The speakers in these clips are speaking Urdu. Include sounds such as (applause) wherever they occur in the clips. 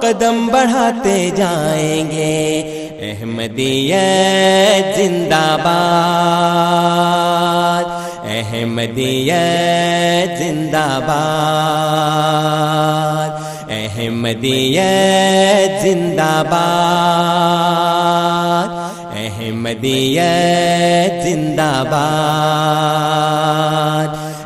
قدم بڑھاتے جائیں گے۔ احمدیت زندہ باد۔ احمدیت زندہ باد۔ احمدیت زندہ باد۔ احمدیت زندہ باد۔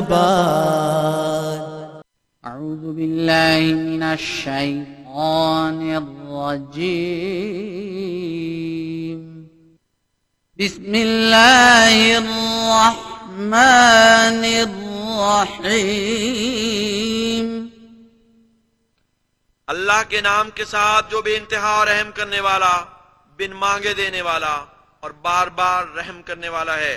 زندہ باد أعوذ بالله من الشيطان الرجيم. بسم الله الرحمن الرحيم. اللہ کے نام کے ساتھ جو بے انتہا رحم کرنے والا بن مانگے دینے والا اور بار بار رحم کرنے والا ہے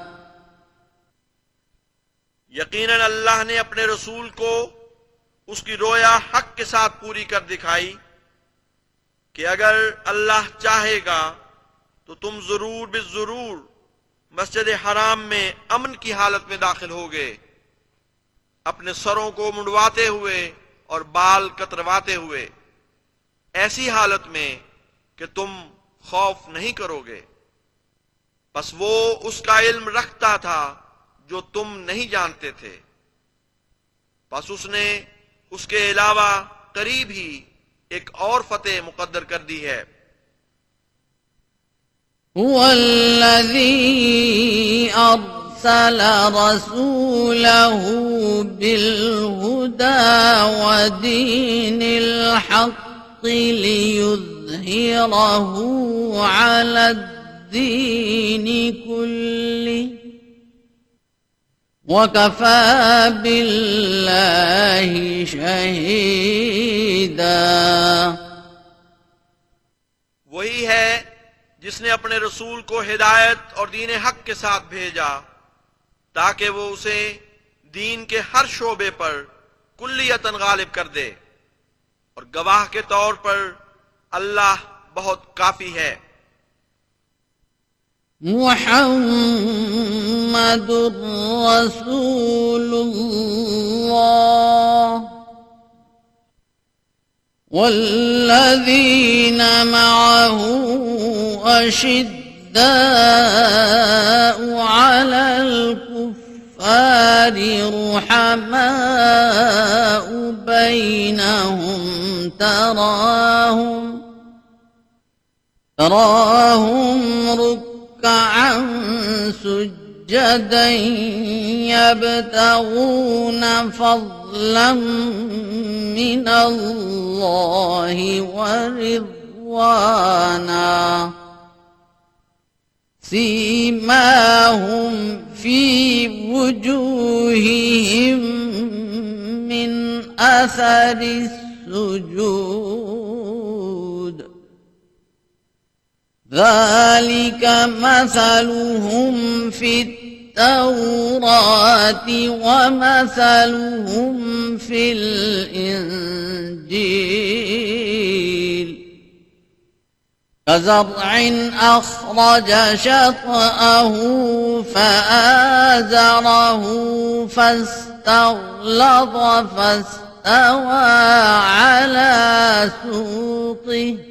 یقیناً اللہ نے اپنے رسول کو اس کی رویا حق کے ساتھ پوری کر دکھائی کہ اگر اللہ چاہے گا تو تم ضرور بے ضرور مسجد حرام میں امن کی حالت میں داخل ہوگے۔ اپنے سروں کو منڈواتے ہوئے اور بال کترواتے ہوئے۔ ایسی حالت میں کہ تم خوف نہیں کرو گے۔ بس وہ اس کا علم رکھتا تھا جو تم نہیں جانتے تھے۔ بس اس نے اس کے علاوہ قریب ہی ایک اور فتح مقدر کر دی ہے۔ والذي أرسل رسوله بالهدى ودين الحق ليظهره على الدين كله. وكفى بالله شهيدا وہی ہے جس نے اپنے رسول کو ہدایت اور دین حق کے ساتھ بھیجا تاکہ وہ اسے دین کے ہر شعبے پر کلیتن غالب کر دے اور گواہ کے طور پر اللہ بہت کافی ہے۔ محمد رسول اللہ والذين معه أشداء على الكفار رحماء بينهم تراهم تراهم ركعا سجدا يبتغون فضلا من الله ورضوانا. سيماهم في وجوههم من أثر السجود. ذلك مثلهم في التوراة ومثلهم في الإنجيل كزرع أخرج شطأه فآزره فاستغلظ فاستوى على سوقه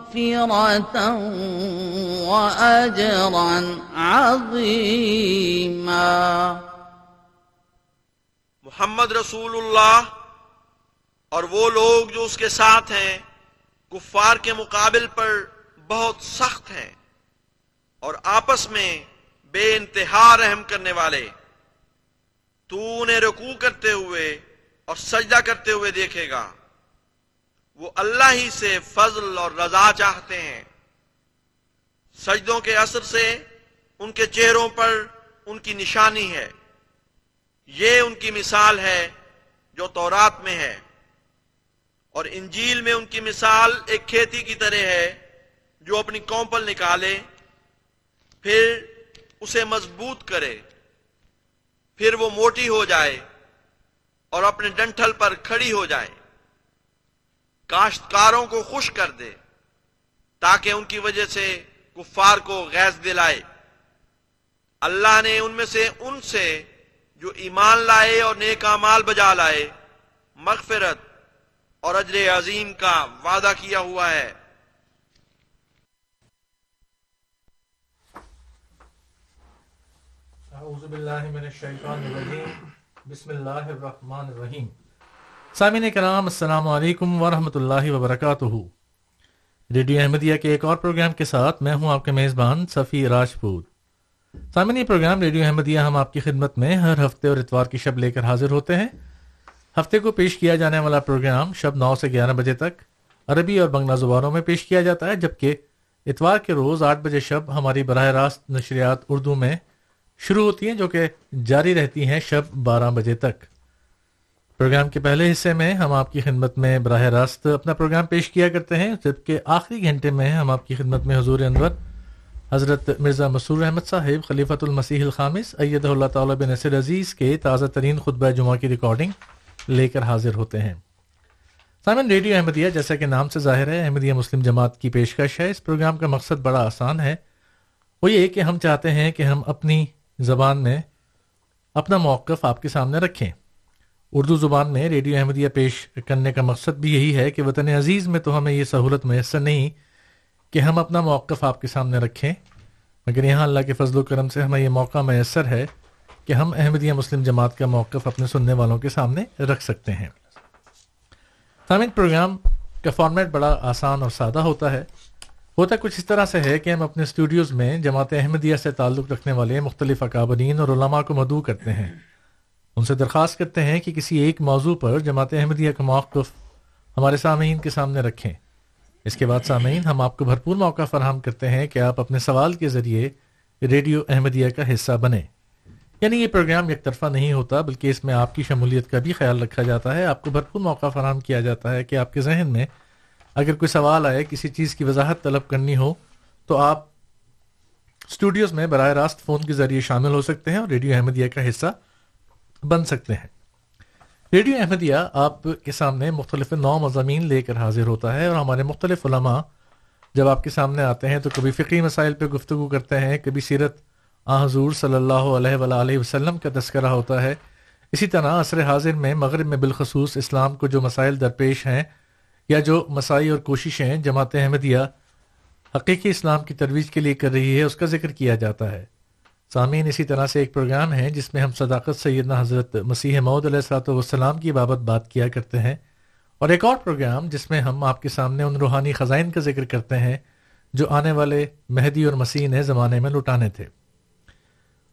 مغفرة محمد رسول اللہ اور وہ لوگ جو اس کے ساتھ ہیں، کفار کے مقابل پر بہت سخت ہیں اور آپس میں بے انتہا رحم کرنے والے۔ تو انہیں رکوع کرتے ہوئے اور سجدہ کرتے ہوئے دیکھے گا۔ وہ اللہ ہی سے فضل اور رضا چاہتے ہیں۔ سجدوں کے اثر سے ان کے چہروں پر ان کی نشانی ہے۔ یہ ان کی مثال ہے جو تورات میں ہے۔ اور انجیل میں ان کی مثال ایک کھیتی کی طرح ہے جو اپنی کومپل نکالے، پھر اسے مضبوط کرے، پھر وہ موٹی ہو جائے اور اپنے ڈنٹل پر کھڑی ہو جائے۔ کاشتکاروں کو خوش کر دے تاکہ ان کی وجہ سے کفار کو غیظ دلائے۔ اللہ نے ان میں سے ان سے جو ایمان لائے اور نیک مال بجا لائے، مغفرت اور اجر عظیم کا وعدہ کیا ہوا ہے۔ اعوذ باللہ من الشیطان الرجیم۔ بسم اللہ الرحمن الرحیم۔ سامعین کرام، السلام علیکم ورحمۃ اللہ وبرکاتہ۔ ریڈیو احمدیہ کے ایک اور پروگرام کے ساتھ میں ہوں آپ کے میزبان صفی راجپوت سامعین، یہ پروگرام ریڈیو احمدیہ ہم آپ کی خدمت میں ہر ہفتے اور اتوار کی شب لے کر حاضر ہوتے ہیں۔ ہفتے کو پیش کیا جانے والا پروگرام شب نو سے گیارہ بجے تک عربی اور بنگلہ زبانوں میں پیش کیا جاتا ہے، جبکہ اتوار کے روز آٹھ بجے شب ہماری براہ راست نشریات اردو میں شروع ہوتی ہیں، جو کہ جاری رہتی ہیں شب بارہ بجے تک۔ پروگرام کے پہلے حصے میں ہم آپ کی خدمت میں براہ راست اپنا پروگرام پیش کیا کرتے ہیں، جبکہ آخری گھنٹے میں ہم آپ کی خدمت میں حضور انور، حضرت مرزا مسور احمد صاحب، خلیفۃ المسیح الخامس، ایدہ اللہ تعالیٰ بن نصر عزیز کے تازہ ترین خطبہ جمعہ کی ریکارڈنگ لے کر حاضر ہوتے ہیں۔ سامن، ریڈیو احمدیہ جیسا کہ نام سے ظاہر ہے، احمدیہ مسلم جماعت کی پیشکش ہے۔ اس پروگرام کا مقصد بڑا آسان ہے۔ وہ یہ کہ ہم چاہتے ہیں کہ ہم اپنی زبان میں اپنا موقف آپ کے سامنے رکھیں۔ اردو زبان میں ریڈیو احمدیہ پیش کرنے کا مقصد بھی یہی ہے کہ وطن عزیز میں تو ہمیں یہ سہولت میسر نہیں کہ ہم اپنا موقف آپ کے سامنے رکھیں، مگر یہاں اللہ کے فضل و کرم سے ہمیں یہ موقع میسر ہے کہ ہم احمدیہ مسلم جماعت کا موقف اپنے سننے والوں کے سامنے رکھ سکتے ہیں۔ سامعین، پروگرام کا فارمیٹ بڑا آسان اور سادہ ہوتا ہے۔ ہوتا کچھ اس طرح سے ہے کہ ہم اپنے اسٹوڈیوز میں جماعت احمدیہ سے تعلق رکھنے والے مختلف اکابرین اور علماء کو مدعو کرتے ہیں۔ ان سے درخواست کرتے ہیں کہ کسی ایک موضوع پر جماعت احمدیہ کا موقف ہمارے سامعین کے سامنے رکھیں۔ اس کے بعد سامعین، ہم آپ کو بھرپور موقع فراہم کرتے ہیں کہ آپ اپنے سوال کے ذریعے ریڈیو احمدیہ کا حصہ بنیں۔ یعنی یہ پروگرام یک طرفہ نہیں ہوتا، بلکہ اس میں آپ کی شمولیت کا بھی خیال رکھا جاتا ہے۔ آپ کو بھرپور موقع فراہم کیا جاتا ہے کہ آپ کے ذہن میں اگر کوئی سوال آئے، کسی چیز کی وضاحت طلب کرنی ہو، تو آپ اسٹوڈیوز میں براہ راست فون کے ذریعے شامل ہو سکتے ہیں اور ریڈیو احمدیہ کا حصہ بن سکتے ہیں۔ ریڈیو احمدیہ آپ کے سامنے مختلف نو مضامین لے کر حاضر ہوتا ہے اور ہمارے مختلف علماء جب آپ کے سامنے آتے ہیں تو کبھی فقی مسائل پہ گفتگو کرتے ہیں، کبھی سیرت آ حضور صلی اللہ علیہ وآلہ وسلم کا تذکرہ ہوتا ہے۔ اسی طرح عصر حاضر میں مغرب میں بالخصوص اسلام کو جو مسائل درپیش ہیں یا جو مسائی اور کوششیں جماعت احمدیہ حقیقی اسلام کی ترویج کے لیے کر رہی ہے، اس کا ذکر کیا جاتا ہے۔ سامعین، اسی طرح سے ایک پروگرام ہے جس میں ہم صداقت سیدنا حضرت مسیح معود علیہ السلاۃ والسلام کی بابت بات کیا کرتے ہیں اور ایک اور پروگرام جس میں ہم آپ کے سامنے ان روحانی خزائن کا ذکر کرتے ہیں جو آنے والے مہدی اور مسیح نے زمانے میں لٹانے تھے۔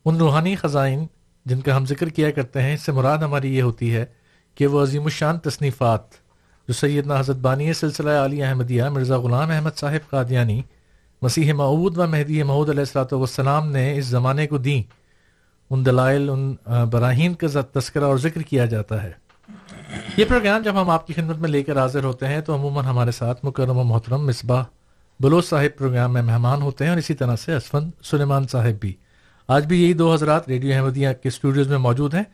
ان روحانی خزائن جن کا ہم ذکر کیا کرتے ہیں، اس سے مراد ہماری یہ ہوتی ہے کہ وہ عظیم الشان تصنیفات جو سیدنا حضرت بانی سلسلہ علی احمدیہ، مرزا غلام احمد صاحب قادیانی مسیح معود و مہدی محود علیہ السلاۃ والسلام نے اس زمانے کو دیں۔ ان دلائل، ان براہین کا تذکرہ اور ذکر کیا جاتا ہے۔ یہ پروگرام جب ہم آپ کی خدمت میں لے کر حاضر ہوتے ہیں تو عموماً ہمارے ساتھ مکرم و محترم مصباح بلوچ صاحب پروگرام میں مہمان ہوتے ہیں اور اسی طرح سے اسفن سلیمان صاحب بھی۔ آج بھی یہی دو حضرات ریڈیو احمدیہ کے اسٹوڈیوز میں موجود ہیں۔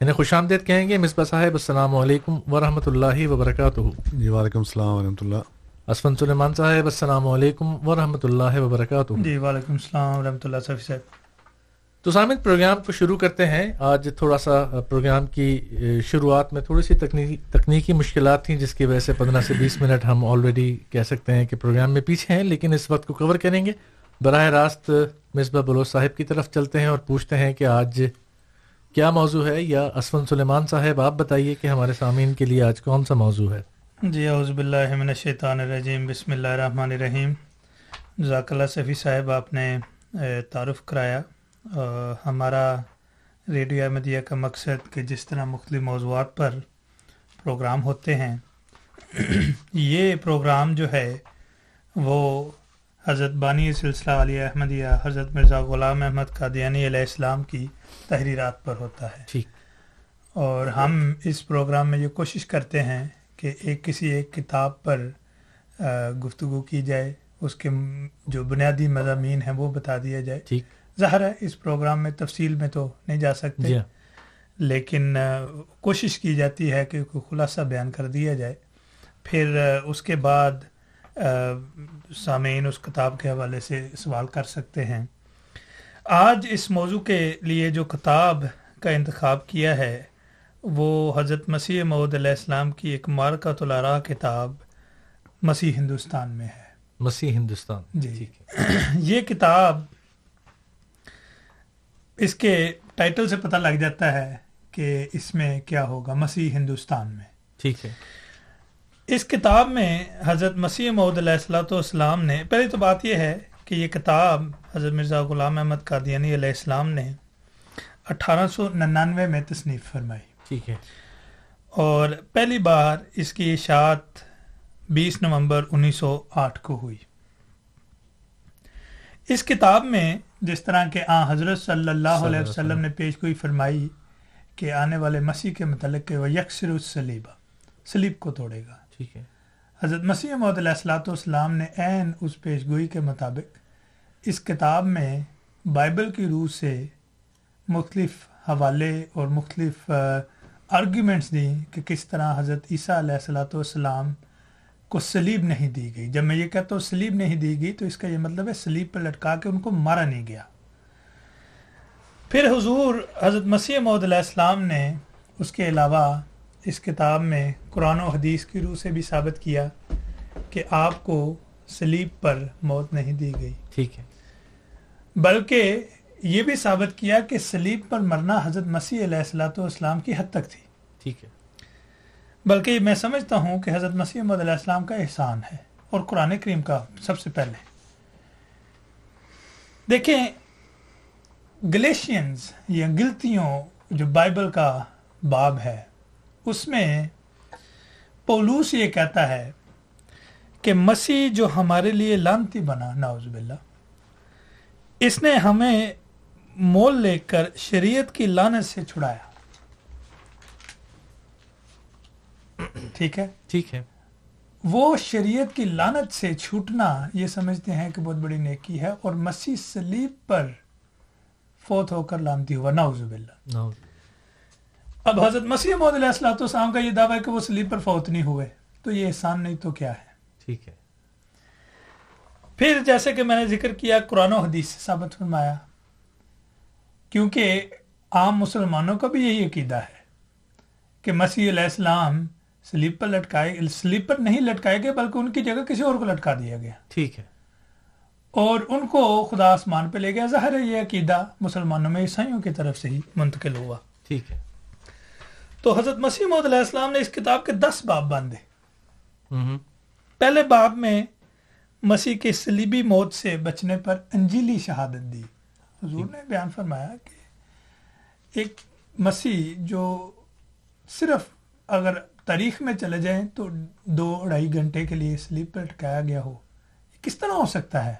انہیں خوش آمدید کہیں گے۔ مصباح صاحب، السلام علیکم ورحمۃ اللہ وبرکاتہ۔ جی وعلیکم السلام ورحمۃ اللہ۔ اسفن سلیمان صاحب السلام علیکم ورحمۃ اللہ وبرکاتہ۔ جی وعلیکم السلام ورحمۃ اللہ صاحب صاحب۔ تو سامد پروگرام کو شروع کرتے ہیں۔ آج تھوڑا سا پروگرام کی شروعات میں تھوڑی سی تکنیکی تکنیکی مشکلات تھیں جس کی وجہ سے پندرہ سے بیس منٹ ہم آلریڈی کہہ سکتے ہیں کہ پروگرام میں پیچھے ہیں لیکن اس وقت کو کور کریں گے۔ براہ راست مصباح بلوچ صاحب کی طرف چلتے ہیں اور پوچھتے ہیں کہ آج کیا موضوع ہے؟ یا اسفن سلیمان صاحب آپ بتائیے کہ ہمارے سامعین کے لیے آج کون سا موضوع ہے؟ جی اعوذ باللہ من الشیطان الرجیم بسم اللہ الرحمن الرحیم۔ جزاک اللہ صفی صاحب آپ نے تعارف کرایا۔ ہمارا ریڈیو احمدیہ کا مقصد کہ جس طرح مختلف موضوعات پر پروگرام ہوتے ہیں یہ پروگرام جو ہے وہ حضرت بانی سلسلہ علی احمدیہ حضرت مرزا غلام احمد قادیانی علیہ السلام کی تحریرات پر ہوتا ہے۔ ٹھیک۔ اور ہم اس پروگرام میں یہ کوشش کرتے ہیں کہ ایک کسی ایک کتاب پر گفتگو کی جائے اس کے جو بنیادی مضامین ہیں وہ بتا دیا جائے۔ ٹھیک۔ ظاہر ہے اس پروگرام میں تفصیل میں تو نہیں جا سکتے۔ جی لیکن کوشش کی جاتی ہے کہ کوئی خلاصہ بیان کر دیا جائے۔ پھر اس کے بعد سامعین اس کتاب کے حوالے سے سوال کر سکتے ہیں۔ آج اس موضوع کے لیے جو کتاب کا انتخاب کیا ہے وہ حضرت مسیح معود علیہ السلام کی ایک مارکہ طلارا کتاب مسیح ہندوستان میں ہے۔ مسیح ہندوستان۔ جی۔ (clears throat) یہ کتاب اس کے ٹائٹل سے پتہ لگ جاتا ہے کہ اس میں کیا ہوگا مسیح ہندوستان میں۔ ٹھیک ہے۔ اس کتاب میں حضرت مسیح معود علیہ السلاۃ والسلام نے پہلی تو بات یہ ہے کہ یہ کتاب حضرت مرزا غلام احمد قادیانی علیہ السلام نے اٹھارہ سو ننانوے میں تصنیف فرمائی۔ ٹھیک ہے۔ اور پہلی بار اس کی اشاعت بیس نومبر انیس سو آٹھ کو ہوئی۔ اس کتاب میں جس طرح کے آ حضرت صلی اللہ علیہ وسلم نے پیش گوئی فرمائی کہ آنے والے مسیح کے متعلق کہ وہ یکسر السلیبہ سلیب کو توڑے گا۔ ٹھیک ہے۔ حضرت مسیح محمد علیہ السلاۃ والسلام نے عین اس پیش گوئی کے مطابق اس کتاب میں بائبل کی روح سے مختلف حوالے اور مختلف آرگیومنٹس دیں کہ کس طرح حضرت عیسیٰ علیہ السلاۃ والسلام کو سلیب نہیں دی گئی۔ جب میں یہ کہتا ہوں سلیب نہیں دی گئی تو اس کا یہ مطلب ہے سلیب پر لٹکا کے ان کو مارا نہیں گیا۔ پھر حضور حضرت مسیح محدود علیہ السلام نے اس کے علاوہ اس کتاب میں قرآن و حدیث کی روح سے بھی ثابت کیا کہ آپ کو سلیب پر موت نہیں دی گئی۔ ٹھیک ہے۔ بلکہ یہ بھی ثابت کیا کہ سلیب پر مرنا حضرت مسیح علیہ السلاۃ والسلام کی حد تک تھی۔ ٹھیک ہے۔ بلکہ میں سمجھتا ہوں کہ حضرت مسیح محمد علیہ السلام کا احسان ہے اور قرآن کریم کا سب سے پہلے۔ دیکھیں گلیشینز یا گلتیوں جو بائبل کا باب ہے اس میں پولوس یہ کہتا ہے کہ مسیح جو ہمارے لیے لانتی بنا ناؤز باللہ اس نے ہمیں مول لے کر شریعت کی لانت سے چھڑایا۔ ٹھیک ہے؟ ٹھیک ہے۔ وہ شریعت کی لانت سے چھوٹنا یہ سمجھتے ہیں کہ بہت بڑی نیکی ہے اور مسیح سلیب پر فوت ہو کر لانتی ہوا۔ ناؤز باللہ۔ اب حضرت مسیح محمد علیہ السلاۃ والسلام کا یہ دعویٰ ہے کہ وہ سلیب پر فوت نہیں ہوئے۔ تو یہ احسان نہیں تو کیا ہے؟ ٹھیک ہے۔ پھر جیسے کہ میں نے ذکر کیا قرآن و حدیث سے ثابت فرمایا کیونکہ عام مسلمانوں کا بھی یہی عقیدہ ہے کہ مسیح علیہ السلام سلیب پر لٹکائے سلیب پر نہیں لٹکائے گئے بلکہ ان کی جگہ کسی اور کو لٹکا دیا گیا۔ ٹھیک ہے۔ اور ان کو خدا آسمان پہ لے گیا۔ ظاہر ہے یہ عقیدہ مسلمانوں میں عیسائیوں کی طرف سے ہی منتقل ہوا۔ ٹھیک ہے۔ تو حضرت مسیح محمد علیہ السلام نے اس کتاب کے دس باب باندھے۔ پہلے باب میں مسیح کے سلیبی موت سے بچنے پر انجیلی شہادت دی۔ حضور نے بیان فرمایا کہ ایک مسیح جو صرف اگر تاریخ میں چلے جائیں تو دو اڑائی گھنٹے کے لیے سلیپ پر لٹکایا گیا ہو کس طرح ہو سکتا ہے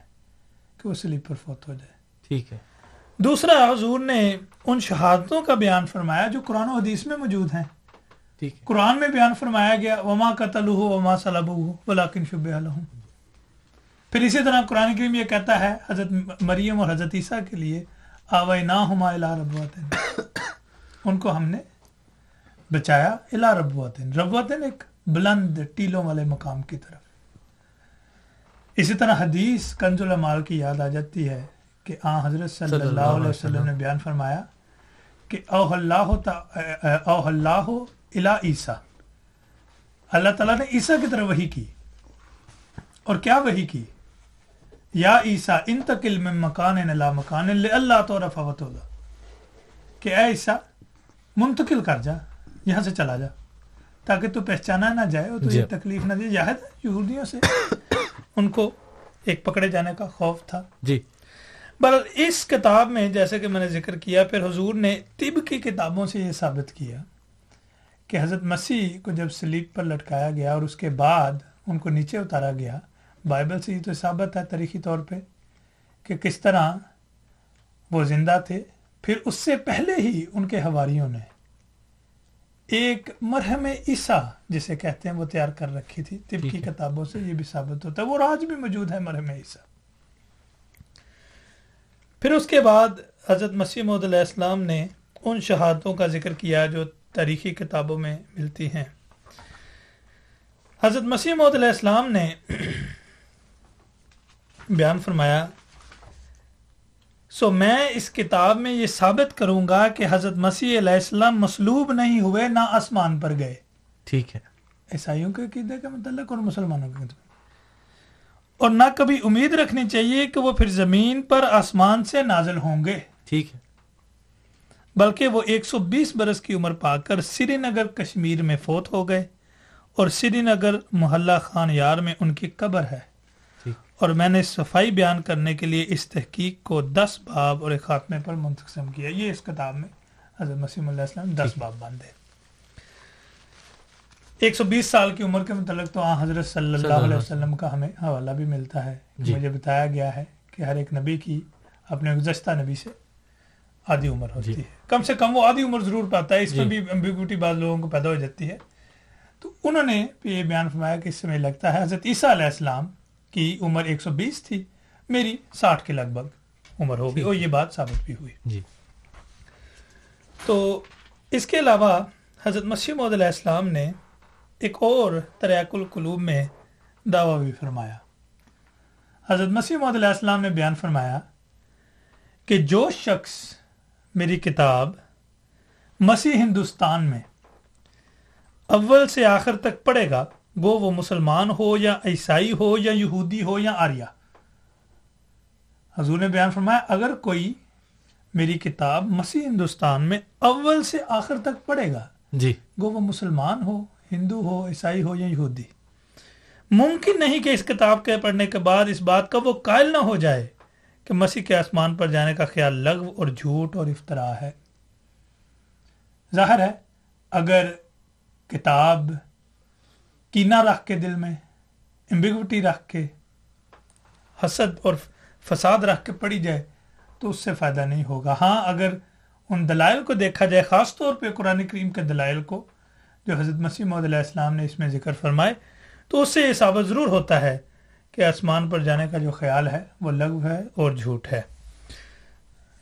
کہ وہ سلیپ پر فوت ہو جائے؟ ٹھیک ہے۔ دوسرا حضور نے ان شہادتوں کا بیان فرمایا جو قرآن و حدیث میں موجود ہیں۔ ٹھیک قرآن میں بیان فرمایا گیا وما قتل ہو وما صلب ہو ولاکن شب الحم پھر اسی طرح قرآن کریم یہ کہتا ہے حضرت مریم اور حضرت عیسیٰ کے لیے آوئی نہ ہما الا ان کو ہم نے بچایا الا ربوتن ربوتن ایک بلند ٹیلوں والے مقام کی طرف۔ اسی طرح حدیث کنز المال کی یاد آ جاتی ہے کہ آ حضرت صلی اللہ علیہ وسلم نے بیان فرمایا کہ او اللہ تا- او اللہ الا عیسیٰ۔ اللہ تعالیٰ نے عیسیٰ کی طرف وہی کی۔ اور کیا وہی کی؟ یا عیسیٰ انتقل من مکان لا مکان اللہ تو رفاوت ہوگا کہ اے عیسیٰ منتقل کر جا یہاں سے چلا جا تاکہ تو پہچانا نہ جائے اور تو جی۔ تکلیف نہ دے۔ جاہد یہودیوں سے ان کو ایک پکڑے جانے کا خوف تھا۔ جی۔ بہرحال اس کتاب میں جیسے کہ میں نے ذکر کیا پھر حضور نے طب کی کتابوں سے یہ ثابت کیا کہ حضرت مسیح کو جب سلیب پر لٹکایا گیا اور اس کے بعد ان کو نیچے اتارا گیا بائبل سے یہ تو ثابت ہے تاریخی طور پہ کہ کس طرح وہ زندہ تھے پھر اس سے پہلے ہی ان کے حواریوں نے ایک مرہم عیسیٰ جسے کہتے ہیں وہ تیار کر رکھی تھی طب کی۔ کتابوں سے یہ بھی ثابت ہوتا ہے۔ وہ آج بھی موجود ہے مرہم عیسیٰ۔ پھر اس کے بعد حضرت مسیح محدود علیہ السلام نے ان شہادتوں کا ذکر کیا جو تاریخی کتابوں میں ملتی ہیں۔ حضرت مسیح محدود علیہ السلام نے بیان فرمایا سو میں اس کتاب میں یہ ثابت کروں گا کہ حضرت مسیح علیہ السلام مصلوب نہیں ہوئے نہ آسمان پر گئے. ٹھیک ہے۔ عیسائیوں کے عقیدے کا متعلق اور مسلمانوں کے متعلق اور نہ کبھی امید رکھنی چاہیے کہ وہ پھر زمین پر آسمان سے نازل ہوں گے۔ ٹھیک ہے۔ بلکہ وہ ایک سو بیس برس کی عمر پا کر سری نگر کشمیر میں فوت ہو گئے اور سری نگر محلہ خان یار میں ان کی قبر ہے۔ اور میں نے صفائی بیان کرنے کے لیے اس تحقیق کو دس باب اور ایک خاتمے پر منتقسم کیا۔ یہ اس کتاب میں حضرت مسیم اللہ السلام دس باب باندھے ایک سو بیس سال کی عمر کے متعلق تو آن حضرت صلی اللہ علیہ وسلم۔ کا ہمیں حوالہ بھی ملتا ہے۔ جی۔ مجھے بتایا گیا ہے کہ ہر ایک نبی کی اپنے گزشتہ نبی سے آدھی عمر ہوتی جی۔ ہے۔ کم سے کم وہ آدھی عمر ضرور پاتا ہے۔ اس میں جی۔ بھی امبیگوٹی بعض لوگوں کو پیدا ہو جاتی ہے۔ تو انہوں نے یہ بیان فرمایا کہ اس سے مجھے لگتا ہے حضرت عیسیٰ علیہ السلام کی عمر ایک سو بیس تھی میری ساٹھ کے لگ بھگ عمر ہوگی اور یہ بات ثابت بھی ہوئی۔ جی۔ تو اس کے علاوہ حضرت مسیح محمد علیہ السلام نے ایک اور تریاق القلوب میں دعویٰ بھی فرمایا۔ حضرت مسیح محمد علیہ السلام نے بیان فرمایا کہ جو شخص میری کتاب مسیح ہندوستان میں اول سے آخر تک پڑھے گا وہ وہ مسلمان ہو یا عیسائی ہو یا یہودی ہو یا آریہ۔ حضور نے بیان فرمایا اگر کوئی میری کتاب مسیح ہندوستان میں اول سے آخر تک پڑھے گا جی۔ گو وہ مسلمان ہو ہندو ہو عیسائی ہو یا یہودی۔ ممکن نہیں کہ اس کتاب کے پڑھنے کے بعد اس بات کا وہ قائل نہ ہو جائے کہ مسیح کے آسمان پر جانے کا خیال لغو اور جھوٹ اور افطرا ہے۔ ظاہر ہے اگر کتاب کینا رکھ کے دل میں امبیگوٹی رکھ کے، حسد اور فساد رکھ کے پڑھی جائے تو اس سے فائدہ نہیں ہوگا۔ ہاں اگر ان دلائل کو دیکھا جائے، خاص طور پہ قرآن کریم کے دلائل کو، جو حضرت مسیح محمد علیہ السلام نے اس میں ذکر فرمائے، تو اس سے یہ ثابت ضرور ہوتا ہے کہ آسمان پر جانے کا جو خیال ہے، وہ لغو ہے اور جھوٹ ہے۔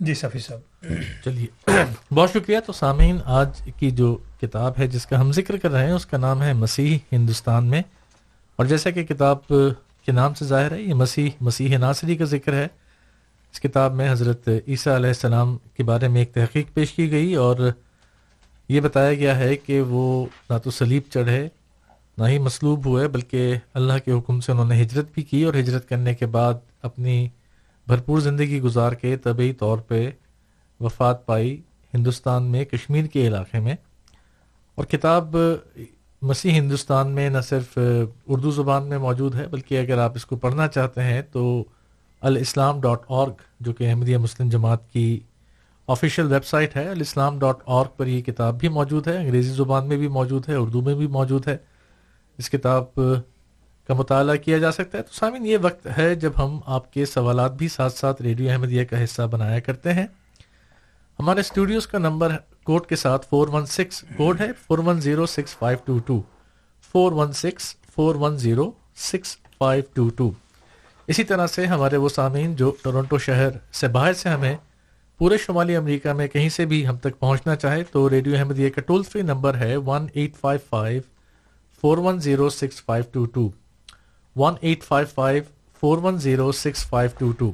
جی صفی صاحب۔ چلیے۔ (clears throat) بہت شکریہ۔ تو سامعین، آج کی جو کتاب ہے جس کا ہم ذکر کر رہے ہیں، اس کا نام ہے مسیح ہندوستان میں۔ اور جیسا کہ کتاب کے نام سے ظاہر ہے، یہ مسیح مسیح ناصری کا ذکر ہے۔ اس کتاب میں حضرت عیسیٰ علیہ السلام کے بارے میں ایک تحقیق پیش کی گئی اور یہ بتایا گیا ہے کہ وہ نہ تو سلیب چڑھے، نہ ہی مصلوب ہوئے، بلکہ اللہ کے حکم سے انہوں نے ہجرت بھی کی اور ہجرت کرنے کے بعد اپنی بھرپور زندگی گزار کے طبعی طور پہ وفات پائی ہندوستان میں کشمیر کے علاقے میں۔ اور کتاب مسیح ہندوستان میں نہ صرف اردو زبان میں موجود ہے، بلکہ اگر آپ اس کو پڑھنا چاہتے ہیں تو الاسلام ڈاٹ اورگ جو کہ احمدیہ مسلم جماعت کی آفیشیل ویب سائٹ ہے، الاسلام ڈاٹ اورگ پر یہ کتاب بھی موجود ہے، انگریزی زبان میں بھی موجود ہے، اردو میں بھی موجود ہے۔ اس کتاب کا مطالعہ کیا جا سکتا ہے؟ تو سامعین، یہ وقت ہے جب ہم آپ کے سوالات بھی ساتھ ساتھ ریڈیو احمدیہ کا حصہ بنایا کرتے ہیں۔ ہمارے اسٹوڈیوز کا نمبر کوڈ کے ساتھ فور ون سکس کوڈ ہے four one zero six five two two four one six four one zero six five two two اسی طرح سے ہمارے وہ سامعین جو ٹورنٹو شہر سے باہر سے ہمیں پورے شمالی امریکہ میں کہیں سے بھی ہم تک پہنچنا چاہے، تو ریڈیو احمدیہ کا ٹول فری نمبر ہے one eight five five four one zero six five two two one eight five five four one zero six five two two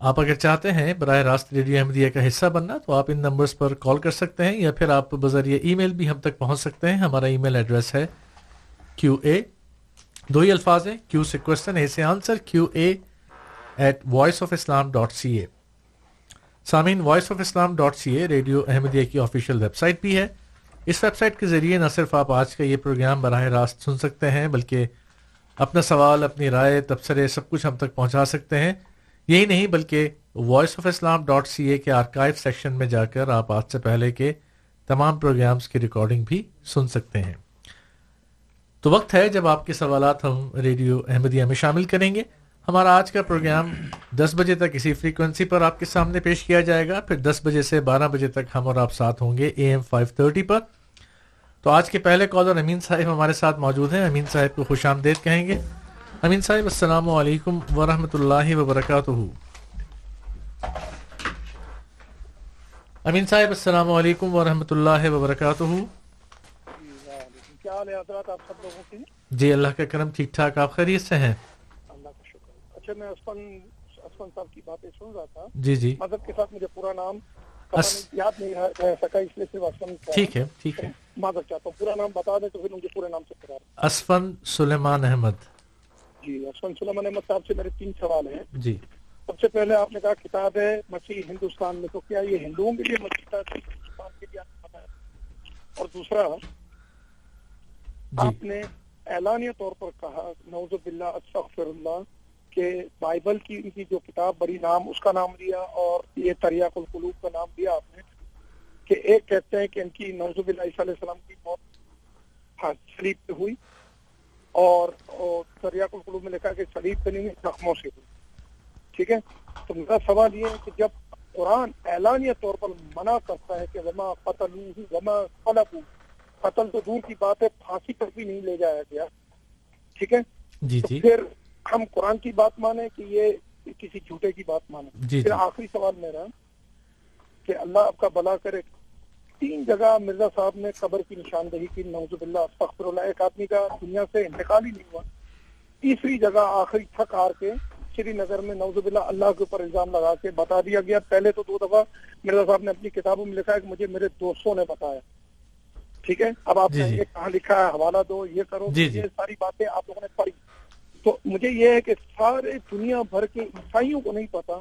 آپ اگر چاہتے ہیں براہ راست ریڈیو احمدیہ کا حصہ بننا تو آپ ان نمبرز پر کال کر سکتے ہیں یا پھر آپ بذریعہ ای میل بھی ہم تک پہنچ سکتے ہیں۔ ہمارا ای میل ایڈریس ہے کیو اے دو ہی الفاظ ہیں کیو سے کوشچن اے سے answer Q A at voice of Islam dot C A سامعین voice of Islam dot C A radio Ahmadiyya کی آفیشیل ویب سائٹ بھی ہے۔ اس ویب سائٹ کے ذریعے نہ صرف آپ آج کا یہ پروگرام براہ راست سن سکتے ہیں، بلکہ اپنا سوال، اپنی رائے تبصرے سب کچھ ہم تک پہنچا سکتے ہیں۔ یہی نہیں، بلکہ voice of Islam dot C A کے آرکائیو سیکشن میں جا کر آپ آج سے پہلے کے تمام پروگرامز کی ریکارڈنگ بھی سن سکتے ہیں۔ تو وقت ہے، جب آپ کے سوالات ہم ریڈیو احمدیہ میں شامل کریں گے۔ ہمارا آج کا پروگرام دس بجے تک اسی فریکوینسی پر آپ کے سامنے پیش کیا جائے گا۔ پھر دس بجے سے بارہ بجے تک ہم اور آپ ساتھ ہوں گے اے ایم فائیو تھرٹی پر۔ تو آج کے پہلے کالر امین صاحب ہمارے ساتھ موجود ہیں۔ امین صاحب کو خوش آمدید کہیں گے۔ امین صاحب السلام علیکم ورحمۃ اللہ وبرکاتہ۔ امین صاحب السلام علیکم ورحمۃ اللہ وبرکاتہ۔ جی اللہ کا کرم ٹھیک ٹھاک آپ خیریت سے ہیں؟ اللہ کا شکر۔ اچھا میں اسفن اسفن صاحب کی باتیں سن رہا تھا۔ جی جی۔ مدد کے ساتھ مجھے پورا نام یاد نہیں رہ سکا اس لیے صرف اسفن ٹھیک ہے ٹھیک ہے۔ معذرت چاہتا ہوں۔ پورا نام بتا دیں تو پھر مجھے پورے نام سے اسفن سلیمان احمد۔ جی اسفن سلیمان احمد صاحب سے میرے تین سوال ہیں۔ جی۔ سب سے پہلے آپ نے کہا کتاب ہے مسیح ہندوستان میں تو کیا یہ ہندوؤں کے لیے مسیح ہندوستان کے لیے اور دوسرا جی۔ آپ نے اعلانیہ طور پر کہا نوز باللہ استغفر اللہ کہ بائبل کی ان کی جو کتاب بڑی نام اس کا نام دیا اور یہ تریاق القلوب کا نام دیا آپ نے کہ ایک کہتے ہیں کہ ان کی نوز باللہ عیسیٰ علیہ السلام کی موت ہاں صلیب پہ ہوئی اور اور تریاق القلوب میں لکھا کہ صلیب پہ نہیں ہوئی زخموں سے ہوئی۔ ٹھیک ہے؟ تو میرا سوال یہ ہے کہ جب قرآن اعلانیہ طور پر منع کرتا ہے کہ وما قتل وما قلب قتل تو دور کی بات ہے پھانسی پر بھی نہیں لے جایا گیا ٹھیک ہے؟ جی جی۔ پھر ہم قرآن کی بات مانیں کہ یہ کسی جھوٹے کی بات مانیں۔ جی پھر جی آخری سوال میرا کہ اللہ آپ کا بلا کرے۔ تین جگہ مرزا صاحب نے قبر کی نشاندہی کی۔ نوز باللہ استغفر اللہ ایک آدمی کا دنیا سے انتقال ہی نہیں ہوا۔ تیسری جگہ آخری تھک ہار کے شری نگر میں نوز باللہ اللہ کے اوپر الزام لگا کے بتا دیا گیا۔ پہلے تو دو دفعہ مرزا صاحب نے اپنی کتابوں میں لکھا ہے کہ مجھے میرے دوستوں نے بتایا۔ ٹھیک ہے؟ اب آپ جی، نے جی۔ یہ کہاں لکھا ہے؟ حوالہ دو یہ کرو۔ جی، یہ جی۔ ساری باتیں آپ لوگوں نے پڑھی۔ تو مجھے یہ ہے کہ سارے دنیا بھر کے عیسائیوں کو نہیں پتا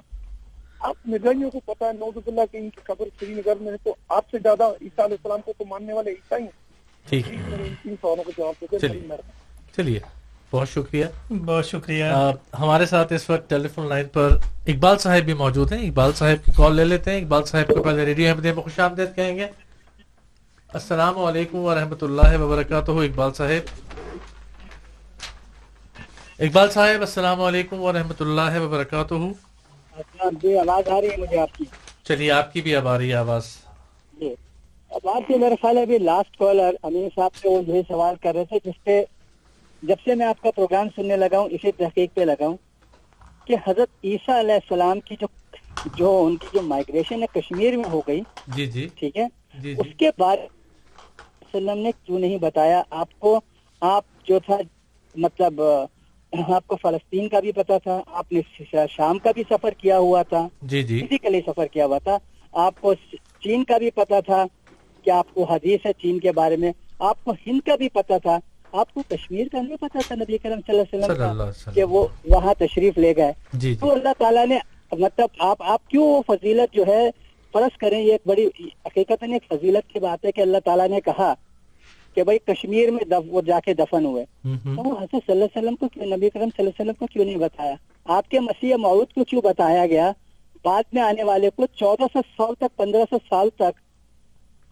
آپ مرزائیوں کو پتا ہے نوز اللہ کی ان کی قبر سری نگر میں ہے تو آپ سے زیادہ عیسیٰ علیہ السلام کو تو ماننے والے عیسائی ہیں۔ ٹھیک۔ ان سوالوں کو جواب چلیے۔ بہت شکریہ۔ بہت شکریہ۔ ہمارے ساتھ اس وقت ٹیلی فون لائن پر اقبال صاحب بھی موجود ہیں۔ اقبال صاحب کی کال لے لیتے ہیں۔ اقبال صاحب کو پہلے ریڈیو احمدیہ میں خوش آمدید کہیں گے۔ السلام علیکم ورحمۃ اللہ وبرکاتہ اقبال صاحب۔ اقبال صاحب السلام علیکم ورحمۃ اللہ وبرکاتہ۔ جی آواز آ رہی ہے مجھے آپ کی۔ چلیے آپ کی بھی اب آ رہی ہے آواز۔ جی۔ اب آپ سے میرا خیال ہے ابھی لاسٹ کالر امین صاحب سے وہ یہی سوال کر رہے تھے جس پہ جب سے میں آپ کا پروگرام سننے لگا ہوں اسی تحقیق پہ لگا ہوں کہ حضرت عیسیٰ علیہ السلام کی جو جو ان کی جو مائگریشن ہے کشمیر میں ہو گئی جی جی۔ ٹھیک ہے؟ جی اس جی کے بعد وسلم نے کیوں نہیں بتایا؟ آپ کو آپ جو تھا مطلب آپ کو فلسطین کا بھی پتا تھا آپ نے شام کا بھی سفر کیا ہوا تھا۔ جی جی۔ فزیکلی سفر کیا ہوا تھا۔ آپ کو چین کا بھی پتا تھا کہ آپ کو حدیث ہے چین کے بارے میں۔ آپ کو ہند کا بھی پتا تھا۔ آپ کو کشمیر کا نہیں پتا تھا نبی کرم صلی اللہ علیہ وسلم کہ وہ وہاں تشریف لے گئے۔ جی تو جی اللہ تعالیٰ نے مطلب آپ آپ کیوں وہ فضیلت جو ہے فرض کریں یہ ایک بڑی حقیقت ایک فضیلت کی بات ہے کہ اللہ تعالیٰ نے کہا کہ بھائی کشمیر میں دف, وہ جا کے دفن ہوئے۔ تو وہ حضرت صلی اللہ علیہ وسلم کو کیوں نبی کرم صلی اللہ علیہ وسلم کو کیوں نہیں بتایا؟ آپ کے مسیح معود کو کیوں بتایا گیا؟ بعد میں آنے والے کو چودہ سو سال تک پندرہ سو سال تک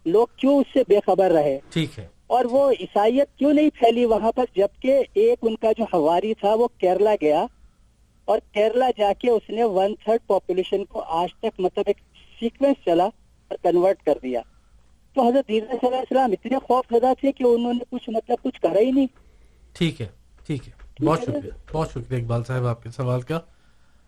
لوگ کیوں اس سے بے خبر رہے؟ ٹھیک ہے۔ اور وہ عیسائیت کیوں نہیں پھیلی وہاں پر جبکہ ایک ان کا جو ہواری تھا وہ کیرلا گیا اور کیرلا جا کے اس نے ون تھرڈ پاپولیشن کو آج تک مطلب ایک سیکوینس چلا اور کنورٹ کر دیا۔ تو حضرت عیسیٰ صلی اللہ علیہ وسلم اتنے خوف زدہ تھے کہ انہوں نے کچھ مطلب کچھ کرا ہی نہیں۔ ٹھیک ہے ٹھیک ہے۔ بہت شکریہ بہت شکریہ اقبال صاحب آپ کے سوال کا۔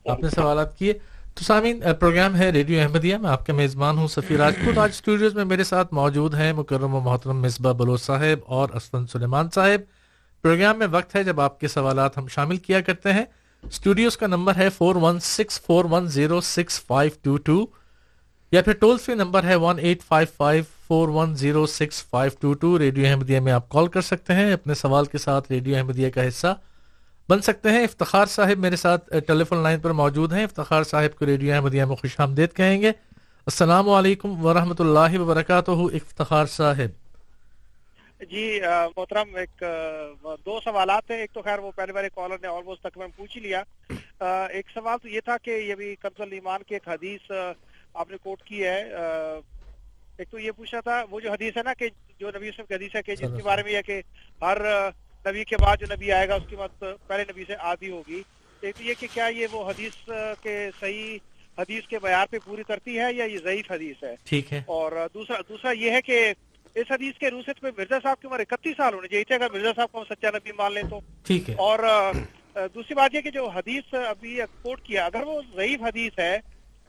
آپ نے سوالات کیے۔ تو سامعین پروگرام ہے ریڈیو احمدیہ میں۔ آپ کا میزبان ہوں سفیر راجپوت۔ آج اسٹوڈیوز میں میرے ساتھ موجود ہیں مکرم و محترم مصباح بلوچ صاحب اور اسفن سلیمان صاحب۔ پروگرام میں وقت ہے جب آپ کے سوالات ہم شامل کیا کرتے ہیں۔ اسٹوڈیوز کا نمبر ہے four one six four one zero six five two two یا پھر ٹول فری نمبر ہے one eight five five four one zero six five two two radio Ahmadiyya میں آپ کال کر سکتے ہیں، اپنے سوال کے ساتھ ریڈیو احمدیہ کا حصہ بن سکتے ہیں۔ افتخار صاحب میرے ساتھ ٹیلی فون لائن پر موجود ہیں۔ افتخار صاحب کو ریڈیو احمدیہ میں خوش آمدید کہیں گے۔ السلام علیکم ورحمۃ اللہ وبرکاتہ۔ افتخار صاحب۔ جی محترم، ایک دو سوالات ہیں۔ ایک تو خیر، وہ پہلے والے کالر نے آلموسٹ تقریباً پوچھ ہی لیا۔ ایک سوال تو یہ تھا کہ یہ بھی کنز الایمان کی ایک حدیث آپ نے کوٹ کی ہے۔ ایک تو یہ پوچھا تھا وہ جو حدیث ہے نا کہ جو نبی صاحب کی حدیث ہے کہ جس کے بارے میں یہ کہ ہر نبی کے بعد جو نبی آئے گا اس کی مت پہلے نبی سے آدھی ہوگی۔ ایک تو یہ کہ کیا یہ وہ حدیث کے صحیح حدیث کے بیار پہ پوری کرتی ہے یا یہ ضعیف حدیث ہے؟ ٹھیک ہے۔ اور دوسرا دوسرا یہ ہے کہ اس حدیث کے روست میں مرزا صاحب کی عمر اکتیس سال ہونے چاہیے۔ اگر مرزا صاحب کو ہم سچا نبی مان لیں تو۔ ٹھیک ہے۔ اور دوسری بات یہ کہ جو حدیث ابھی کوٹ کیا اگر وہ ضعیف حدیث ہے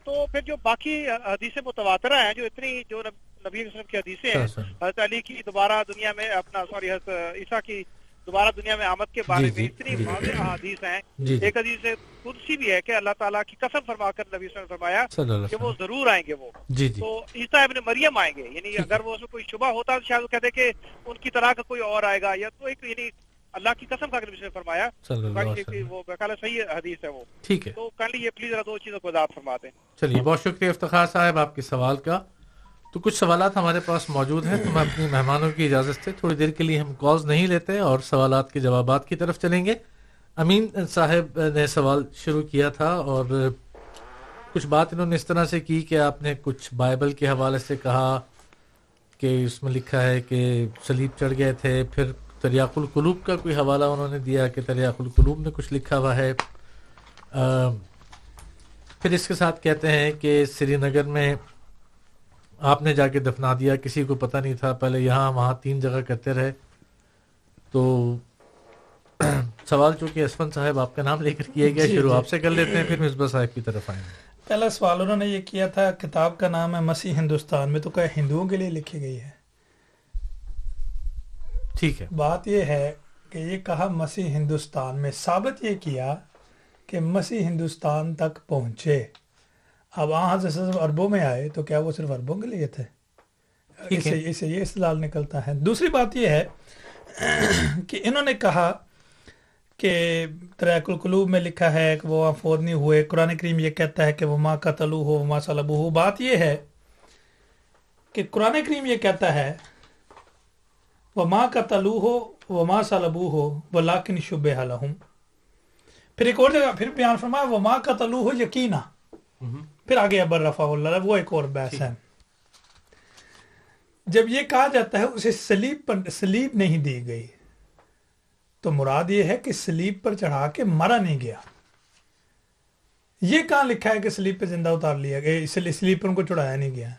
تو پھر جو باقی حدیث متواترہ ہیں جو اتنی جو نبی وسلم کی حدیثیں ہیں حضرت علی کی دوبارہ دنیا میں اپنا سوری حضرت عیسیٰ کی دوبارہ دنیا میں آمد کے بارے میں اتنی واضح حدیث ہیں۔ ایک حدیث قدسی بھی ہے کہ اللہ تعالیٰ کی قسم فرما کر نبی صلی اللہ علیہ وسلم فرمایا کہ وہ ضرور آئیں گے وہ۔ جی جی۔ تو عیسیٰ ابن مریم آئیں گے یعنی اگر وہ اس میں کوئی شبہ ہوتا تو شاید وہ کہتے کہ ان کی طرح کا کوئی اور آئے گا یا تو ایک یعنی اللہ کی قسم کا نے فرمایا وہ صحیح حدیث ہے وہ۔ ٹھیک ہے۔ تو کائنڈلی یہ پلیز دو چیزوں کو وضاحت فرما دیں چلیے بہت شکریہ افتخار صاحب آپ کے سوال کا۔ تو کچھ سوالات ہمارے پاس موجود ہیں۔ تو میں اپنی مہمانوں کی اجازت سے تھوڑی دیر کے لیے ہم کالز نہیں لیتے اور سوالات کے جوابات کی طرف چلیں گے۔ امین صاحب نے سوال شروع کیا تھا اور کچھ بات انہوں نے اس طرح سے کی کہ آپ نے کچھ بائبل کے حوالے سے کہا کہ اس میں لکھا ہے کہ سلیب چڑھ گئے تھے پھر تریاق القلوب کا کوئی حوالہ انہوں نے دیا کہ تریاق القلوب میں کچھ لکھا ہوا ہے۔ پھر اس کے ساتھ کہتے ہیں کہ سری نگر میں آپ نے جا کے دفنا دیا کسی کو پتہ نہیں تھا پہلے یہاں وہاں تین جگہ کرتے رہے۔ تو (clears throat) سوال چونکہ اسفن صاحب آپ کا نام لے کر کیا گیا جی، شروع جی۔ آپ سے کر لیتے ہیں پھر مصباح صاحب کی طرف آئیں۔ گے پہلا سوال انہوں نے یہ کیا تھا کتاب کا نام ہے مسیح ہندوستان میں تو کیا ہندوؤں کے لیے لکھی گئی ہے؟ ٹھیک ہے۔ بات یہ ہے کہ یہ کہا مسیح ہندوستان میں ثابت یہ کیا کہ مسیح ہندوستان تک پہنچے۔ اب سے صرف عربوں میں آئے تو کیا وہ صرف عربوں کے لیے تھے؟ اسے اسے یہ استدلال نکلتا ہے۔ دوسری بات یہ ہے کہ انہوں نے کہا کہ تریک القلوب میں لکھا ہے کہ وہ فوت نہیں ہوئے۔ قرآن کریم یہ کہتا ہے کہ وہ ماں کا تلو ہو ماں صلبو ہو بات یہ ہے کہ قرآن کریم یہ کہتا ہے وہ ماں کا تلو ہو وہ ماں صلبو ہو وہ لاکن شب حلحم پھر ایک اور جگہ پھر بیان فرمایا وہ ماں کا تلو ہو یقینا پھر آگے ابر رفا اللہ وہ ایک اور بحث ہے۔ جب یہ کہا جاتا ہے اسے سلیب پر سلیب نہیں دی گئی۔ تو مراد یہ ہے کہ سلیب پر چڑھا کے مرا نہیں گیا۔ یہ کہاں لکھا ہے کہ سلیب پہ زندہ اتار لیا گیا؟ سلیب پر ان کو چڑھایا نہیں گیا۔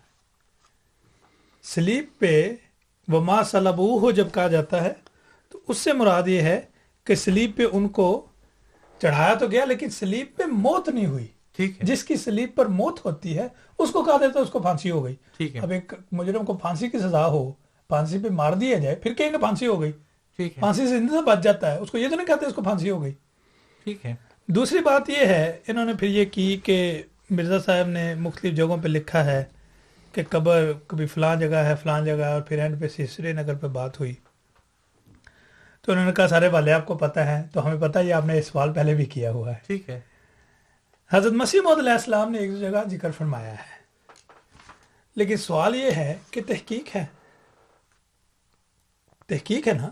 سلیب پہ وہ ماں سلبو ہو جب کہا جاتا ہے تو اس سے مراد یہ ہے کہ سلیب پہ ان کو چڑھایا تو گیا لیکن سلیب پہ موت نہیں ہوئی۔ ٹھیک ہے۔ جس کی سلیب پر موت ہوتی ہے اس کو کہا دیتا ہے اس کو پھانسی ہو گئی۔ ٹھیک ہے۔ اب ایک مجرم کو پھانسی کی سزا ہو پھانسی پہ مار دیا جائے پھر کہیں گے پھانسی ہو گئی۔ ٹھیک ہے۔ پھانسی سے زندہ بچ جاتا ہے اس کو یہ تو نہیں کہتے اس کو پھانسی ہو گئی۔ ٹھیک ہے۔ دوسری بات یہ ہے انہوں نے پھر یہ کی کہ مرزا صاحب نے مختلف جگہوں پہ لکھا ہے کہ قبر کبھی فلاں جگہ ہے فلاں جگہ ہے اور پھر اینڈ پہ سری نگر پہ بات ہوئی۔ تو انہوں نے کہا سارے والے آپ کو پتہ ہے تو ہمیں پتہ ہے آپ نے اس سوال پہلے بھی کیا ہوا ہے۔ ٹھیک ہے۔ حضرت مسیح محمد علیہ السلام نے ایک جگہ ذکر فرمایا ہے۔ لیکن سوال یہ ہے کہ تحقیق ہے۔ تحقیق ہے نا؟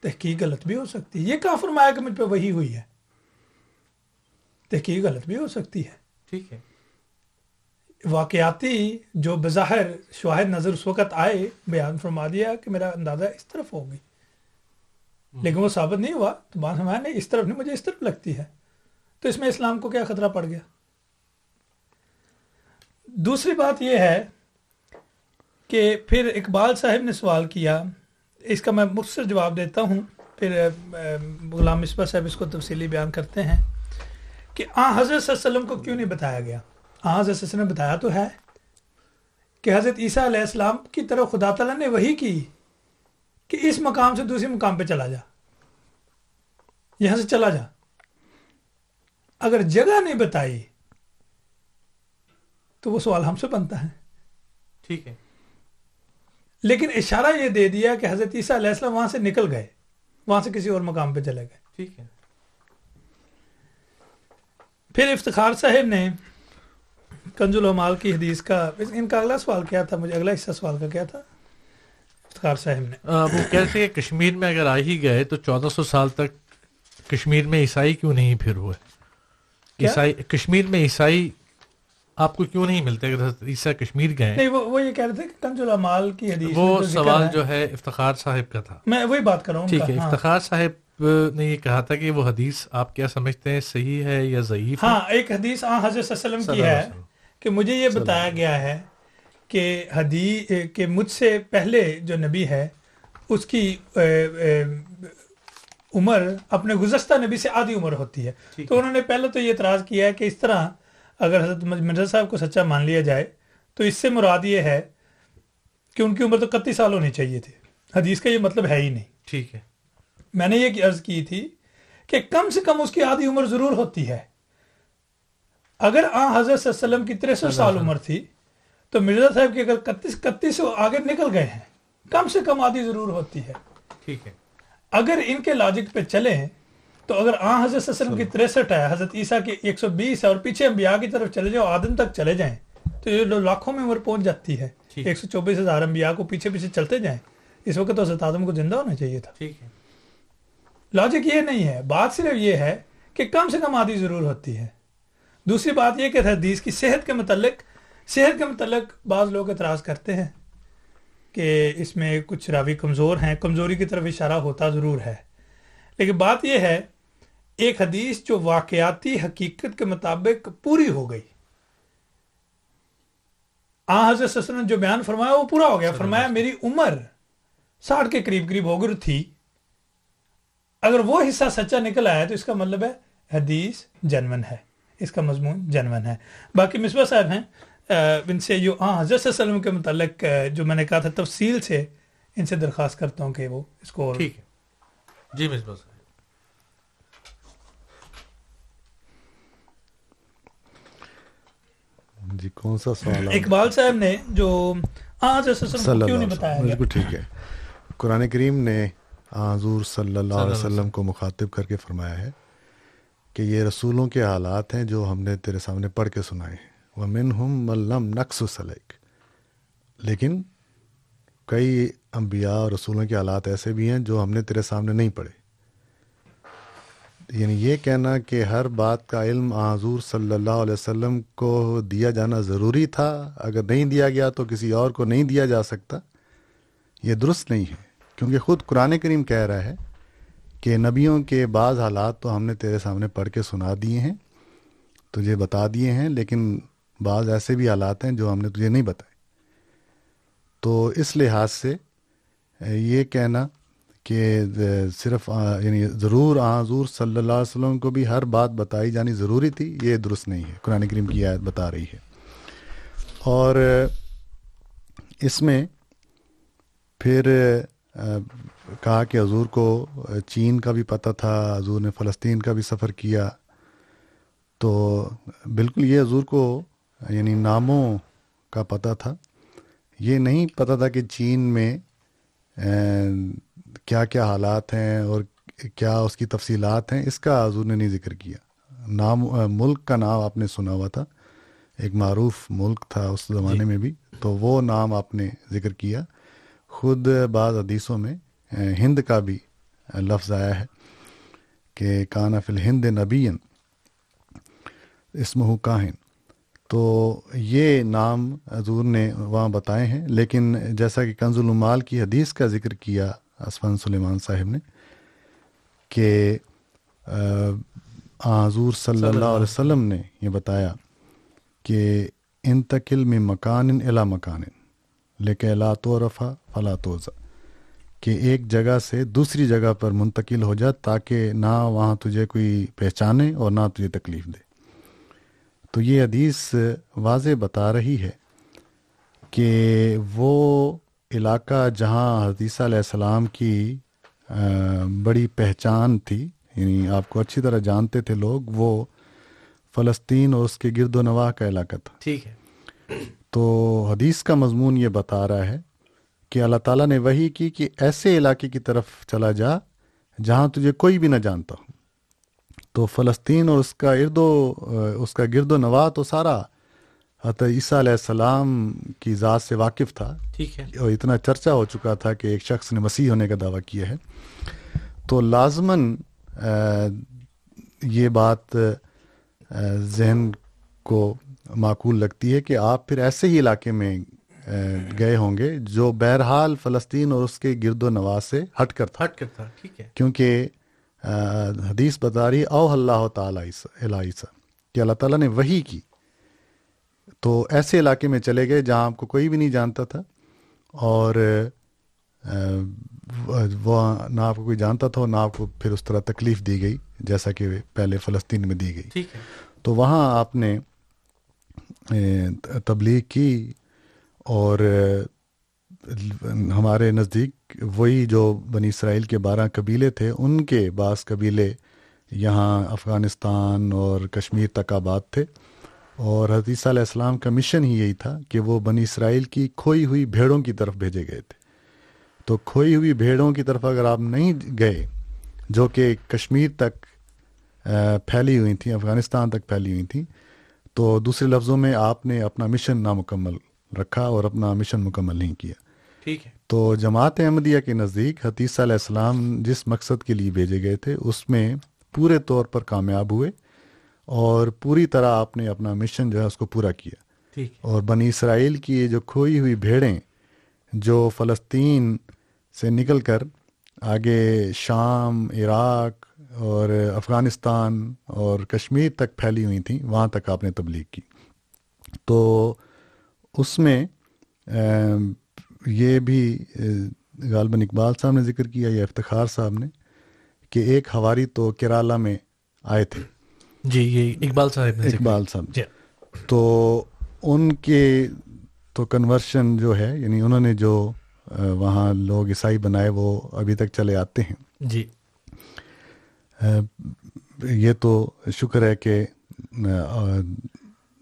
تحقیق غلط بھی ہو سکتی ہے۔ یہ کہاں فرمایا کہ مجھ پہ وہی ہوئی ہے؟ تحقیق غلط بھی ہو سکتی ہے۔ ٹھیک ہے۔ واقعاتی جو بظاہر شواہد نظر اس وقت آئے بیان فرما دیا کہ میرا اندازہ اس طرف ہوگی لیکن وہ ثابت نہیں ہوا۔ تو بات ہمارا نہیں اس طرف نہیں مجھے اس طرف لگتی ہے۔ تو اس میں اسلام کو کیا خطرہ پڑ گیا؟ دوسری بات یہ ہے کہ پھر اقبال صاحب نے سوال کیا۔ اس کا میں مختصر جواب دیتا ہوں۔ پھر غلام مصباح صاحب اس کو تفصیلی بیان کرتے ہیں کہ آ حضرت صلی اللہ علیہ وسلم کو کیوں نہیں بتایا گیا؟ آ حضرت نے بتایا تو ہے کہ حضرت عیسیٰ علیہ السلام کی طرف خدا تعالیٰ نے وہی کی کہ اس مقام سے دوسری مقام پہ چلا جا۔ یہاں سے چلا جا۔ اگر جگہ نہیں بتائی تو وہ سوال ہم سے بنتا ہے۔ ٹھیک ہے۔ لیکن اشارہ یہ دے دیا کہ حضرت عیسیٰ علیہ السلام وہاں سے نکل گئے۔ وہاں سے کسی اور مقام پہ چلے گئے۔ ٹھیک ہے۔ پھر افتخار صاحب نے کنز العمال کی حدیث کا ان کا اگلا سوال کیا تھا؟ مجھے اگلا حصہ سوال کا کیا تھا؟ افتخار صاحب نے۔ وہ کہتے ہیں کہ کشمیر میں اگر آ ہی گئے تو چودہ سو سال تک کشمیر میں عیسائی کیوں نہیں پھر ہوئے؟ عیسائی کشمیر میں عیسائی آپ کو کیوں نہیں ملتے اگر عیسیٰ کشمیر گئے؟ نہیں وہ وہ یہ کہہ رہے تھے کہ کنز العمال کی حدیث وہ سوال جو ہے افتخار صاحب کا تھا۔ میں وہی بات کر رہا ہوں۔ ٹھیک ہے افتخار صاحب نے یہ کہا تھا کہ وہ حدیث آپ کیا سمجھتے ہیں صحیح ہے یا ضعیف؟ ہاں ایک حدیث آن حضرت صلی اللہ علیہ وسلم کی ہے۔ کہ مجھے یہ بتایا گیا ہے کہ حدیث کہ مجھ سے پہلے جو نبی ہے اس کی عمر اپنے گزشتہ نبی سے آدھی عمر ہوتی ہے۔ تو انہوں نے پہلے تو یہ اعتراض کیا ہے کہ اس طرح اگر حضرت مرزا صاحب کو سچا مان لیا جائے تو اس سے مراد یہ ہے کہ ان کی عمر تو اکتیس سال ہونی چاہیے تھی۔ حدیث کا یہ مطلب ہے ہی نہیں۔ ٹھیک ہے۔ میں نے یہ عرض کی تھی کہ کم سے کم اس کی آدھی عمر ضرور ہوتی ہے۔ اگر آ حضرت صلی اللہ علیہ وسلم کی تریسٹھ سال عمر تھی تو مرزا صاحب کی اگر کتیس کتیس آگے نکل گئے ہیں کم سے کم آدھی ضرور ہوتی ہے۔ ٹھیک ہے۔ اگر ان کے لاجک پہ چلیں تو اگر آ حضرت صلی اللہ علیہ وسلم کی تریسٹھ ہے حضرت عیسیٰ کی ایک سو بیس ہے اور پیچھے انبیاء کی طرف چلے جاؤ آدم تک چلے جائیں تو یہ لاکھوں میں عمر پہنچ جاتی ہے۔ ایک سو چوبیس ہزار انبیاء کو پیچھے پیچھے چلتے جائیں اس وقت تو حضرت آدم کو زندہ ہونا چاہیے تھا۔ ٹھیک ہے۔ لاجک یہ نہیں ہے بات صرف یہ ہے کہ کم سے کم آدھی ضرور ہوتی ہے۔ دوسری بات یہ کہ حدیث کی صحت کے متعلق، صحت کے متعلق بعض لوگ اعتراض کرتے ہیں کہ اس میں کچھ راوی کمزور ہیں۔ کمزوری کی طرف اشارہ ہوتا ضرور ہے۔ لیکن بات یہ ہے، ایک حدیث جو واقعاتی حقیقت کے مطابق پوری ہو گئی۔ آ حضرت وسلم نے جو بیان فرمایا، وہ پورا ہو گیا۔ فرمایا، میری عمر ساٹھ کے قریب قریب ہو گئی تھی۔ اگر وہ حصہ سچا نکل آیا تو اس کا مطلب ہے حدیث جنون ہے۔ اس کا مضمون جنون ہے۔ باقی مصباح صاحب ہیں ان سے جو ہاں حضرت صلی اللہ علیہ وسلم کے متعلق جو میں نے کہا تھا تفصیل سے ان سے درخواست کرتا ہوں کہ وہ اس کو ٹھیک ہے۔ جی مصباح صاحب۔ جی کون سا سوال اقبال صاحب نے جو ہاں حضرت صلی اللہ علیہ وسلم کو کیوں نہیں بتایا بالکل ٹھیک ہے۔ قرآن کریم نے حضور صلی اللہ علیہ وسلم کو مخاطب کر کے فرمایا ہے کہ یہ رسولوں کے حالات ہیں جو ہم نے تیرے سامنے پڑھ کے سنائے ہیں۔ وہ من ہم ملم نقص سلیک لیکن کئی انبیاء اور رسولوں کے حالات ایسے بھی ہیں جو ہم نے تیرے سامنے نہیں پڑھے۔ یعنی یہ کہنا کہ ہر بات کا علم حضور صلی اللہ علیہ وسلم کو دیا جانا ضروری تھا۔ اگر نہیں دیا گیا تو کسی اور کو نہیں دیا جا سکتا۔ یہ درست نہیں ہے۔ کیونکہ خود قرآن کریم کہہ رہا ہے کہ نبیوں کے بعض حالات تو ہم نے تیرے سامنے پڑھ کے سنا دیے ہیں، تجھے بتا دیے ہیں، لیکن بعض ایسے بھی حالات ہیں جو ہم نے تجھے نہیں بتائے۔ تو اس لحاظ سے یہ کہنا کہ صرف یعنی ضرور حضور صلی اللہ علیہ وسلم کو بھی ہر بات بتائی جانی ضروری تھی، یہ درست نہیں ہے۔ قرآن کریم کی آیت بتا رہی ہے۔ اور اس میں پھر کہا کہ حضور کو چین کا بھی پتہ تھا حضور نے فلسطین کا بھی سفر کیا۔ تو بالکل یہ حضور کو یعنی ناموں کا پتہ تھا۔ یہ نہیں پتہ تھا کہ چین میں کیا کیا حالات ہیں اور کیا اس کی تفصیلات ہیں اس کا حضور نے نہیں ذکر کیا۔ نام ملک کا نام آپ نے سنا ہوا تھا۔ ایک معروف ملک تھا اس زمانے جی. میں بھی۔ تو وہ نام آپ نے ذکر کیا۔ خود بعض حدیثوں میں ہند کا بھی لفظ آیا ہے کہ کانا فل ہند نبین اسمہ کاہن۔ تو یہ نام حضور نے وہاں بتائے ہیں لیکن جیسا کہ کنز المال کی حدیث کا ذکر کیا اسفان سلیمان صاحب نے کہ حضور صلی اللہ علیہ وسلم نے یہ بتایا کہ انتقل میں مکان الا مکان لے کے لا تو رفا فلا توزہ کہ ایک جگہ سے دوسری جگہ پر منتقل ہو جا تاکہ نہ وہاں تجھے کوئی پہچانے اور نہ تجھے تکلیف دے۔ تو یہ حدیث واضح بتا رہی ہے کہ وہ علاقہ جہاں حدیثہ علیہ السلام کی بڑی پہچان تھی یعنی آپ کو اچھی طرح جانتے تھے لوگ وہ فلسطین اور اس کے گرد و نواح کا علاقہ تھا۔ ٹھیک ہے۔ تو حدیث کا مضمون یہ بتا رہا ہے کہ اللہ تعالیٰ نے وہی کی کہ ایسے علاقے کی طرف چلا جا جہاں تجھے کوئی بھی نہ جانتا ہو۔ تو فلسطین اور اس کا ارد و اس کا گرد و نواح تو سارا حضرت عیسیٰ علیہ السلام کی ذات سے واقف تھا۔ ٹھیک ہے۔ اور اتنا چرچا ہو چکا تھا کہ ایک شخص نے مسیح ہونے کا دعویٰ کیا ہے۔ تو لازماً یہ بات ذہن کو معقول لگتی ہے کہ آپ پھر ایسے ہی علاقے میں گئے ہوں گے جو بہرحال فلسطین اور اس کے گرد و نواز سے ہٹ کر تھا۔ ہٹ کر تھا ٹھیک ہے۔ کیونکہ حدیث بتا رہی او اللہ تعالیٰ کہ اللہ تعالیٰ نے وہی کی۔ تو ایسے علاقے میں چلے گئے جہاں آپ کو کوئی بھی نہیں جانتا تھا اور وہ نہ آپ کو کوئی جانتا تھا اور نہ آپ کو پھر اس طرح تکلیف دی گئی جیسا کہ پہلے فلسطین میں دی گئی۔ تو وہاں آپ نے تبلیغ کی۔ اور ہمارے نزدیک وہی جو بنی اسرائیل کے بارہ قبیلے تھے، ان کے بعض قبیلے یہاں افغانستان اور کشمیر تک آباد تھے۔ اور حدیثہ علیہ السلام کا مشن ہی یہی تھا کہ وہ بنی اسرائیل کی کھوئی ہوئی بھیڑوں کی طرف بھیجے گئے تھے۔ تو کھوئی ہوئی بھیڑوں کی طرف اگر آپ نہیں گئے، جو کہ کشمیر تک پھیلی ہوئی تھیں، افغانستان تک پھیلی ہوئی تھیں، تو دوسرے لفظوں میں آپ نے اپنا مشن نامکمل رکھا اور اپنا مشن مکمل نہیں کیا۔ ٹھیک ہے۔ تو جماعت احمدیہ کے نزدیک حتیثہ علیہ السلام جس مقصد کے لیے بھیجے گئے تھے اس میں پورے طور پر کامیاب ہوئے اور پوری طرح آپ نے اپنا مشن جو ہے اس کو پورا کیا۔ اور بنی اسرائیل کی جو کھوئی ہوئی بھیڑیں جو فلسطین سے نکل کر آگے شام عراق اور افغانستان اور کشمیر تک پھیلی ہوئی تھیں وہاں تک آپ نے تبلیغ کی۔ تو اس میں یہ بھی غالباً اقبال صاحب نے ذکر کیا یا افتخار صاحب نے کہ ایک ہواری تو کیرالا میں آئے تھے۔ جی یہ اقبال صاحب اقبال صاحب۔ جی۔ تو ان کے تو کنورشن جو ہے یعنی انہوں نے جو وہاں لوگ عیسائی بنائے وہ ابھی تک چلے آتے ہیں۔ جی۔ یہ تو شکر ہے کہ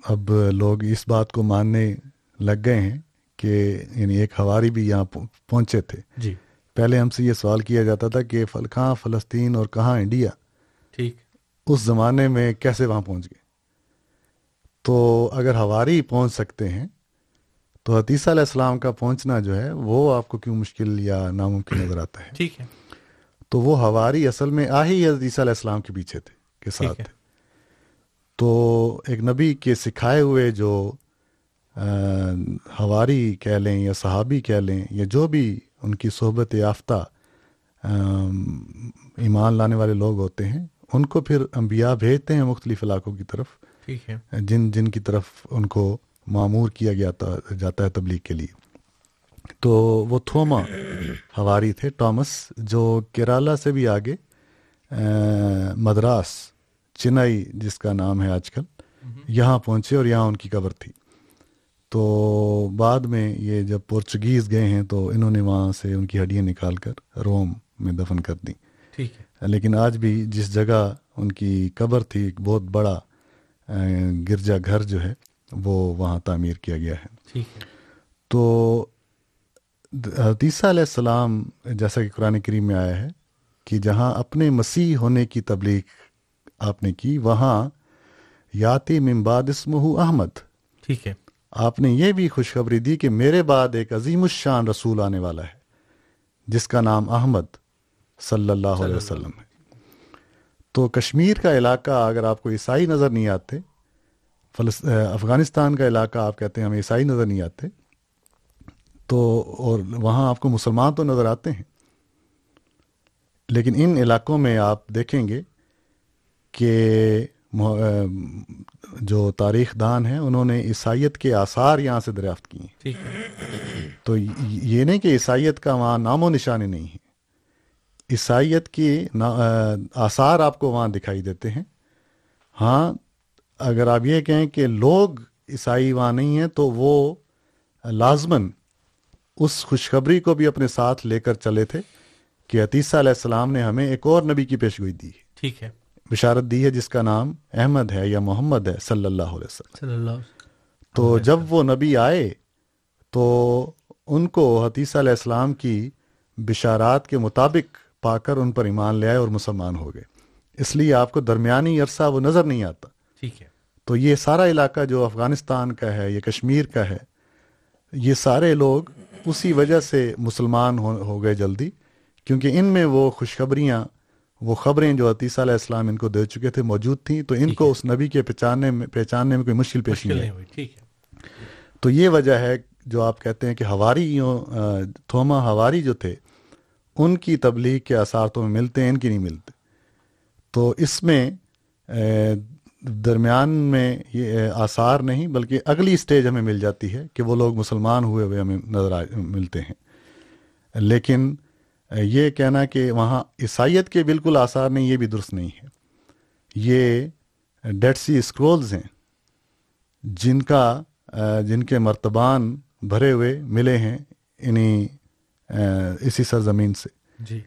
اب لوگ اس بات کو ماننے لگ گئے ہیں کہ یعنی ایک ہواری بھی یہاں پہنچے تھے۔ جی۔ پہلے ہم سے یہ سوال کیا جاتا تھا کہ کہاں فلسطین اور کہاں انڈیا؟ ٹھیک۔ اس زمانے میں کیسے وہاں پہنچ گئے؟ تو اگر ہواری پہنچ سکتے ہیں تو حتیثہ علیہ السلام کا پہنچنا جو ہے وہ آپ کو کیوں مشکل یا ناممکن نظر آتا ہے؟ ٹھیک ہے۔ تو وہ ہواری اصل میں آ ہی حتیثہ علیہ السلام کے پیچھے تھے کے ساتھ تھے۔ تو ایک نبی کے سکھائے ہوئے جو ہواری کہہ لیں یا صحابی کہہ لیں یا جو بھی ان کی صحبت یافتہ ایمان لانے والے لوگ ہوتے ہیں ان کو پھر انبیاء بھیجتے ہیں مختلف علاقوں کی طرف۔ جن جن کی طرف ان کو معمور کیا گیا جاتا ہے تبلیغ کے لیے۔ تو وہ تھوما ہواری تھے ٹامس جو کیرالا سے بھی آگے مدراس چنئی جس کا نام ہے آج کل یہاں پہنچے اور یہاں ان کی قبر تھی۔ تو بعد میں یہ جب پورچگیز گئے ہیں تو انہوں نے وہاں سے ان کی ہڈیاں نکال کر روم میں دفن کر دیں۔ ٹھیک ہے۔ لیکن آج بھی جس جگہ ان کی قبر تھی ایک بہت بڑا گرجا گھر جو ہے وہ وہاں تعمیر کیا گیا ہے۔ ٹھیک ہے۔ تو حدیثہ علیہ السلام جیسا کہ قرآن کریم میں آیا ہے کہ جہاں اپنے مسیح ہونے کی تبلیغ آپ نے کی وہاں یاتی ممباد اسمہ احمد۔ ٹھیک ہے۔ آپ نے یہ بھی خوشخبری دی کہ میرے بعد ایک عظیم الشان رسول آنے والا ہے جس کا نام احمد صلی اللہ علیہ وسلم ہے۔ تو کشمیر کا علاقہ اگر آپ کو عیسائی نظر نہیں آتے افغانستان کا علاقہ آپ کہتے ہیں ہمیں عیسائی نظر نہیں آتے تو اور وہاں آپ کو مسلمان تو نظر آتے ہیں۔ لیکن ان علاقوں میں آپ دیکھیں گے کہ جو تاریخ دان ہیں انہوں نے عیسائیت کے آثار یہاں سے دریافت کیے ہیں۔ تو یہ نہیں کہ عیسائیت کا وہاں نام و نشانی نہیں ہے۔ عیسائیت کی آثار آپ کو وہاں دکھائی دیتے ہیں۔ ہاں اگر آپ یہ کہیں کہ لوگ عیسائی وہاں نہیں ہیں تو وہ لازماً اس خوشخبری کو بھی اپنے ساتھ لے کر چلے تھے کہ عتیسہ علیہ السلام نے ہمیں ایک اور نبی کی پیشگوئی دی۔ ٹھیک ہے۔ بشارت دی ہے جس کا نام احمد ہے یا محمد ہے صلی اللہ علیہ وسلم۔ صلی اللہ تو جب وہ نبی آئے تو ان کو حتیثہ علیہ السلام کی بشارات کے مطابق پا کر ان پر ایمان لے آئے اور مسلمان ہو گئے۔ اس لیے آپ کو درمیانی عرصہ وہ نظر نہیں آتا۔ ٹھیک ہے۔ تو یہ سارا علاقہ جو افغانستان کا ہے یہ کشمیر کا ہے یہ سارے لوگ اسی وجہ سے مسلمان ہو گئے جلدی کیونکہ ان میں وہ خوشخبریاں وہ خبریں جو عتیسہ علیہ السلام ان کو دے چکے تھے موجود تھیں تو ان کو اس نبی کے پہچاننے میں پہچاننے میں کوئی مشکل پیش نہیں ہوئی تو یہ وجہ ہے جو آپ کہتے ہیں کہ ہواری تھوما ہواری جو تھے ان کی تبلیغ کے اثار تو ملتے ہیں ان کی نہیں ملتے۔ تو اس میں درمیان میں یہ آثار نہیں بلکہ اگلی سٹیج ہمیں مل جاتی ہے کہ وہ لوگ مسلمان ہوئے ہوئے ہمیں نظر آ ملتے ہیں۔ لیکن یہ کہنا کہ وہاں عیسائیت کے بالکل آثار نہیں یہ بھی درست نہیں ہے۔ یہ ڈیٹ سی اسکرولز ہیں جن کا جن کے مرتبان بھرے ہوئے ملے ہیں انہیں اسی سرزمین سے۔ جی۔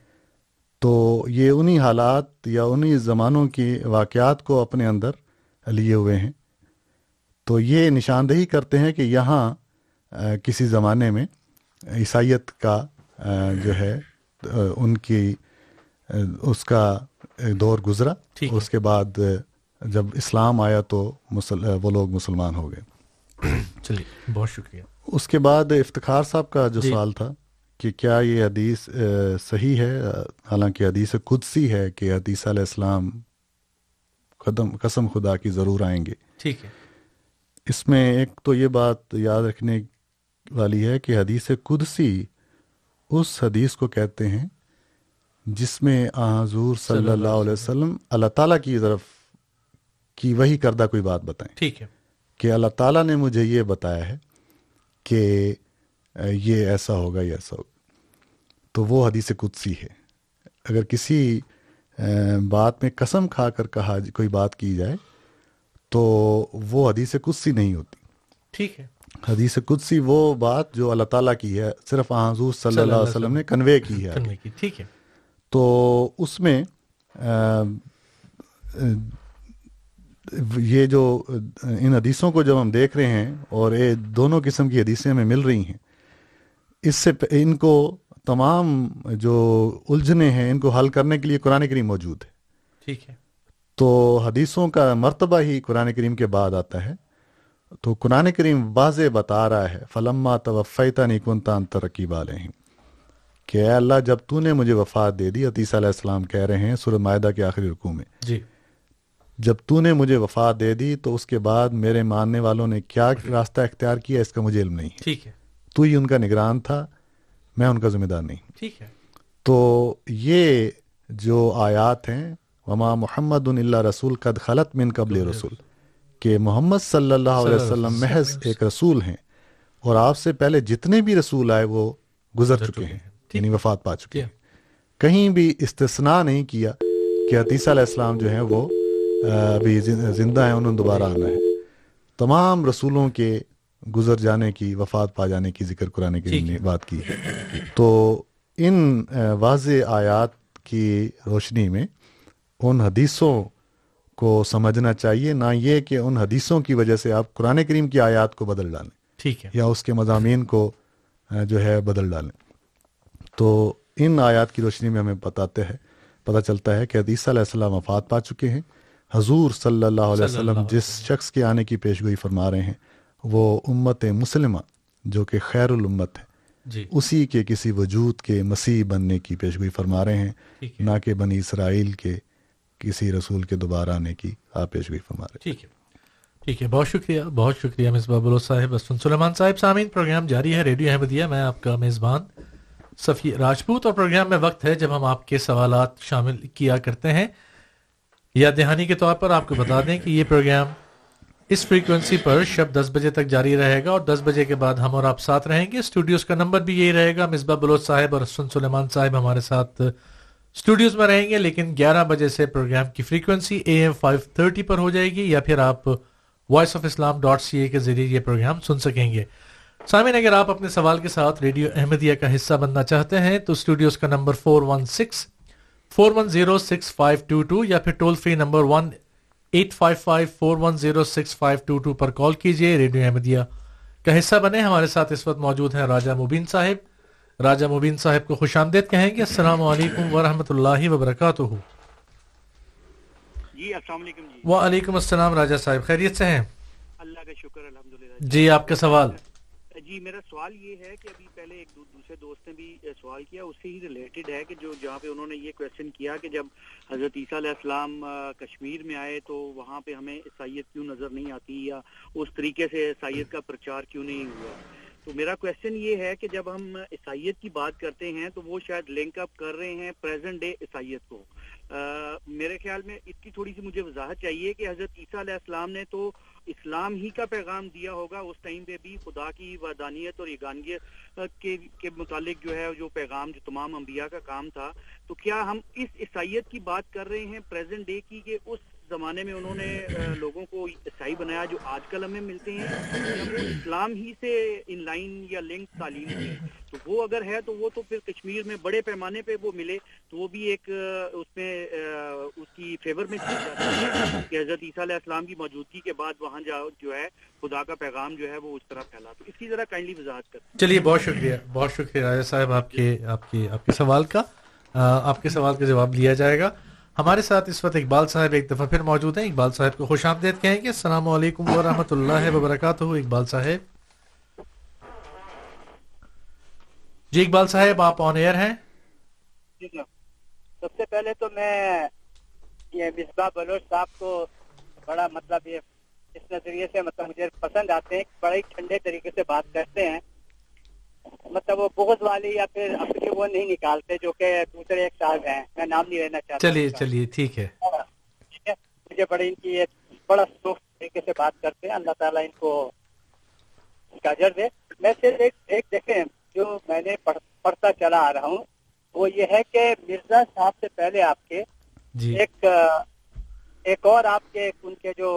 تو یہ انہی حالات یا انہی زمانوں کی واقعات کو اپنے اندر لیے ہوئے ہیں۔ تو یہ نشاندہی کرتے ہیں کہ یہاں کسی زمانے میں عیسائیت کا جو ہے ان کی اس کا دور گزرا۔ اس کے بعد جب اسلام آیا تو مسل وہ لوگ مسلمان ہو گئے۔ (clears throat) چلیے بہت شکریہ۔ اس کے بعد افتخار صاحب کا جو جی۔ سوال تھا کہ کیا یہ حدیث صحیح ہے؟ حالانکہ حدیث قدسی ہے کہ حدیث علیہ السلام قدم قسم خدا کی ضرور آئیں گے۔ ٹھیک ہے۔ اس میں ایک تو یہ بات یاد رکھنے والی ہے کہ حدیث قدسی اس حدیث کو کہتے ہیں جس میں حضور صلی اللہ علیہ وسلم اللہ تعالیٰ کی طرف کی وہی کردہ کوئی بات بتائیں۔ ٹھیک ہے۔ کہ اللہ تعالیٰ نے مجھے یہ بتایا ہے کہ یہ ایسا ہوگا یہ ایسا ہوگا۔ تو وہ حدیث قدسی ہے۔ اگر کسی بات میں قسم کھا کر کہا کوئی بات کی جائے تو وہ حدیث قدسی نہیں ہوتی۔ ٹھیک ہے۔ حدیث قدسی وہ بات جو اللہ تعالیٰ کی ہے صرف حضور صلی اللہ علیہ وسلم نے کنوے کی ہے۔ ٹھیک ہے۔ تو اس میں یہ جو ان حدیثوں کو جب ہم دیکھ رہے ہیں اور یہ دونوں قسم کی حدیثیں ہمیں مل رہی ہیں اس سے ان کو تمام جو الجھنے ہیں ان کو حل کرنے کے لیے قرآن کریم موجود ہے۔ ٹھیک ہے۔ تو حدیثوں کا مرتبہ ہی قرآن کریم کے بعد آتا ہے۔ تو قرآن کریم واضح بتا رہا ہے فلما توفیتا نکن ترقی والے ہیں کہ اے اللہ جب تو نے مجھے وفات دے دی عتیسہ علیہ السلام کہہ رہے ہیں سر معدہ کے آخری رکوع میں۔ جی۔ جب تو نے مجھے وفات دے دی تو اس کے بعد میرے ماننے والوں نے کیا راستہ اختیار کیا؟ اس کا مجھے علم نہیں ٹھیک ہے۔ تو ہی ان کا نگران تھا میں ان کا ذمہ دار نہیں۔ ٹھیک ہے۔ تو یہ جو آیات ہیں وما محمد اللہ رسول قد خلط من قبل رسول۔ کہ محمد صلی اللہ علیہ وسلم محض ایک رسول ہیں اور آپ سے پہلے جتنے بھی رسول آئے وہ گزر چکے ہیں یعنی وفات پا چکے ہیں۔ کہیں بھی استثناء نہیں کیا کہ حتیثہ علیہ السلام جو ہیں وہ ابھی زندہ ہیں انہوں نے دوبارہ آنا ہے۔ تمام رسولوں کے گزر جانے کی وفات پا جانے کی ذکر قرآن کی نے بات کی ہے۔ تو ان واضح آیات کی روشنی میں ان حدیثوں کو سمجھنا چاہیے نہ یہ کہ ان حدیثوں کی وجہ سے آپ قرآن کریم کی آیات کو بدل ڈالیں ٹھیک ہے۔ یا اس کے مضامین کو جو ہے بدل ڈالیں۔ تو ان آیات کی روشنی میں ہمیں بتاتے ہیں پتہ چلتا ہے کہ حدیثہ علیہ السلام وفات پا چکے ہیں۔ حضور صلی اللہ علیہ وسلم جس شخص کے آنے کی پیشگوئی فرما رہے ہیں وہ امت مسلمہ جو کہ خیر الامت ہے۔ جی۔ اسی کے کسی وجود کے مسیح بننے کی پیشگوئی فرما رہے ہیں نہ کہ بنی اسرائیل کے۔ کسی رسول کے دوبارہ آنے کی آپ پیشگوئی فرما رہے ٹھیک ہے۔ ٹھیک ہے، بہت شکریہ بہت شکریہ مصباح بلو صاحب۔ اسفن سلیمان صاحب سامعین، پروگرام جاری ہے، ریڈیو احمدیہ میں آپ کا میزبان صفی راجپوت۔ اور پروگرام میں وقت ہے جب ہم آپ کے سوالات شامل کیا کرتے ہیں۔ یا دہانی کے طور پر آپ کو بتا دیں کہ یہ پروگرام اس فریکوینسی پر شب دس بجے تک جاری رہے گا۔ اور دس بجے کے بعد ہم اور آپ ساتھ رہیں گے۔ اسٹوڈیوز کا نمبر بھی یہی رہے گا۔ مصباح بلوچ صاحب اور حسن سلیمان صاحب ہمارے ساتھ اسٹوڈیوز میں رہیں گے، لیکن گیارہ بجے سے پروگرام کی frequency A M five thirty پر ہو جائے گی، یا پھر آپ voice of Islam dot C A کے ذریعے یہ پروگرام سن سکیں گے۔ سامعین، اگر آپ اپنے سوال کے ساتھ ریڈیو احمدیہ کا حصہ بننا چاہتے ہیں، تو اسٹوڈیوز کا number four one six four one zero six five two two یا پھر toll free number one eight five five four one zero six five two two پر کال کیجیے ریڈیو احمدیہ کا حصہ بنے، ہمارے ساتھ اس وقت موجود ہیں راجہ مبین صاحب۔ راجہ مبین صاحب کو خوش آمدید کہیں گے السلام علیکم ورحمۃ اللہ وبرکاتہ۔ جی السلام علیکم جی۔ وعلیکم السلام راجہ صاحب خیریت سے ہیں؟ اللہ کا شکر الحمدللہ۔ جی آپ کا سوال۔ جی میرا سوال یہ ہے کہ ابھی پہلے ایک دوسرے دوست نے بھی سوال کیا اس سے ہی ریلیٹڈ ہے کہ جو جہاں پہ انہوں نے یہ کوشچن کیا کہ جب حضرت عیسیٰ علیہ السلام کشمیر میں آئے تو وہاں پہ ہمیں عیسائیت کیوں نظر نہیں آتی یا اس طریقے سے عیسائیت کا پرچار کیوں نہیں ہوا؟ تو میرا کوشچن یہ ہے کہ جب ہم عیسائیت کی بات کرتے ہیں تو وہ شاید لنک اپ کر رہے ہیں پریزنٹ ڈے عیسائیت کو۔ میرے خیال میں اس کی تھوڑی سی مجھے وضاحت چاہیے کہ حضرت عیسیٰ علیہ السلام نے تو اسلام ہی کا پیغام دیا ہوگا، اس ٹائم پہ بھی خدا کی ودانیت اور یگانیت کے کے متعلق جو ہے جو پیغام، جو تمام انبیاء کا کام تھا۔ تو کیا ہم اس عیسائیت کی بات کر رہے ہیں پریزنٹ ڈے کی کہ اس زمانے میں انہوں نے لوگوں کو عیسائی بنایا جو آج کل ہمیں ملتے ہیں وہ اسلام ہی سے ان لائن یا لنک تعلیم تھی تو وہ اگر ہے تو وہ تو پھر کشمیر میں بڑے پیمانے پہ وہ ملے، تو وہ بھی ایک اس میں اس کی فیور میں چل جاتا ہے کہ حضرت عیسیٰ علیہ السلام کی موجودگی کے بعد وہاں جا، جو ہے، خدا کا پیغام جو ہے وہ اس طرح پھیلا۔ تو اس کی ذرا کائنڈلی وضاحت کر چلیے، بہت شکریہ بہت شکریہ راجا صاحب، آپ کے آپ کے آپ کے سوال کا آپ کے سوال کا جواب لیا جائے گا۔ ہمارے ساتھ اس وقت اقبال صاحب ایک دفعہ پھر موجود ہیں۔ اقبال صاحب کو خوش آمدید کہیں گے السلام علیکم ورحمۃ اللہ وبرکاتہ۔ اقبال صاحب۔ جی اقبال صاحب، آپ آن ایئر ہیں؟ جی, جی سب سے پہلے تو میں یہ مصباح بلوچ صاحب کو بڑا مطلب یہ اس نظریے سے مطلب مجھے پسند آتے ہیں، بڑے ٹھنڈے طریقے سے بات کرتے ہیں۔ مطلب وہ بغض والے یا پھر اپنے وہ نہیں نکالتے جو کہ دوسرے ایک صاحب ہیں میں نام نہیں لینا چاہتا چلیے چلیے ٹھیک ہے۔ ٹھیک ہے۔ مجھے بڑے ان کی ایک بڑا سوکھ طریقے سے بات کرتے ہیں۔ اللہ تعالیٰ ان کو اجر دے۔ میں صرف ایک ایک دیکھیں جو میں نے پڑھ- پڑھتا چلا آ رہا ہوں وہ یہ ہے کہ مرزا صاحب سے پہلے آپ کے جی۔ ایک ایک اور آپ کے ان کے جو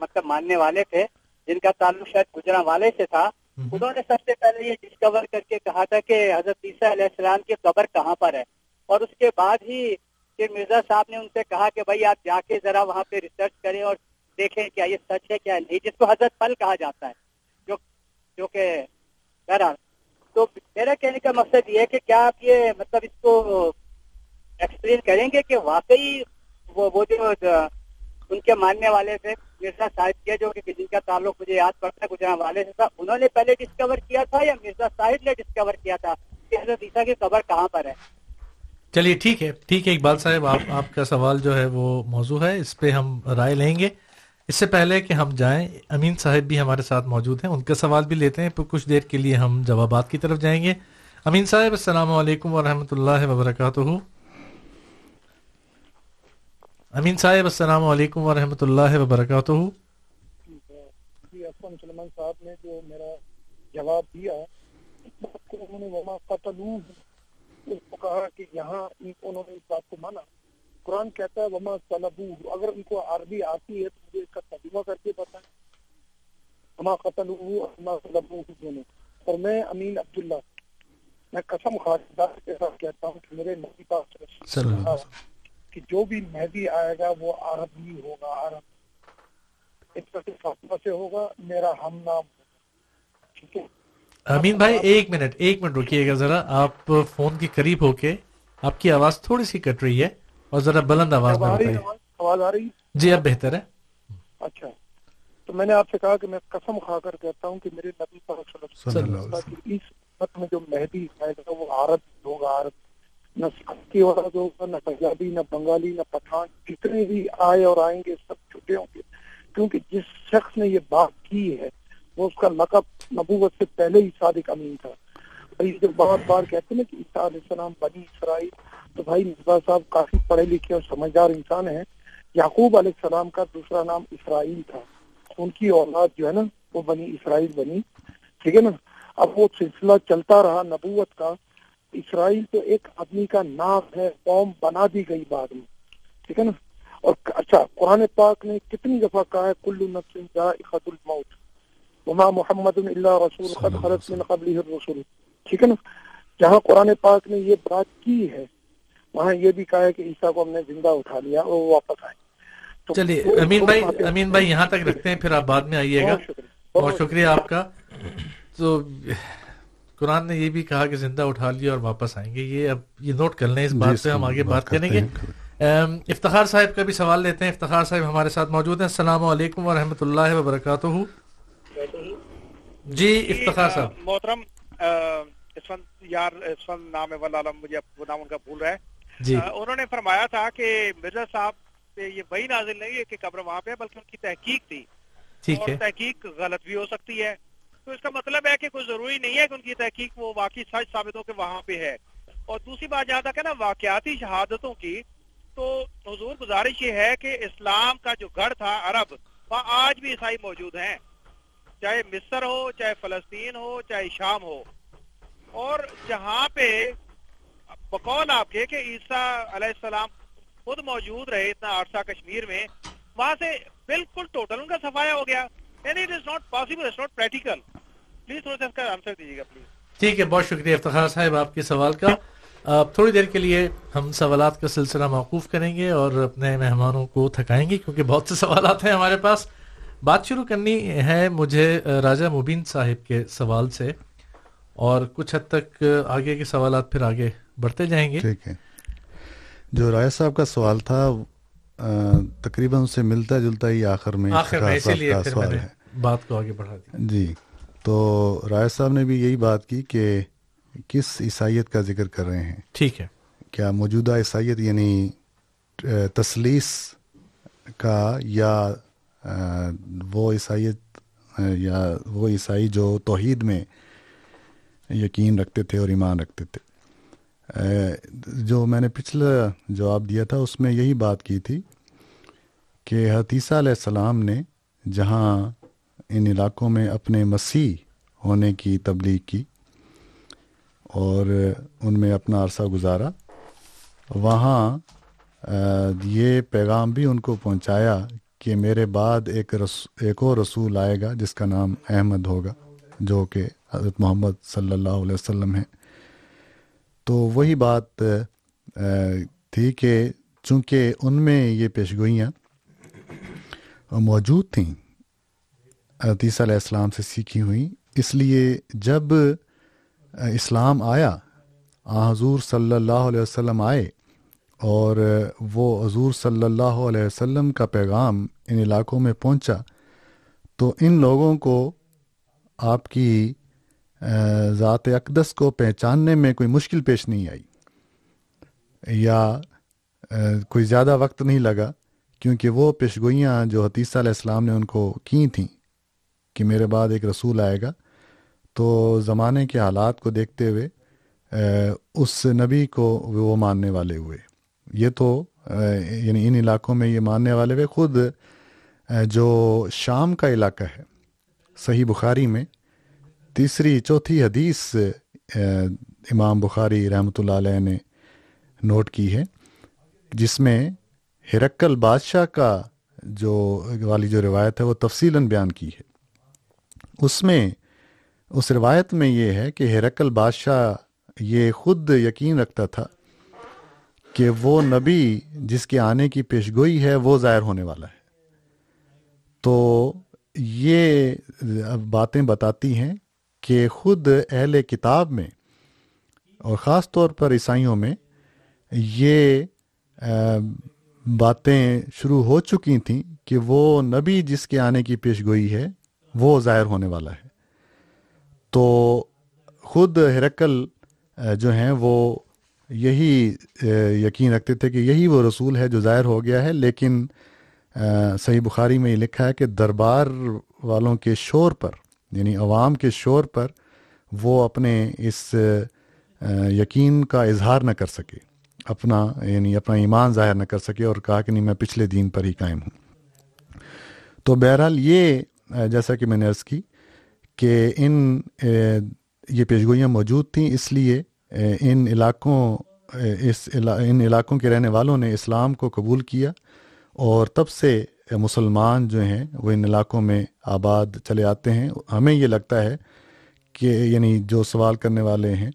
مطلب ماننے والے تھے جن کا تعلق شاید گجرا والے سے تھا انہوں نے سب سے پہلے یہ ڈسکور کر کے کہا تھا کہ حضرت عیسیٰ علیہ السلام کی قبر کہاں پر ہے؟ اور اس کے بعد ہی پھر مرزا صاحب نے ان سے کہا کہ بھائی آپ جا کے ذرا وہاں پہ ریسرچ کریں اور دیکھیں کیا یہ سچ ہے کیا نہیں، جس کو حضرت پل کہا جاتا ہے، جو جو کہ بہرحال۔ تو میرا کہنے کا مقصد یہ ہے کہ کیا آپ یہ مطلب اس کو ایکسپلین کریں گے کہ واقعی وہ وہ جو جو ان کے ماننے والے تھے، مرزا صاحب کے، جو کہ جن کا تعلق مجھے یاد پڑتا ہے گجرا والے سے تھا، انہوں نے پہلے ڈسکور کیا تھا یا مرزا صاحب نے ڈسکور کیا تھا؟ کہ حضرت عیسیٰ کی قبر کہاں پر ہے؟ چلیے، ٹھیک ہے ٹھیک ہے، اقبال صاحب، آپ آپ کا سوال جو ہے وہ موضوع ہے، اس پہ ہم رائے لیں گے۔ اس سے پہلے کہ ہم جائیں، امین صاحب بھی ہمارے ساتھ موجود ہیں، ان کا سوال بھی لیتے ہیں، پھر کچھ دیر کے لیے ہم جوابات کی طرف جائیں گے۔ امین صاحب، السلام علیکم ورحمۃ اللہ وبرکاتہ۔ امین صاحب السلام علیکم ورحمۃ اللہ وبرکاتہ۔ جی سلمان صاحب نے جو میرا جواب دیا انہوں نے وما اس کو کہا کہ یہاں ان انہوں نے اس بات کو مانا۔ قرآن کہتا ہے وما اگر ان کو عربی آتی ہے تو مجھے اس کا ترجمہ کر کے بتائیں۔ وما وما دونوں۔ اور میں امین عبداللہ میں قسم خاصدار کے ساتھ کہتا ہوں کہ میرے نبی پاک صلی اللہ علیہ وسلم۔ کہ جو بھی مہدی آئے گا وہ عربی ہوگا عرب۔ اس کا صرف فاطمہ سے ہوگا میرا ہم نام ٹھیک ہے؟ امین بھائی ایک منٹ ایک منٹ رکیے گا ذرا۔ آپ فون کے قریب ہو کے آپ کی آواز تھوڑی سی کٹ رہی ہے اور ذرا بلند آواز میں ہے؟ بتائیے آواز آ رہی ہے؟ جی اب بہتر ہے۔ اچھا۔ تو میں نے آپ سے کہا کہ میں قسم کھا کر کہتا ہوں کہ میرے نبی پاک صلی اللہ علیہ وسلم کی اس مت میں جو مہدی گا وہ عرب ہوگا عرب۔ نہ سکھی عورت ہوگا نہ پنجابی، نہ بنگالی، نہ پٹھان، جتنے بھی آئے اور آئیں گے سب چھوٹے ہوں گے۔ کیونکہ جس شخص نے یہ بات کی ہے، وہ اس کا لقب نبوت سے پہلے ہی صادق امین تھا۔ اور یہ جو بار بار کہتے ہیں نا کہ عیسیٰ علیہ السلام بنی اسرائیل، تو بھائی مصباح صاحب کافی پڑھے لکھے اور سمجھدار انسان ہیں۔ یعقوب علیہ السلام کا دوسرا نام اسرائیل تھا۔ ان کی اولاد جو ہے نا، وہ بنی اسرائیل بنی۔ ٹھیک ہے نا؟ اب وہ سلسلہ چلتا رہا نبوت کا۔ اسرائیل تو ایک آدمی کا نام ہے قوم بنا دی گئی بعد میں ٹھیک ہے نا؟ اور اچھا قرآن پاک نے کتنی دفعہ کہا ہے کل نفس ذائقۃ الموت وما محمد الا رسول قد خلت من قبله الرسل ٹھیک ہے نا؟ جہاں قرآن پاک نے یہ بات کی ہے وہاں یہ بھی کہا ہے کہ عیسیٰ کو ہم نے زندہ اٹھا لیا اور وہ واپس آئے۔ چلیے امین بھائی امین بھائی یہاں تک رکھتے ہیں پھر آپ بعد میں آئیے گا۔ بہت شکریہ آپ کا۔ تو قرآن نے یہ بھی کہا کہ زندہ اٹھا لیا اور واپس آئیں گے۔ یہ اب یہ نوٹ کر لیں اس جی، بات پہ ہم آگے بات کریں گے۔ افتخار صاحب کا بھی سوال لیتے ہیں۔ افتخار صاحب ہمارے ساتھ موجود ہیں۔ السلام علیکم ورحمۃ اللہ وبرکاتہ۔ جی افتخار جی، صاحب۔ محترم آ، اس وقت یار اس وقت نام عالم مجھے اب وہ نام ان کا بھول رہا ہے۔ جی۔ انہوں نے فرمایا تھا کہ مرزا صاحب پہ یہ وہی نازل نہیں ہے کہ قبر وہاں پہ ہے بلکہ ان کی تحقیق تھی۔ ٹھیک اور ہے۔ تحقیق غلط بھی ہو سکتی ہے۔ تو اس کا مطلب ہے کہ کوئی ضروری نہیں ہے کہ ان کی تحقیق وہ واقعی سچ ثابت ہو کہ وہاں پہ ہے۔ اور دوسری بات جہاں تک ہے نا واقعاتی شہادتوں کی، تو حضور گزارش یہ ہے کہ اسلام کا جو گڑھ تھا عرب وہاں آج بھی عیسائی موجود ہیں۔ چاہے مصر ہو، چاہے فلسطین ہو، چاہے شام ہو۔ اور جہاں پہ بقول آپ کے کہ عیسیٰ علیہ السلام خود موجود رہے اتنا عرصہ کشمیر میں، وہاں سے بالکل ٹوٹل ان کا صفایا ہو گیا۔ یعنی it is not possible it's not practical please تھوڑا سا اس کا آنسر دیجیے گا پلیز ٹھیک ہے بہت شکریہ افتخار صاحب آپ کے سوال کا۔ اب تھوڑی دیر کے لیے ہم سوالات کا سلسلہ موقوف کریں گے اور اپنے مہمانوں کو تھکائیں گے کیونکہ بہت سے سوالات ہیں ہمارے پاس۔ بات شروع کرنی ہے مجھے راجہ مبین صاحب کے سوال سے اور کچھ حد تک آگے کے سوالات پھر آگے بڑھتے جائیں گے۔ ٹھیک ہے۔ جو رائے صاحب کا سوال تھا تقریباً اس سے ملتا جلتا ہی آخر میں آخر میں اسی لیے بات کو آگے بڑھا دیا۔ جی۔ تو رائے صاحب نے بھی یہی بات کی کہ کس عیسائیت کا ذکر کر رہے ہیں؟ ٹھیک ہے۔ کیا موجودہ عیسائیت یعنی تسلیس کا یا وہ عیسائیت یا وہ عیسائی جو توحید میں یقین رکھتے تھے اور ایمان رکھتے تھے۔ جو میں نے پچھلا جواب دیا تھا اس میں یہی بات کی تھی کہ حتیثہ علیہ السلام نے جہاں ان علاقوں میں اپنے مسیح ہونے کی تبلیغ کی اور ان میں اپنا عرصہ گزارا۔ وہاں یہ پیغام بھی ان کو پہنچایا کہ میرے بعد ایک رس، ایک اور رسول آئے گا جس کا نام احمد ہوگا، جو کہ حضرت محمد صلی اللہ علیہ وسلم ہے تو وہی بات تھی کہ چونکہ ان میں یہ پیشگوئیاں موجود تھیں عتیث علیہ السلام سے سیکھی ہوئیں۔ اس لیے جب اسلام آیا حضور صلی اللہ علیہ وسلم آئے اور وہ حضور صلی اللہ علیہ وسلم کا پیغام ان علاقوں میں پہنچا، تو ان لوگوں کو آپ کی ذات اقدس کو پہچاننے میں کوئی مشکل پیش نہیں آئی یا کوئی زیادہ وقت نہیں لگا کیونکہ وہ پیشگوئیاں جو حتیثہ علیہ السلام نے ان کو کی تھیں۔ کہ میرے بعد ایک رسول آئے گا، تو زمانے کے حالات کو دیکھتے ہوئے اس نبی کو وہ ماننے والے ہوئے۔ یہ تو یعنی ان علاقوں میں یہ ماننے والے ہوئے۔ خود جو شام کا علاقہ ہے، صحیح بخاری میں تیسری، چوتھی حدیث امام بخاری رحمۃ اللہ علیہ نے نوٹ کی ہے، جس میں ہرکل بادشاہ کا جو والی جو روایت ہے، وہ تفصیلاً بیان کی ہے۔ اس میں، اس روایت میں یہ ہے کہ ہرکل بادشاہ یہ خود یقین رکھتا تھا کہ وہ نبی جس کے آنے کی پیشگوئی ہے، وہ ظاہر ہونے والا ہے۔ تو یہ باتیں بتاتی ہیں کہ خود اہل کتاب میں اور خاص طور پر عیسائیوں میں یہ باتیں شروع ہو چکی تھیں کہ وہ نبی جس کے آنے کی پیشگوئی ہے وہ ظاہر ہونے والا ہے۔ تو خود ہرکل جو ہیں، وہ یہی یقین رکھتے تھے کہ یہی وہ رسول ہے جو ظاہر ہو گیا ہے۔ لیکن صحیح بخاری میں یہ لکھا ہے کہ دربار والوں کے شور پر یعنی عوام کے شور پر، وہ اپنے اس یقین کا اظہار نہ کر سکے۔ اپنا یعنی اپنا ایمان ظاہر نہ کر سکے اور کہا کہ نہیں، میں پچھلے دین پر ہی قائم ہوں۔ تو بہرحال یہ جیسا کہ میں نے عرض کی کہ ان یہ پیشگوئیاں موجود تھیں، اس لیے ان علاقوں اس ان علاقوں کے رہنے والوں نے اسلام کو قبول کیا اور تب سے مسلمان جو ہیں وہ ان علاقوں میں آباد چلے آتے ہیں۔ ہمیں یہ لگتا ہے کہ یعنی جو سوال کرنے والے ہیں،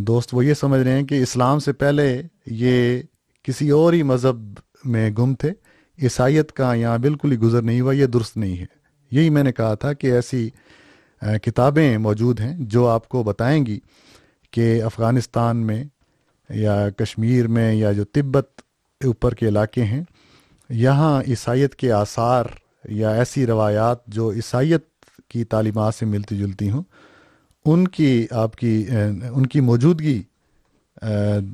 دوست وہ یہ سمجھ رہے ہیں کہ اسلام سے پہلے یہ کسی اور ہی مذہب میں گم تھے، عیسائیت کا یہاں بالکل ہی گزر نہیں ہوا، یہ درست نہیں ہے۔ یہی میں نے کہا تھا کہ ایسی کتابیں موجود ہیں جو آپ کو بتائیں گی کہ افغانستان میں یا کشمیر میں یا جو تبت اوپر کے علاقے ہیں، یہاں عیسائیت کے آثار یا ایسی روایات جو عیسائیت کی تعلیمات سے ملتی جلتی ہوں، ان کی آپ کی ان کی موجودگی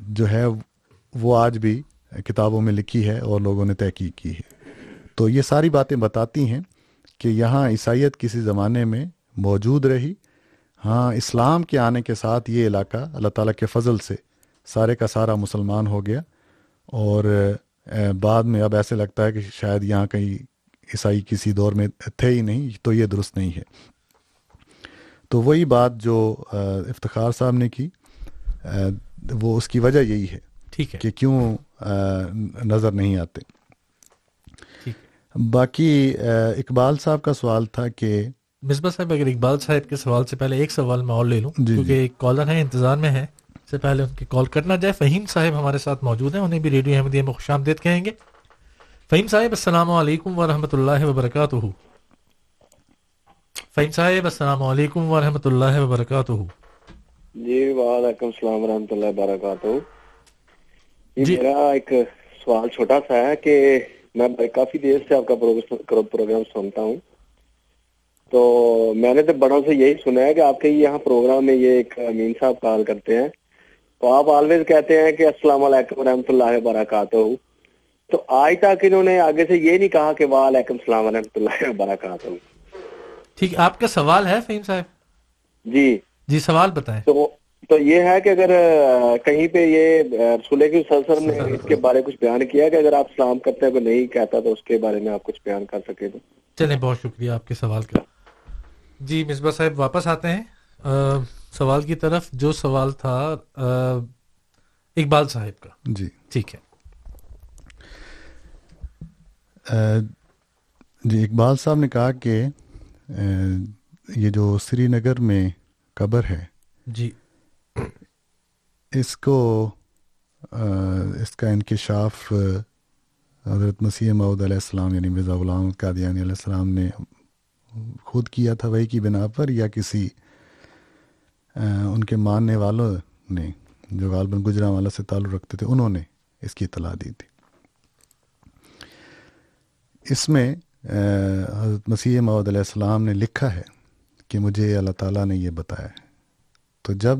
جو ہے وہ آج بھی کتابوں میں لکھی ہے اور لوگوں نے تحقیق کی ہے۔ تو یہ ساری باتیں بتاتی ہیں۔ کہ یہاں عیسائیت کسی زمانے میں موجود رہی۔ ہاں اسلام کے آنے کے ساتھ یہ علاقہ اللہ تعالیٰ کے فضل سے سارے کا سارا مسلمان ہو گیا۔ اور بعد میں اب ایسے لگتا ہے کہ شاید یہاں کہیں عیسائی کسی دور میں تھے ہی نہیں تو یہ درست نہیں ہے۔ تو وہی بات جو افتخار صاحب نے کی وہ اس کی وجہ یہی ہے ٹھیک ہے۔ کہ کیوں نظر نہیں آتے۔ باقی اقبال صاحب کا سوال تھا کہ مصباح صاحب اگر اقبال صاحب کے سوال سے پہلے ایک سوال میں اور لے لوں جی کیونکہ ایک کالر ہے انتظار میں ہے سے پہلے ان کی کال کرنا جائے۔ فہیم صاحب ہمارے ساتھ موجود ہیں انہیں بھی ریڈیو احمدیہ میں خوش آمدید کہیں گے۔ فہیم صاحب السلام علیکم ورحمۃ اللہ وبرکاتہ۔ فہیم صاحب السلام علیکم ورحمۃ اللہ وبرکاتہ۔ جی وعلیکم السلام ورحمۃ اللہ وبرکاتہ۔ جی۔ میرا ایک سوال چھوٹا سا ہے کہ میں کافی دیر سے آپ کا پروگرام سنتا ہوں۔ تو میں نے تو بڑوں سے یہی سنا ہے کہ آپ کے یہاں پروگرام میں یہ ایک امین صاحب کال کرتے ہیں۔ تو آپ آلویز کہتے ہیں کہ السلام علیکم ورحمۃ اللہ وبرکاتہ۔ تو آج تک انہوں نے آگے سے یہ نہیں کہا کہ وعلیکم السلام ورحمۃ اللہ وبرکاتہ۔ ٹھیک آپ کا سوال ہے فہیم صاحب؟ جی۔ جی سوال بتائیں۔ تو تو یہ ہے کہ اگر کہیں پہ یہ رسول علیہ وسلم نے اس کے بارے کچھ بیان کیا کہ اگر آپ سلام کرتے ہیں کوئی نہیں کہتا تو اس کے بارے میں آپ کچھ بیان کر سکے تو چلیں بہت شکریہ آپ کے سوال کا۔ جی مصباح صاحب واپس آتے ہیں۔ سوال کی طرف جو سوال تھا اقبال صاحب کا۔ جی۔ ٹھیک ہے۔ جی اقبال صاحب نے کہا کہ یہ جو سری نگر میں قبر ہے جی۔ اس کو اس کا انکشاف حضرت مسیح معود علیہ السلام یعنی مرزا غلام قادیانی علیہ السلام نے خود کیا تھا وہی کی بنا پر یا کسی ان کے ماننے والوں نے، جو غالباً گجرا والا سے تعلق رکھتے تھے، انہوں نے اس کی اطلاع دی تھی۔ اس میں حضرت مسیح معود علیہ السلام نے لکھا ہے کہ مجھے اللہ تعالیٰ نے یہ بتایا ہے۔ تو جب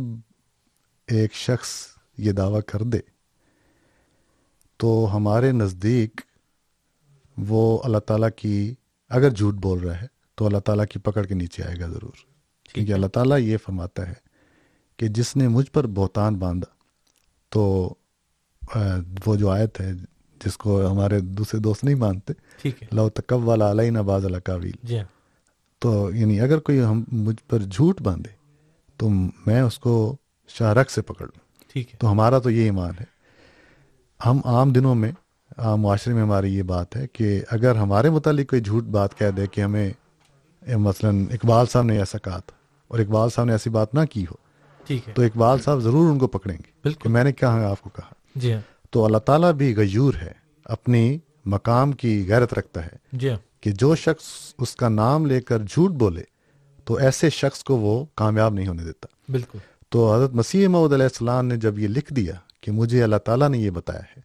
ایک شخص یہ دعویٰ کر دے تو ہمارے نزدیک وہ اللہ تعالیٰ کی اگر جھوٹ بول رہا ہے تو اللہ تعالیٰ کی پکڑ کے نیچے آئے گا ضرور۔ کیونکہ اللہ تعالیٰ یہ فرماتا ہے کہ جس نے مجھ پر بہتان باندھا تو وہ جو آیت ہے جس کو ہمارے دوسرے دوست نہیں مانتے لو تکب والا علیہ نباز القاویل جی ہاں۔ تو یعنی اگر کوئی ہم مجھ پر جھوٹ باندھے تو میں اس کو شاہ رخ سے پکڑ لوں۔ ٹھیک ہے۔ تو ہمارا تو یہ ایمان ہے۔ ہم عام دنوں میں عام معاشرے میں ہماری یہ بات ہے کہ اگر ہمارے متعلق کوئی جھوٹ بات کہہ دے کہ ہمیں مثلاً اقبال صاحب نے ایسا کہا تھا اور اقبال صاحب نے ایسی بات نہ کی ہو ٹھیک ہے۔ تو اقبال صاحب ضرور ان کو پکڑیں گے۔ بالکل۔ میں نے کہا آپ کو کہا۔ جی ہاں۔ تو اللہ تعالیٰ بھی غیور ہے اپنی مقام کی غیرت رکھتا ہے جی ہاں۔ کہ جو شخص اس کا نام لے کر جھوٹ بولے تو ایسے شخص کو وہ کامیاب نہیں ہونے دیتا۔ بالکل۔ تو حضرت مسیح معود علیہ السلام نے جب یہ لکھ دیا کہ مجھے اللہ تعالیٰ نے یہ بتایا ہے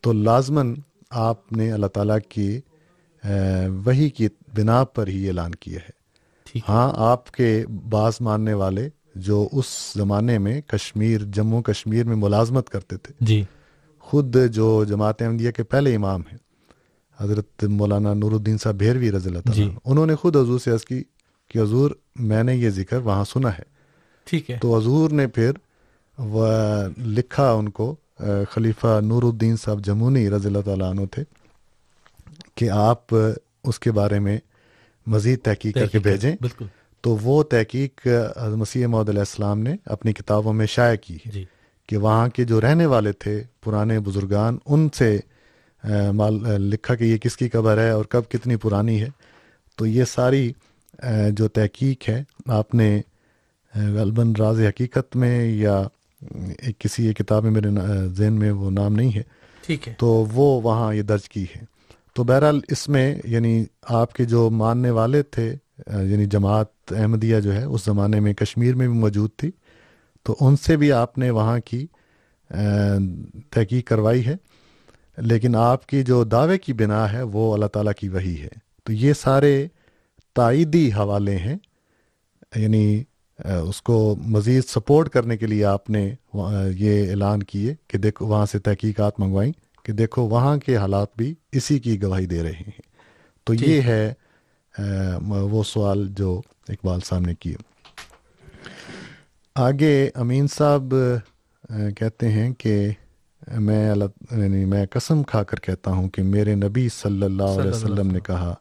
تو لازماً آپ نے اللہ تعالیٰ کی وحی کی بنا پر ہی اعلان کیا ہے۔ ہاں آپ کے بعض ماننے والے جو اس زمانے میں کشمیر جموں کشمیر میں ملازمت کرتے تھے جی۔ خود جو جماعت احمدیہ کے پہلے امام ہیں حضرت مولانا نور الدین صاحب بھیروی رضی اللہ تعالیٰ جی۔ انہوں نے خود حضور سے عرض کی کہ حضور میں نے یہ ذکر وہاں سنا ہے۔ ٹھیک ہے۔ تو حضور نے پھر وہ لکھا ان کو خلیفہ نور الدین صاحب جمونی رضی اللہ تعالیٰ عنہ تھے کہ آپ اس کے بارے میں مزید تحقیق کر کے بھیجیں۔ بالکل۔ تو وہ تحقیق مسیح محمد علیہ السلام نے اپنی کتابوں میں شائع کی جی۔ کہ وہاں کے جو رہنے والے تھے پرانے بزرگان ان سے مال لکھا کہ یہ کس کی قبر ہے اور کب کتنی پرانی ہے۔ تو یہ ساری جو تحقیق ہے آپ نے غالباً راز حقیقت میں یا ایک کسی ایک کتاب میں میرے ذہن میں وہ نام نہیں ہے۔ ٹھیک ہے۔ تو وہ وہاں یہ درج کی ہے۔ تو بہرحال اس میں یعنی آپ کے جو ماننے والے تھے یعنی جماعت احمدیہ جو ہے اس زمانے میں کشمیر میں بھی موجود تھی۔ تو ان سے بھی آپ نے وہاں کی تحقیق کروائی ہے۔ لیکن آپ کی جو دعوے کی بنا ہے وہ اللہ تعالیٰ کی وہی ہے۔ تو یہ سارے تائیدی حوالے ہیں۔ یعنی اس کو مزید سپورٹ کرنے کے لیے آپ نے یہ اعلان کیے کہ دیکھو وہاں سے تحقیقات منگوائیں کہ دیکھو وہاں کے حالات بھی اسی کی گواہی دے رہے ہیں۔ تو یہ ہے۔ وہ سوال جو اقبال صاحب نے کیے۔ آگے امین صاحب کہتے ہیں کہ میں اللہ یعنی میں قسم کھا کر کہتا ہوں کہ میرے نبی صلی اللہ علیہ وسلم نے کہا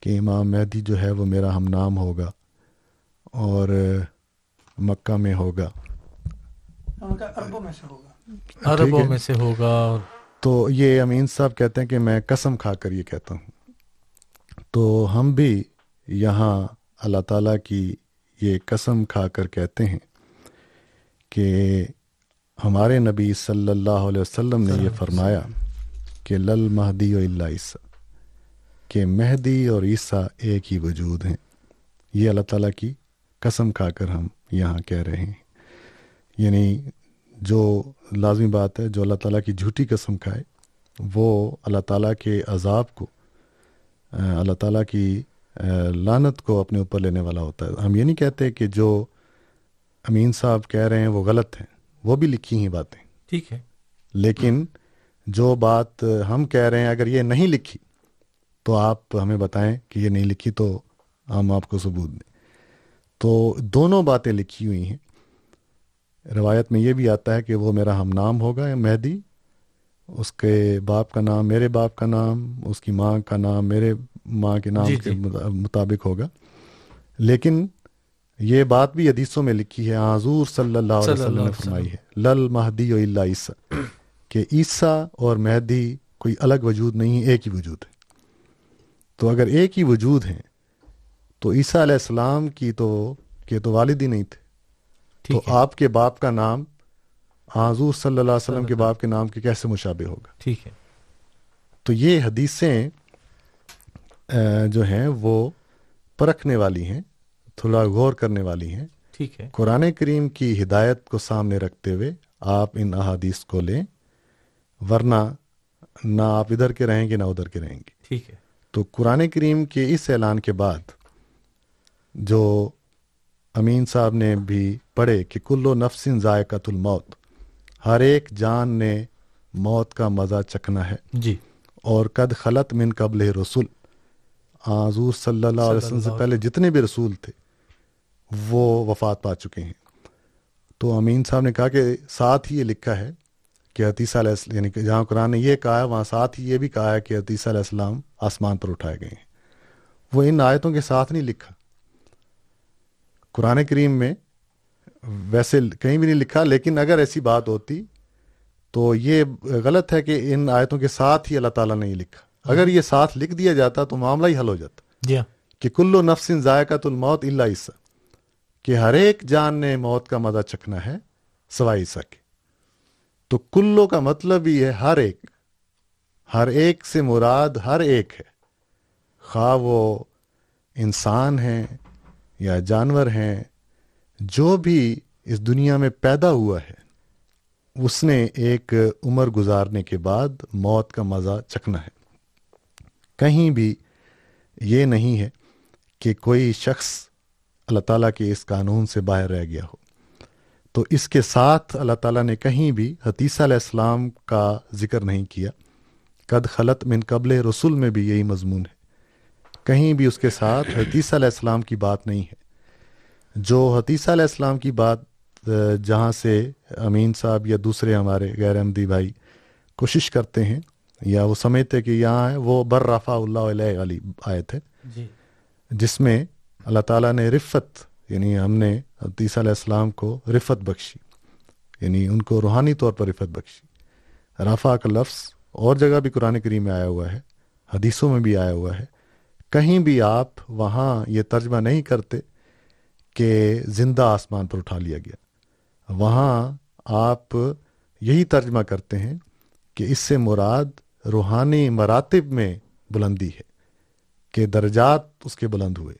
کہ امام مہدی جو ہے وہ میرا ہم نام ہوگا۔ اور مکہ میں ہوگا۔ ان کا اربوں میں سے ہوگا۔ ٹھیک عربوں۔ میں سے ہوگا تو یہ امین صاحب کہتے ہیں کہ میں قسم کھا کر یہ کہتا ہوں۔ تو ہم بھی یہاں اللہ تعالیٰ کی یہ قسم کھا کر کہتے ہیں کہ ہمارے نبی صلی اللہ علیہ وسلم نے یہ فرمایا کہ لل مہدی و اللہ عیسیٰ کہ مہدی اور عیسیٰ ایک ہی وجود ہیں۔ یہ اللہ تعالیٰ کی قسم کھا کر ہم یہاں کہہ رہے ہیں۔ یعنی جو لازمی بات ہے جو اللہ تعالیٰ کی جھوٹی قسم کھائے وہ اللہ تعالیٰ کے عذاب کو اللہ تعالیٰ کی اہ، لعنت کو اپنے اوپر لینے والا ہوتا ہے۔ ہم یہ نہیں کہتے کہ جو امین صاحب کہہ رہے ہیں وہ غلط ہیں وہ بھی لکھی ہیں باتیں۔ ٹھیک ہے۔ لیکن جو بات ہم کہہ رہے ہیں اگر یہ نہیں لکھی تو آپ ہمیں بتائیں کہ یہ نہیں لکھی تو ہم آپ کو ثبوت دیں۔ تو دونوں باتیں لکھی ہوئی ہیں۔ روایت میں یہ بھی آتا ہے کہ وہ میرا ہم نام ہوگا مہدی۔ اس کے باپ کا نام میرے باپ کا نام اس کی ماں کا نام میرے ماں کے نام جی کے جی مطابق ہوگا۔ لیکن یہ بات بھی حدیثوں میں لکھی ہے حضور صلی اللہ علیہ وسلم نے فرمائی ہے لل مہدی و اللہ عیسیٰ کہ عیسیٰ اور مہدی کوئی الگ وجود نہیں ایک ہی وجود ہے۔ تو اگر ایک ہی وجود ہیں تو عیسیٰ علیہ السلام کی تو کہ تو والد ہی نہیں تھے۔ تو آپ کے باپ کا نام حضور صلی اللہ علیہ وسلم کے باپ کے نام کے کیسے مشابہ ہوگا؟ ٹھیک ہے۔ تو یہ حدیثیں جو ہیں وہ پرکھنے والی ہیں تھوڑا غور کرنے والی ہیں۔ ٹھیک ہے۔ قرآن کریم کی ہدایت کو سامنے رکھتے ہوئے آپ ان احادیث کو لیں ورنہ نہ آپ ادھر کے رہیں گے نہ ادھر کے رہیں گے۔ ٹھیک ہے۔ تو قرآن کریم کے اس اعلان کے بعد جو امین صاحب نے بھی پڑھے کہ کلو نفسن ذائقۃ الموت ہر ایک جان نے موت کا مزہ چکھنا ہے۔ جی۔ اور قد خلط من قبل رسول حضور صلی اللہ علیہ وسلم سے پہلے جتنے بھی رسول تھے وہ وفات پا چکے ہیں۔ تو امین صاحب نے کہا کہ ساتھ ہی یہ لکھا ہے کہ عتیسہ علیہ السلام یعنی کہ جہاں قرآن نے یہ کہا ہے وہاں ساتھ ہی یہ بھی کہا ہے کہ عتیسہ علیہ السلام آسمان پر اٹھائے گئے ہیں۔ وہ ان آیتوں کے ساتھ نہیں لکھا۔ قرآن کریم میں ویسے کہیں بھی نہیں لکھا لیکن اگر ایسی بات ہوتی تو یہ غلط ہے کہ ان آیتوں کے ساتھ ہی اللہ تعالیٰ نے یہ لکھا۔ اگر یہ ساتھ لکھ دیا جاتا تو معاملہ ہی حل ہو جاتا۔ جی ہاں۔ کہ کلو نفسن ذائقۃ الموت اللہ عیسیٰ۔ کہ ہر ایک جان نے موت کا مزہ چکھنا ہے سوائے عیسیٰ کے۔ تو کلو کا مطلب ہی ہے ہر ایک ہر ایک سے مراد ہر ایک ہے۔ خواہ وہ انسان ہیں یا جانور ہیں، جو بھی اس دنیا میں پیدا ہوا ہے، اس نے ایک عمر گزارنے کے بعد موت کا مزہ چکھنا ہے۔ کہیں بھی یہ نہیں ہے کہ کوئی شخص اللہ تعالیٰ کے اس قانون سے باہر رہ گیا ہو۔ تو اس کے ساتھ اللہ تعالیٰ نے کہیں بھی حتیثہ علیہ السلام کا ذکر نہیں کیا۔ قد خلط من قبل رسول میں بھی یہی مضمون ہے۔ کہیں بھی اس کے ساتھ حتیثہ علیہ السلام کی بات نہیں ہے۔ جو حتیثہ علیہ السلام کی بات جہاں سے امین صاحب یا دوسرے ہمارے غیر احمدی بھائی کوشش کرتے ہیں یا وہ سمجھتے کہ یہاں ہے وہ بر رفع اللہ علیہ علی آیت ہے۔ جی۔ جس میں اللہ تعالیٰ نے رفت یعنی ہم نے عیسیٰ علیہ السلام کو رفت بخشی یعنی ان کو روحانی طور پر رفت بخشی۔ رافع کا لفظ اور جگہ بھی قرآن کریم میں آیا ہوا ہے حدیثوں میں بھی آیا ہوا ہے۔ کہیں بھی آپ وہاں یہ ترجمہ نہیں کرتے کہ زندہ آسمان پر اٹھا لیا گیا۔ وہاں آپ یہی ترجمہ کرتے ہیں کہ اس سے مراد روحانی مراتب میں بلندی ہے، کہ درجات اس کے بلند ہوئے۔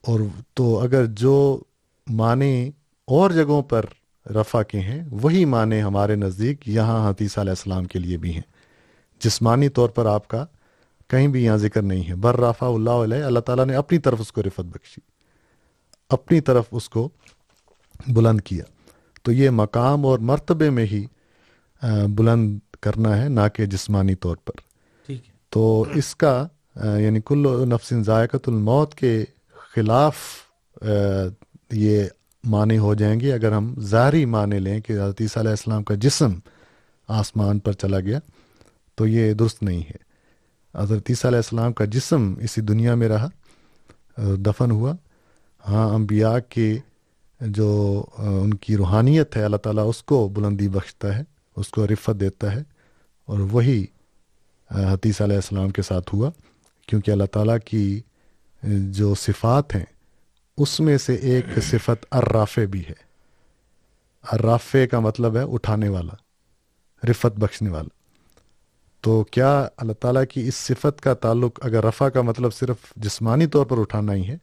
اور تو اگر جو معنی اور جگہوں پر رفع کے ہیں، وہی معنی ہمارے نزدیک یہاں حتیثہ علیہ السلام کے لیے بھی ہیں۔ جسمانی طور پر آپ کا کہیں بھی یہاں ذکر نہیں ہے۔ بر رافع اللہ علیہ اللہ تعالیٰ نے اپنی طرف اس کو رفت بخشی۔ اپنی طرف اس کو بلند کیا۔ تو یہ مقام اور مرتبے میں ہی بلند کرنا ہے نہ کہ جسمانی طور پر۔ تو اس کا یعنی کل نفس ذائقۃ الموت کے خلاف یہ معنی ہو جائیں گے۔ اگر ہم ظاہری معنی لیں کہ حضرت عیسیٰ علیہ السلام کا جسم آسمان پر چلا گیا تو یہ درست نہیں ہے۔ حضرت عیسیٰ علیہ السلام کا جسم اسی دنیا میں رہا، دفن ہوا۔ ہاں انبیاء کے جو ان کی روحانیت ہے، اللہ تعالیٰ اس کو بلندی بخشتا ہے، اس کو رفت دیتا ہے اور وہی حتیث علیہ السلام کے ساتھ ہوا۔ کیونکہ اللہ تعالیٰ کی جو صفات ہیں، اس میں سے ایک صفت الرافع بھی ہے۔ الرافع کا مطلب ہے اٹھانے والا رفت بخشنے والا۔ تو کیا اللہ تعالیٰ کی اس صفت کا تعلق اگر رفع کا مطلب صرف جسمانی طور پر اٹھانا ہی ہے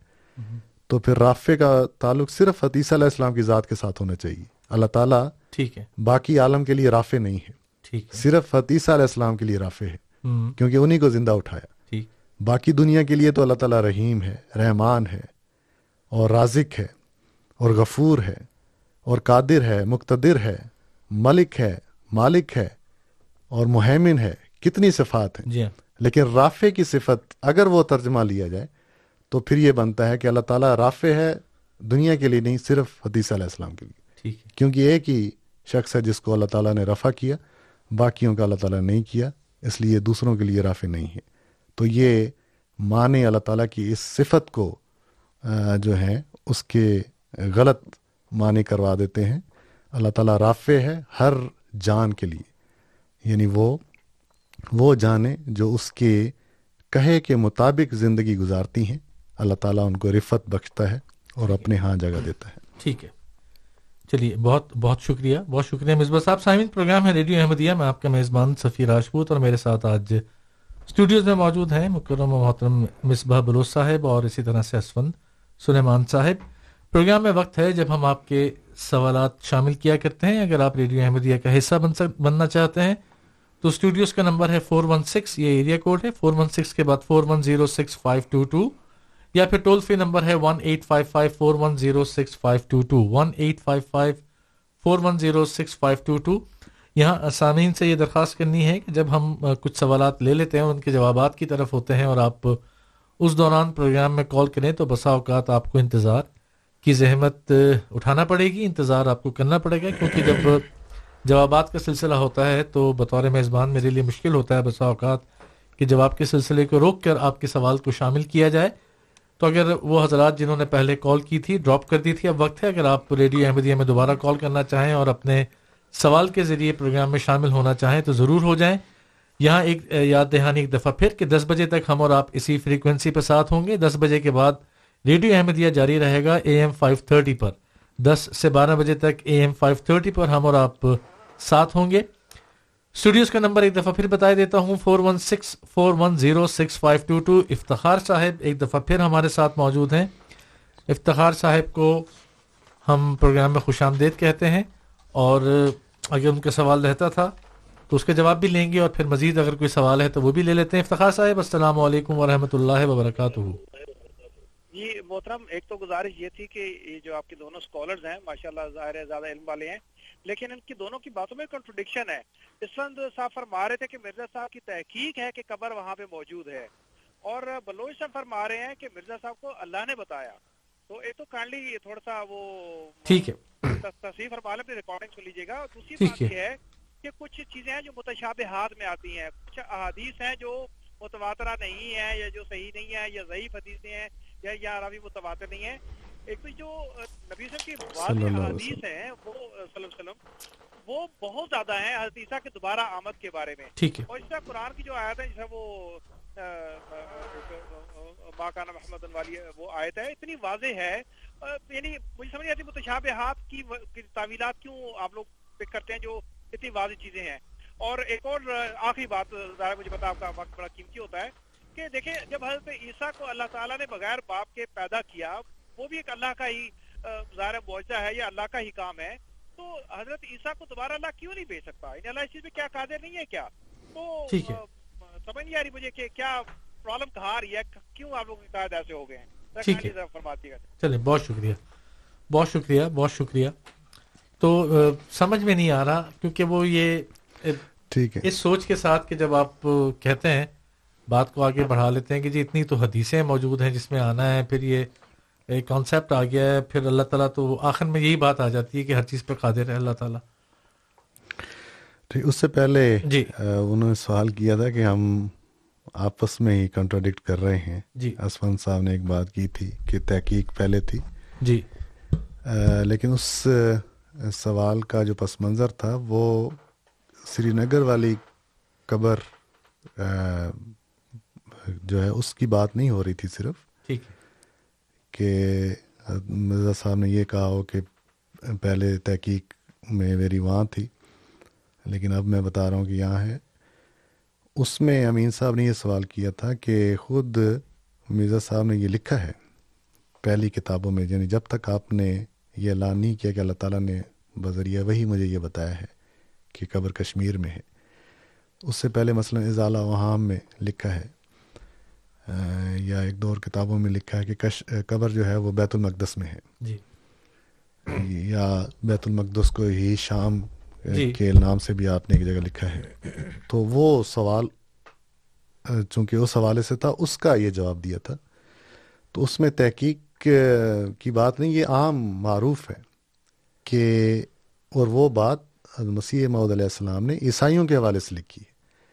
تو پھر رافع کا تعلق صرف حتیث علیہ السلام کی ذات کے ساتھ ہونا چاہیے۔ اللہ تعالیٰ ٹھیک ہے۔ باقی عالم کے لیے رافع نہیں ہے۔ ٹھیک صرف حتیثہ علیہ السلام کے لیے رافع ہے کیونکہ انہی کو زندہ اٹھایا۔ باقی دنیا کے لیے تو اللہ تعالیٰ رحیم ہے رحمان ہے اور رازق ہے اور غفور ہے اور قادر ہے مقتدر ہے ملک ہے مالک ہے اور مہمن ہے۔ کتنی صفات ہیں؟ جی. لیکن رافع کی صفت اگر وہ ترجمہ لیا جائے تو پھر یہ بنتا ہے کہ اللہ تعالیٰ رافع ہے دنیا کے لیے نہیں صرف حدیث علیہ السلام کے لیے۔ کیونکہ ایک ہی شخص ہے جس کو اللہ تعالیٰ نے رفع کیا باقیوں کا اللہ تعالیٰ نے نہیں کیا اس لیے دوسروں کے لیے رافع نہیں ہے۔ تو یہ معنی اللہ تعالیٰ کی اس صفت کو جو ہے اس کے غلط معنی کروا دیتے ہیں۔ اللہ تعالیٰ رافع ہے ہر جان کے لیے یعنی وہ وہ جانیں جو اس کے کہے کے مطابق زندگی گزارتی ہیں۔ اللہ تعالیٰ ان کو رفت بخشتا ہے اور اپنے ہاں جگہ دیتا ہے۔ ٹھیک ہے۔ چلیے، بہت بہت شکریہ۔ بہت شکریہ۔ مصباح صاحب سامعین پروگرام ہے ریڈیو احمدیہ۔ میں آپ کا میزبان سفیر راجپوت اور میرے ساتھ آج اسٹوڈیوز میں موجود ہیں مکرم و محترم مصباح بلوچ صاحب اور اسی طرح سے اسفند سلیمان صاحب۔ پروگرام میں وقت ہے جب ہم آپ کے سوالات شامل کیا کرتے ہیں۔ اگر آپ ریڈیو احمدیہ کا حصہ بن سک، بننا چاہتے ہیں تو اسٹوڈیوز کا نمبر ہے فور ون سکس یہ ایریا کوڈ ہے فور ون سکس کے بعد four one zero six five two two یا پھر ٹول فری نمبر ہے one eight five five four one zero six five two two one eight five five four one zero six five two two یہاں سامعین سے یہ درخواست کرنی ہے کہ جب ہم کچھ سوالات لے لیتے ہیں، ان کے جوابات کی طرف ہوتے ہیں اور آپ اس دوران پروگرام میں کال کریں تو بسا اوقات آپ کو انتظار کی زحمت اٹھانا پڑے گی، انتظار آپ کو کرنا پڑے گا، کیونکہ جب جوابات کا سلسلہ ہوتا ہے تو بطور میزبان میرے لیے مشکل ہوتا ہے بسا اوقات کہ جواب کے سلسلے کو روک کر آپ کے سوال کو شامل کیا جائے، تو اگر وہ حضرات جنہوں نے پہلے کال کی تھی ڈراپ کر دی تھی، اب وقت ہے اگر آپ ریڈیو احمدیہ میں دوبارہ کال کرنا چاہیں اور اپنے سوال کے ذریعے پروگرام میں شامل ہونا چاہیں تو ضرور ہو جائیں۔ یہاں ایک یاد دہانی ایک دفعہ پھر کہ دس بجے تک ہم اور آپ اسی فریکوینسی پہ ساتھ ہوں گے۔ دس بجے کے بعد ریڈیو احمدیہ جاری رہے گا اے ایم فائیو تھرٹی پر۔ دس سے بارہ بجے تک اے ایم فائیو تھرٹی پر ہم اور آپ ساتھ ہوں گے۔ اسٹوڈیوز کا نمبر ایک دفعہ پھر بتا دیتا ہوں four one six four one zero six five two two Iftikhar sahab ایک دفعہ پھر ہمارے ساتھ موجود ہیں۔ افتخار صاحب کو ہم پروگرام میں خوش آمدید کہتے ہیں۔ اور اگر ان کا سوال رہتا تھا تو اس کا جواب بھی لیں گے اور پھر مزید اگر کوئی سوال ہے تو وہ بھی لے لیتے ہیں۔ افتخار صاحب، السلام علیکم ورحمۃ اللہ وبرکاتہ۔ جی محترم، ایک تو گزارش یہ تھی کہ یہ جو آپ کے دونوں اسکالرز ہیں ماشاء اللہ ظاہر ہے زیادہ علم والے ہیں۔ لیکن ان کی دونوں کی باتوں میں کنٹروڈکشن ہے۔ اسفند صاحب فرما رہے تھے کہ مرزا صاحب کی تحقیق ہے کہ قبر وہاں پہ موجود ہے۔ اور بلوچ صاحب فرما رہے ہیں کہ مرزا صاحب کو اللہ نے بتایا۔ تو ایک تو کائنڈلی تھوڑا سا وہ ٹھیک ہے۔ تصویر فرما لیں ریکارڈنگ سن لیجیے گا۔ دوسری بات یہ ہے کہ کچھ چیزیں ہیں جو متشابہات میں آتی ہیں۔ کچھ احادیث ہیں جو متواترہ نہیں ہے یا جو صحیح نہیں ہے یا ضعیف حدیثیں ہیں یا یا راوی متواتر نہیں ہے ایک تو جو نبی صاحب کی واضح حدیث ہیں وہ صلی اللہ علیہ وسلم وہ بہت زیادہ ہیں حضرت عیسیٰ کے دوبارہ آمد کے بارے میں۔ اور اس طرح قرآن کی جو آیت ہے جیسے وہ باقانہ محمد والی وہ آیت ہے اتنی واضح ہے۔ یعنی مجھے سمجھ آتی متشابہات کی تعویلات کیوں آپ لوگ پک کرتے ہیں جو اتنی واضح چیزیں ہیں۔ اور ایک اور آخری بات ظاہر مجھے پتا آپ کا وقت بڑا قیمتی ہوتا ہے کہ دیکھیں جب حضرت عیسیٰ کو اللہ تعالیٰ نے بغیر باپ کے پیدا کیا وہ بھی ایک اللہ کا ہی ظاہر معاوضہ ہے یا اللہ کا ہی کام ہے۔ تو حضرت عیسیٰ کو دوبارہ اللہ کیوں نہیں بھیج سکتا؟ یعنی اللہ اس چیز میں کیا قادر نہیں ہے کیا؟ تو سمجھ نہیں آ رہی مجھے کہ کیا پرابلم کہاں آ رہی ہے؟ کیوں آپ لوگ قائد ایسے ہو گئے ہیں؟ ٹھیک ہے۔ چلے بہت شکریہ۔ بہت شکریہ بہت شکریہ۔ تو سمجھ میں نہیں آ رہا کیونکہ وہ یہ ٹھیک ہے۔ اس سوچ کے ساتھ کہ جب آپ کہتے ہیں بات کو آگے بڑھا لیتے ہیں کہ جی اتنی تو حدیثیں موجود ہیں جس میں آنا ہے پھر یہ ایک کانسیپٹ آ گیا ہے پھر اللہ تعالیٰ تو آخر میں یہی بات آ جاتی ہے کہ ہر چیز پہ قادر ہے اللہ تعالیٰ۔ ٹھیک اس سے پہلے جی۔ انہوں نے سوال کیا تھا کہ ہم آپس میں ہی کنٹراڈکٹ کر رہے ہیں۔ جی۔ اسفن صاحب نے ایک بات کی تھی کہ تحقیق پہلے تھی۔ جی۔ لیکن اس سوال کا جو پس منظر تھا وہ سری نگر والی قبر جو ہے اس کی بات نہیں ہو رہی تھی صرف۔ ٹھیک کہ مرزا صاحب نے یہ کہا ہو کہ پہلے تحقیق میں میری وہاں تھی، لیکن اب میں بتا رہا ہوں کہ یہاں ہے۔ اس میں امین صاحب نے یہ سوال کیا تھا کہ خود مرزا صاحب نے یہ لکھا ہے پہلی کتابوں میں یعنی جب تک آپ نے یہ اعلان نہیں کیا کہ اللہ تعالیٰ نے بذریعہ وہی مجھے یہ بتایا ہے کہ قبر کشمیر میں ہے۔ اس سے پہلے مثلا اضالہ وہاں میں لکھا ہے یا ایک دو اور کتابوں میں لکھا ہے کہ کش قبر جو ہے وہ بیت المقدس میں ہے۔ جی۔ یا بیت المقدس کو ہی شام جی۔ کے نام سے بھی آپ نے ایک جگہ لکھا ہے۔ تو وہ سوال چونکہ اس حوالے سے تھا اس کا یہ جواب دیا تھا۔ تو اس میں تحقیق کی بات نہیں یہ عام معروف ہے کہ اور وہ بات مسیح محدود علیہ السلام نے عیسائیوں کے حوالے سے لکھی ہے۔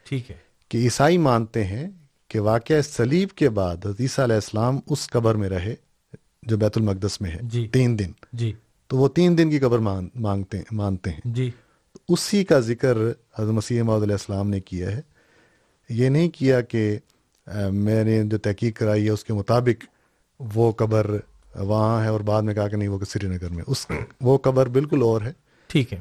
ٹھیک ہے۔ کہ عیسائی مانتے ہیں کہ واقعہ سلیب کے بعد حدیثہ علیہ السلام اس قبر میں رہے جو بیت المقدس میں ہے جی۔ تین دن۔ جی۔ تو وہ تین دن کی قبر مانگتے مانتے ہیں۔ جی۔ اسی کا ذکر حضرت مسیح محدود علیہ السلام نے کیا ہے۔ یہ نہیں کیا کہ میں نے جو تحقیق کرائی ہے اس کے مطابق وہ قبر وہاں ہے اور بعد میں کہا کہ نہیں وہ سری نگر میں۔ اس وہ قبر بالکل اور ہے۔ ٹھیک ہے۔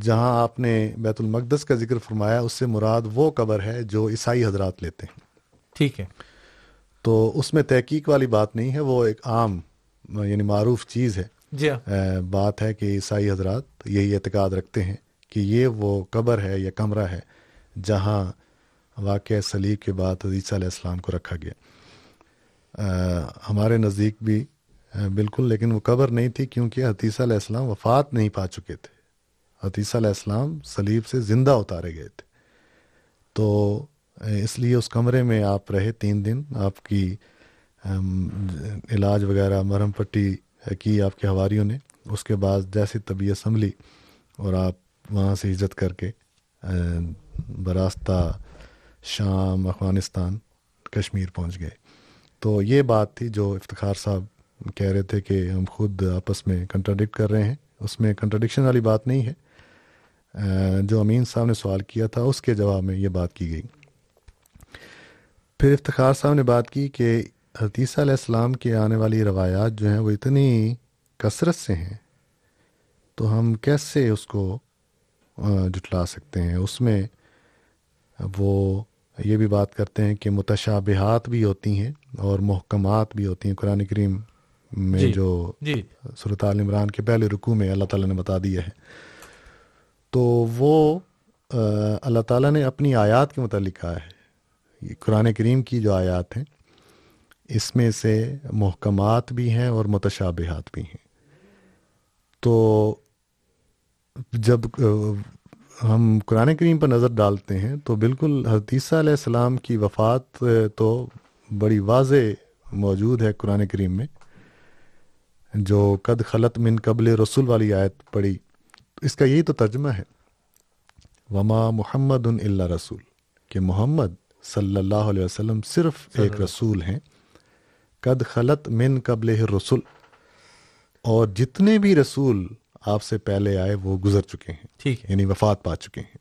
جہاں آپ نے بیت المقدس کا ذکر فرمایا اس سے مراد وہ قبر ہے جو عیسائی حضرات لیتے ہیں۔ ٹھیک ہے۔ تو اس میں تحقیق والی بات نہیں ہے وہ ایک عام یعنی معروف چیز ہے۔ جی ہاں۔ بات ہے کہ عیسائی حضرات یہی اعتقاد رکھتے ہیں کہ یہ وہ قبر ہے یا کمرہ ہے جہاں واقع سلیب کے بعد حدیثہ علیہ السلام کو رکھا گیا۔ ہمارے نزدیک بھی بالکل لیکن وہ قبر نہیں تھی کیونکہ حتیثہ علیہ السلام وفات نہیں پا چکے تھے۔ حتیثہ علیہ السلام سلیب سے زندہ اتارے گئے تھے۔ تو اس لیے اس کمرے میں آپ رہے تین دن، آپ کی علاج وغیرہ، مرہم پٹی کی آپ کے ہواریوں نے، اس کے بعد جیسی طبیعت سنبھلی اور آپ وہاں سے عزت کر کے براستہ شام، افغانستان، کشمیر پہنچ گئے۔ تو یہ بات تھی جو افتخار صاحب کہہ رہے تھے کہ ہم خود آپس میں کنٹراڈکٹ کر رہے ہیں۔ اس میں کنٹراڈکشن والی بات نہیں ہے۔ جو امین صاحب نے سوال کیا تھا، اس کے جواب میں یہ بات کی گئی۔ پھر افتخار صاحب نے بات کی کہ حتیثہ علیہ السلام کے آنے والی روایات جو ہیں وہ اتنی کثرت سے ہیں تو ہم کیسے اس کو جٹلا سکتے ہیں؟ اس میں وہ یہ بھی بات کرتے ہیں کہ متشابہات بھی ہوتی ہیں اور محکمات بھی ہوتی ہیں۔ قرآن کریم میں جی جو جی۔ صورت عال عمران کے پہلے رکوع میں اللہ تعالیٰ نے بتا دیا ہے۔ تو وہ اللہ تعالیٰ نے اپنی آیات کے متعلق کہا ہے۔ قرآن کریم کی جو آیات ہیں، اس میں سے محکمات بھی ہیں اور متشابہات بھی ہیں۔ تو جب ہم قرآن کریم پر نظر ڈالتے ہیں تو بالکل حدیثہ علیہ السلام کی وفات تو بڑی واضح موجود ہے قرآن کریم میں، جو قد خلط من قبل رسول والی آیت پڑھی۔ اس کا یہی تو ترجمہ ہے۔ وما محمد اللہ رسول، کہ محمد صلی اللہ علیہ وسلم صرف ایک رسول ہیں۔ قد خلط من قبل رسول اور جتنے بھی رسول آپ سے پہلے آئے وہ گزر چکے ہیں۔ ٹھیک یعنی وفات پا چکے ہیں۔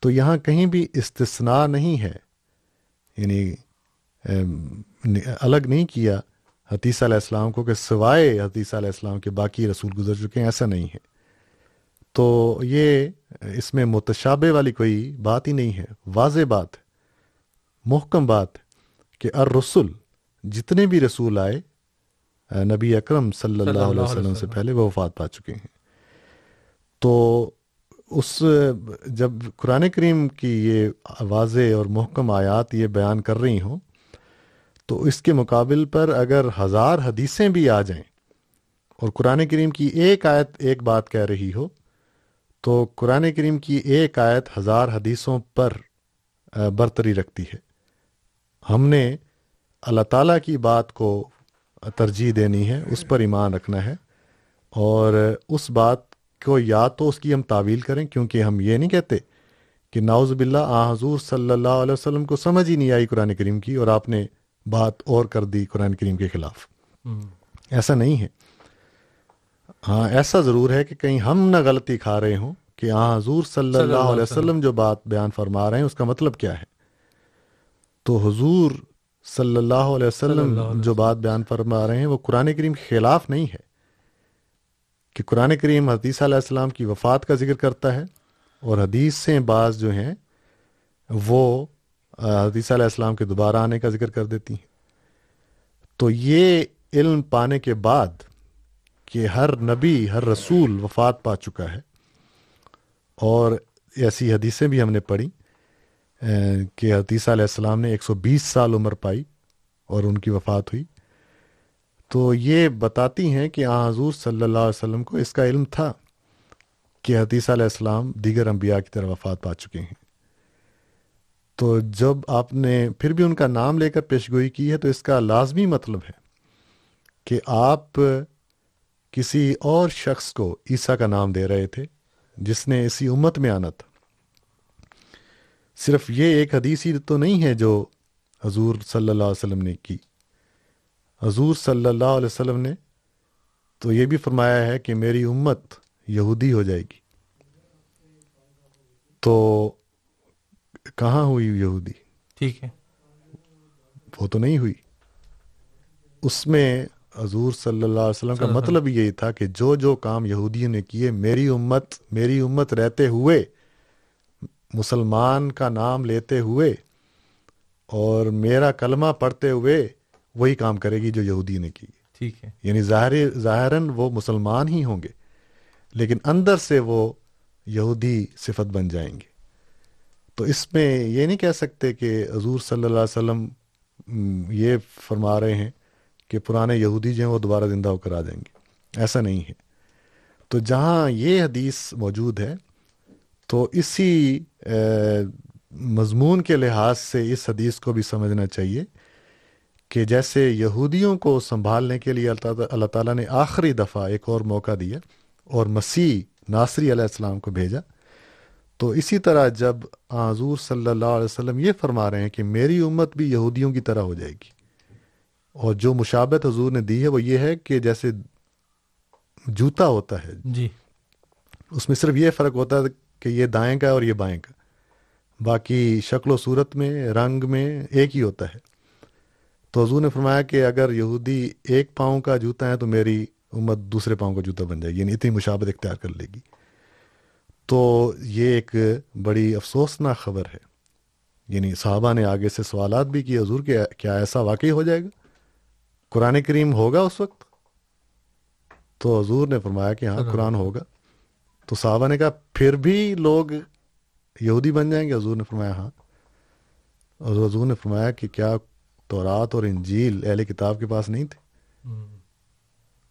تو یہاں کہیں بھی استثناء نہیں ہے۔ یعنی الگ نہیں کیا حتیثہ علیہ السلام کو کہ سوائے حتیثہ علیہ السلام کے باقی رسول گزر چکے ہیں ایسا نہیں ہے۔ تو یہ اس میں متشابہ والی کوئی بات ہی نہیں ہے۔ واضح بات ہے۔ محکم بات کہ الرسول جتنے بھی رسول آئے نبی اکرم صلی اللہ علیہ وسلم سے پہلے وہ وفات پا چکے ہیں۔ تو اس جب قرآن کریم کی یہ واضح اور محکم آیات یہ بیان کر رہی ہوں تو اس کے مقابل پر اگر ہزار حدیثیں بھی آ جائیں اور قرآن کریم کی ایک آیت ایک بات کہہ رہی ہو تو قرآن کریم کی ایک آیت ہزار حدیثوں پر برتری رکھتی ہے۔ ہم نے اللہ تعالیٰ کی بات کو ترجیح دینی ہے اس پر ایمان رکھنا ہے اور اس بات کو یا تو اس کی ہم تعویل کریں کیونکہ ہم یہ نہیں کہتے کہ ناؤز باللہ آ حضور صلی اللہ علیہ وسلم کو سمجھ ہی نہیں آئی قرآن کریم کی اور آپ نے بات اور کر دی قرآن کریم کے خلاف۔ ایسا نہیں ہے۔ ہاں ایسا ضرور ہے کہ کہیں ہم نہ غلطی کھا رہے ہوں کہ آ حضور صلی اللہ علیہ وسلم۔ جو بات بیان فرما رہے ہیں اس کا مطلب کیا ہے؟ تو حضور صلی اللہ علیہ وسلم جو بات بیان فرما رہے ہیں وہ قرآن کریم کے خلاف نہیں ہے۔ کہ قرآن کریم حدیث علیہ السلام کی وفات کا ذکر کرتا ہے اور حدیث سے بعض جو ہیں وہ حدیث علیہ السلام کے دوبارہ آنے کا ذکر کر دیتی ہیں۔ تو یہ علم پانے کے بعد کہ ہر نبی ہر رسول وفات پا چکا ہے۔ اور ایسی حدیثیں بھی ہم نے پڑھی۔ کہ حدیثہ علیہ السلام نے ایک سو بیس سال عمر پائی اور ان کی وفات ہوئی۔ تو یہ بتاتی ہیں کہ آ حضور صلی اللہ علیہ وسلم کو اس کا علم تھا کہ حدیثہ علیہ السلام دیگر انبیاء کی طرح وفات پا چکے ہیں۔ تو جب آپ نے پھر بھی ان کا نام لے کر پیشگوئی کی ہے تو اس کا لازمی مطلب ہے کہ آپ کسی اور شخص کو عیسیٰ کا نام دے رہے تھے جس نے اسی امت میں آنا تھا۔ صرف یہ ایک حدیثی تو نہیں ہے جو حضور صلی اللہ علیہ وسلم نے کی۔ حضور صلی اللہ علیہ وسلم نے تو یہ بھی فرمایا ہے کہ میری امت یہودی ہو جائے گی۔ تو کہاں ہوئی یہودی؟ ٹھیک ہے۔ وہ تو نہیں ہوئی۔ اس میں حضور صلی اللہ علیہ وسلم کا مطلب یہی تھا کہ جو جو کام یہودیوں نے کیے میری امت میری امت رہتے ہوئے مسلمان کا نام لیتے ہوئے اور میرا کلمہ پڑھتے ہوئے وہی کام کرے گی جو یہودی نے کی۔ ٹھیک ہے۔ یعنی ظاہر ظاہراً وہ مسلمان ہی ہوں گے لیکن اندر سے وہ یہودی صفت بن جائیں گے۔ تو اس میں یہ نہیں کہہ سکتے کہ حضور صلی اللہ علیہ وسلم یہ فرما رہے ہیں کہ پرانے یہودی جو ہیں وہ دوبارہ زندہ ہو کر آ جائیں گے۔ ایسا نہیں ہے۔ تو جہاں یہ حدیث موجود ہے تو اسی مضمون کے لحاظ سے اس حدیث کو بھی سمجھنا چاہیے کہ جیسے یہودیوں کو سنبھالنے کے لیے اللہ تعالیٰ نے آخری دفعہ ایک اور موقع دیا اور مسیح ناصری علیہ السلام کو بھیجا تو اسی طرح جب حضور صلی اللہ علیہ وسلم یہ فرما رہے ہیں کہ میری امت بھی یہودیوں کی طرح ہو جائے گی۔ اور جو مشابت حضور نے دی ہے وہ یہ ہے کہ جیسے جوتا ہوتا ہے۔ جی۔ اس میں صرف یہ فرق ہوتا ہے کہ یہ دائیں کا اور یہ بائیں کا باقی شکل و صورت میں، رنگ میں ایک ہی ہوتا ہے۔ تو حضور نے فرمایا کہ اگر یہودی ایک پاؤں کا جوتا ہے تو میری امت دوسرے پاؤں کا جوتا بن جائے گی یعنی اتنی مشابت اختیار کر لے گی۔ تو یہ ایک بڑی افسوسناک خبر ہے۔ یعنی صحابہ نے آگے سے سوالات بھی کیے، حضور کہ کیا ایسا واقعی ہو جائے گا؟ قرآن کریم ہوگا اس وقت؟ تو حضور نے فرمایا کہ ہاں قرآن ہوگا۔ تو صحابہ نے کہا پھر بھی لوگ یہودی بن جائیں گے؟ حضور نے فرمایا ہاں۔ اور حضور نے فرمایا کہ کیا تورات اور انجیل اہل کتاب کے پاس نہیں تھے؟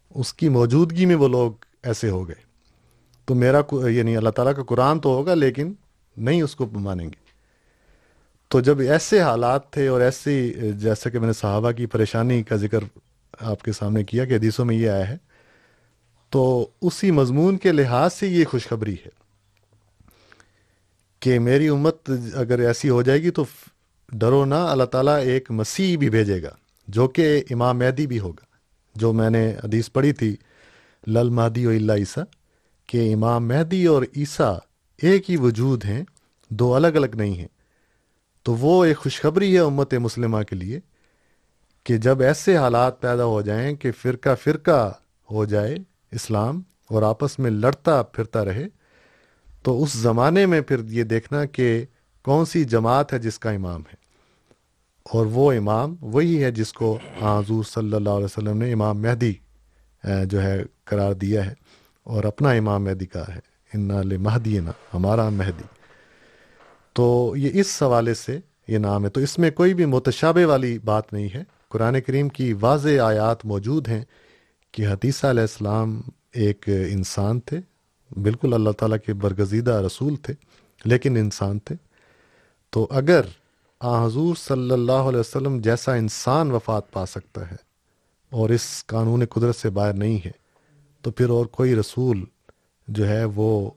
اس کی موجودگی میں وہ لوگ ایسے ہو گئے۔ تو میرا یعنی اللہ تعالیٰ کا قرآن تو ہوگا لیکن نہیں اس کو مانیں گے۔ تو جب ایسے حالات تھے اور ایسی جیسے کہ میں نے صحابہ کی پریشانی کا ذکر آپ کے سامنے کیا کہ حدیثوں میں یہ آیا ہے تو اسی مضمون کے لحاظ سے یہ خوشخبری ہے کہ میری امت اگر ایسی ہو جائے گی تو ڈرو نہ، اللہ تعالیٰ ایک مسیح بھی بھیجے گا، جو کہ امام مہدی بھی ہوگا، جو میں نے حدیث پڑھی تھی، لل مہدی و اللہ عیسیٰ، کہ امام مہدی اور عیسیٰ ایک ہی وجود ہیں، دو الگ الگ نہیں ہیں۔ تو وہ ایک خوشخبری ہے امت مسلمہ کے لیے کہ جب ایسے حالات پیدا ہو جائیں کہ فرقہ فرقہ ہو جائے اسلام اور آپس میں لڑتا پھرتا رہے، تو اس زمانے میں پھر یہ دیکھنا کہ کون سی جماعت ہے جس کا امام ہے۔ اور وہ امام وہی ہے جس کو حضور صلی اللہ علیہ وسلم نے امام مہدی جو ہے، قرار دیا ہے۔ اور اپنا امام مہدی کہا ہے۔ ان مہدی نا ہمارا مہدی۔ تو یہ اس حوالے سے یہ نام ہے۔ تو اس میں کوئی بھی متشابہ والی بات نہیں ہے۔ قرآن کریم کی واضح آیات موجود ہیں۔ کہ حدیثہ علیہ السلام ایک انسان تھے، بالکل اللہ تعالیٰ کے برگزیدہ رسول تھے، لیکن انسان تھے۔ تو اگر آ حضور صلی اللہ علیہ وسلم جیسا انسان وفات پا سکتا ہے اور اس قانون قدرت سے باہر نہیں ہے، تو پھر اور کوئی رسول جو ہے وہ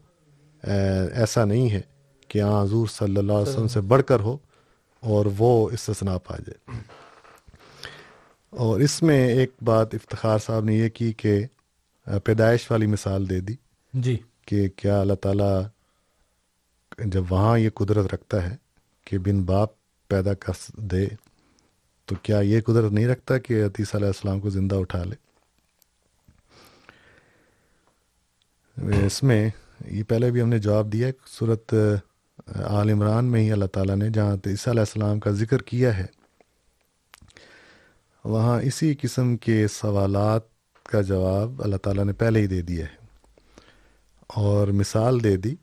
ایسا نہیں ہے کہ آ حضور صلی اللہ علیہ وسلم سے بڑھ کر ہو اور وہ استثنا پا جائے۔ اور اس میں ایک بات افتخار صاحب نے یہ کی کہ پیدائش والی مثال دے دی جی۔ کہ کیا اللہ تعالیٰ جب وہاں یہ قدرت رکھتا ہے کہ بن باپ پیدا کر دے تو کیا یہ قدرت نہیں رکھتا کہ عتیس علیہ السلام کو زندہ اٹھا لے؟ اس میں یہ پہلے بھی ہم نے جواب دیا صورت عال عمران میں ہی اللہ تعالیٰ نے جہاں عیسیٰ علیہ السلام کا ذکر کیا ہے وہاں اسی قسم کے سوالات کا جواب اللہ تعالیٰ نے پہلے ہی دے دیا ہے۔ اور مثال دے دی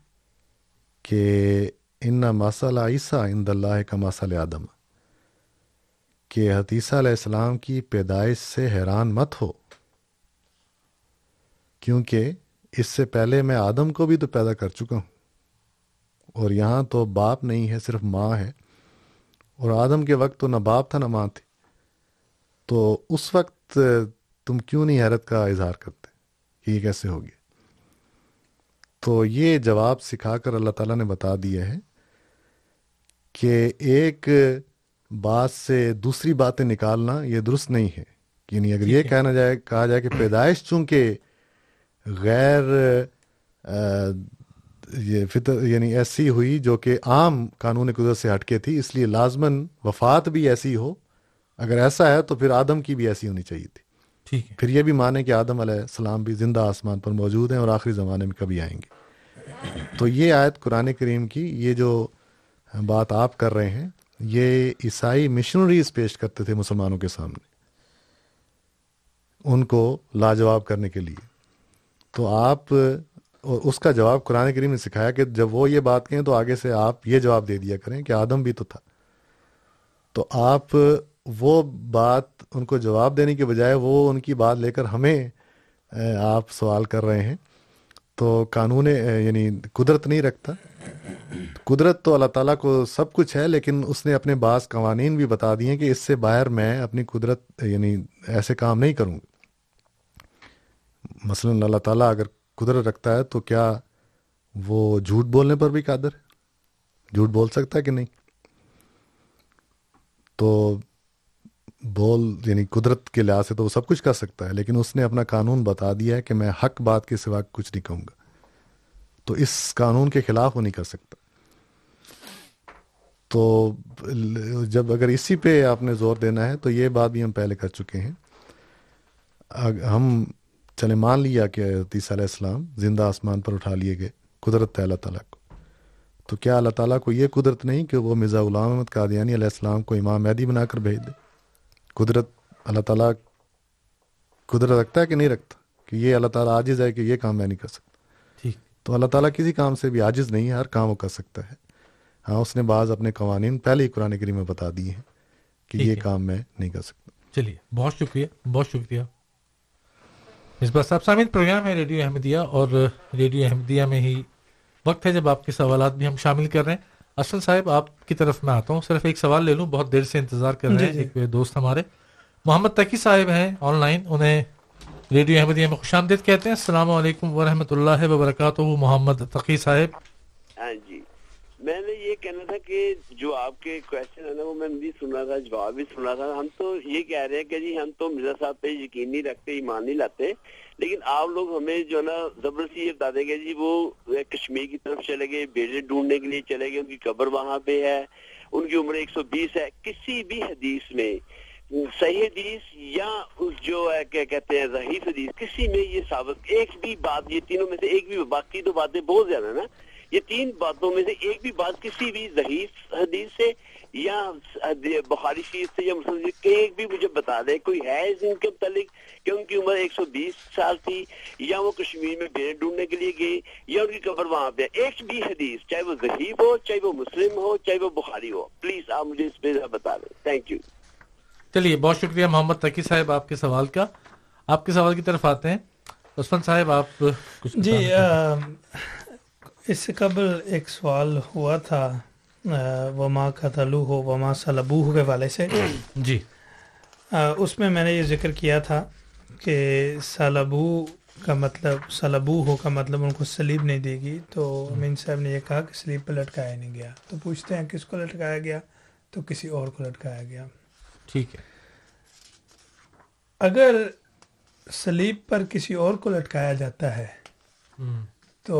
کہ ان مسئلہ عیسیٰ ان اللہ کا مسئلہ آدم۔ کہ حتیثہ علیہ السلام کی پیدائش سے حیران مت ہو۔ کیونکہ اس سے پہلے میں آدم کو بھی تو پیدا کر چکا ہوں۔ اور یہاں تو باپ نہیں ہے، صرف ماں ہے۔ اور آدم کے وقت تو نہ باپ تھا نہ ماں تھی۔ تو اس وقت تم کیوں نہیں حیرت کا اظہار کرتے؟ کہ یہ کیسے ہو گیا؟ تو یہ جواب سکھا کر اللہ تعالیٰ نے بتا دیا ہے کہ ایک بات سے دوسری باتیں نکالنا یہ درست نہیں ہے۔ یعنی اگر یہ کہنا جائے کہا جائے کہ پیدائش چونکہ غیر یہ فطر یعنی ایسی ہوئی جو کہ عام قانون قدرت سے ہٹ کے تھی اس لیے لازماً وفات بھی ایسی ہو اگر ایسا ہے تو پھر آدم کی بھی ایسی ہونی چاہیے تھی۔ ٹھیک ہے۔ پھر یہ بھی مانے کہ آدم علیہ السلام بھی زندہ آسمان پر موجود ہیں اور آخری زمانے میں کبھی آئیں گے۔ تو یہ آیت قرآن کریم کی یہ جو بات آپ کر رہے ہیں یہ عیسائی مشنریز پیش کرتے تھے مسلمانوں کے سامنے۔ ان کو لاجواب کرنے کے لیے۔ تو آپ اس کا جواب قرآن کریم نے سکھایا کہ جب وہ یہ بات کہیں تو آگے سے آپ یہ جواب دے دیا کریں کہ آدم بھی تو تھا۔ تو آپ وہ بات ان کو جواب دینے کے بجائے وہ ان کی بات لے کر ہمیں آپ سوال کر رہے ہیں۔ تو قانون یعنی قدرت نہیں رکھتا۔ قدرت تو اللہ تعالیٰ کو سب کچھ ہے، لیکن اس نے اپنے بعض قوانین بھی بتا دیے کہ اس سے باہر میں اپنی قدرت یعنی ایسے کام نہیں کروں۔ گا مثلا اللہ تعالیٰ اگر قدرت رکھتا ہے تو کیا وہ جھوٹ بولنے پر بھی قادر ہے؟ جھوٹ بول سکتا ہے کہ نہیں؟ تو بول یعنی قدرت کے لحاظ سے تو وہ سب کچھ کر سکتا ہے، لیکن اس نے اپنا قانون بتا دیا ہے کہ میں حق بات کے سوا کچھ نہیں کہوں گا۔ تو اس قانون کے خلاف وہ نہیں کر سکتا۔ تو جب اگر اسی پہ آپ نے زور دینا ہے، تو یہ بات بھی ہم پہلے کر چکے ہیں۔ ہم چلے مان لیا کہ عیسیٰ علیہ السلام زندہ آسمان پر اٹھا لیے گئے۔ قدرت ہے اللہ تعالیٰ کو۔ تو کیا اللہ تعالیٰ کو یہ قدرت نہیں کہ وہ مرزا غلام احمد قادیانی علیہ السلام کو امام مہدی بنا کر بھیج دے؟ قدرت اللہ تعالیٰ قدرت رکھتا ہے کہ نہیں رکھتا؟ کہ یہ اللہ تعالیٰ عاجز ہے کہ یہ کام میں نہیں کر سکتا۔ ٹھیک۔ تو اللہ تعالیٰ کسی کام سے بھی عاجز نہیں ہے ہر کام وہ کر سکتا ہے۔ ہاں اس نے بعض اپنے قوانین پہلے ہی قرآن کریم میں بتا دیے ہیں کہ یہ کام میں نہیں کر سکتا۔ چلیے بہت شکریہ بہت شکریہ۔ بار صاحب سامعین پروگرام ہے ریڈیو احمدیہ اور ریڈیو احمدیہ میں ہی وقت ہے جب آپ کے سوالات بھی ہم شامل کر رہے ہیں۔ اصل صاحب آپ کی طرف میں آتا ہوں صرف ایک سوال لے لوں بہت دیر سے انتظار کر رہے ہیں ایک دوست ہمارے۔ محمد تقی صاحب ہیں آن لائن انہیں ریڈیو احمدیہ میں خوش آمدید کہتے ہیں۔ السلام علیکم ورحمۃ اللہ وبرکاتہ محمد تقی صاحب۔ ہاں جی۔ میں نے یہ کہنا تھا کہ جو آپ کے کوشچن ہے نا، وہ میں بھی سنا تھا، جواب بھی سنا تھا۔ ہم تو یہ کہہ رہے ہیں کہ جی ہم تو مرزا صاحب پہ یقین نہیں رکھتے، ایمان نہیں لاتے۔ لیکن آپ لوگ ہمیں جو ہے نا، زبردستی یہ بتا دیں گے جی وہ کشمیر کی طرف چلے گئے بیٹے ڈھونڈنے کے لیے چلے گئے۔ ان کی قبر وہاں پہ ہے، ان کی عمر ایک سو بیس ہے۔ کسی بھی حدیث میں، صحیح حدیث یا جو ہے، کیا کہتے ہیں، ضعیف حدیث، کسی میں یہ ثابت، ایک بھی بات، یہ تینوں میں سے ایک بھی، باقی تو باتیں بہت زیادہ نا۔ یہ تین باتوں میں سے ایک بھی بات کسی بھی ضعیف حدیث سے یا بخاری شریف سے یا مسلم ایک بھی مجھے بتا دے کوئی ہے ان کے متعلق کہ ان کی عمر ایک سو بیس سال تھی یا وہ کشمیر میں بھیڑ ڈھونڈنے کے لیے گئے یا ان کی قبر وہاں پہ ایک بھی حدیث چاہے وہ ضعیف ہو چاہے وہ مسلم ہو چاہے وہ بخاری ہو۔ پلیز آپ مجھے اس پہ بتا دیں۔ تھینک یو چلیے بہت شکریہ محمد تقی صاحب آپ کے سوال کا۔ آپ کے سوال کی طرف آتے ہیں۔ عثمان صاحب آپ کچھ جی اس سے قبل ایک سوال ہوا تھا وما قتلو ہو وما سلبو ہو کے والے سے۔ (coughs) جی۔ اس میں میں نے یہ ذکر کیا تھا کہ سلبو کا مطلب سلبو ہو کا مطلب ان کو سلیب نہیں دے گی تو امین صاحب نے یہ کہا کہ سلیب پہ لٹکایا نہیں گیا۔ تو پوچھتے ہیں کس کو لٹکایا گیا؟ تو کسی اور کو لٹکایا گیا۔ ٹھیک ہے۔ اگر سلیب پر کسی اور کو لٹکایا جاتا ہے تو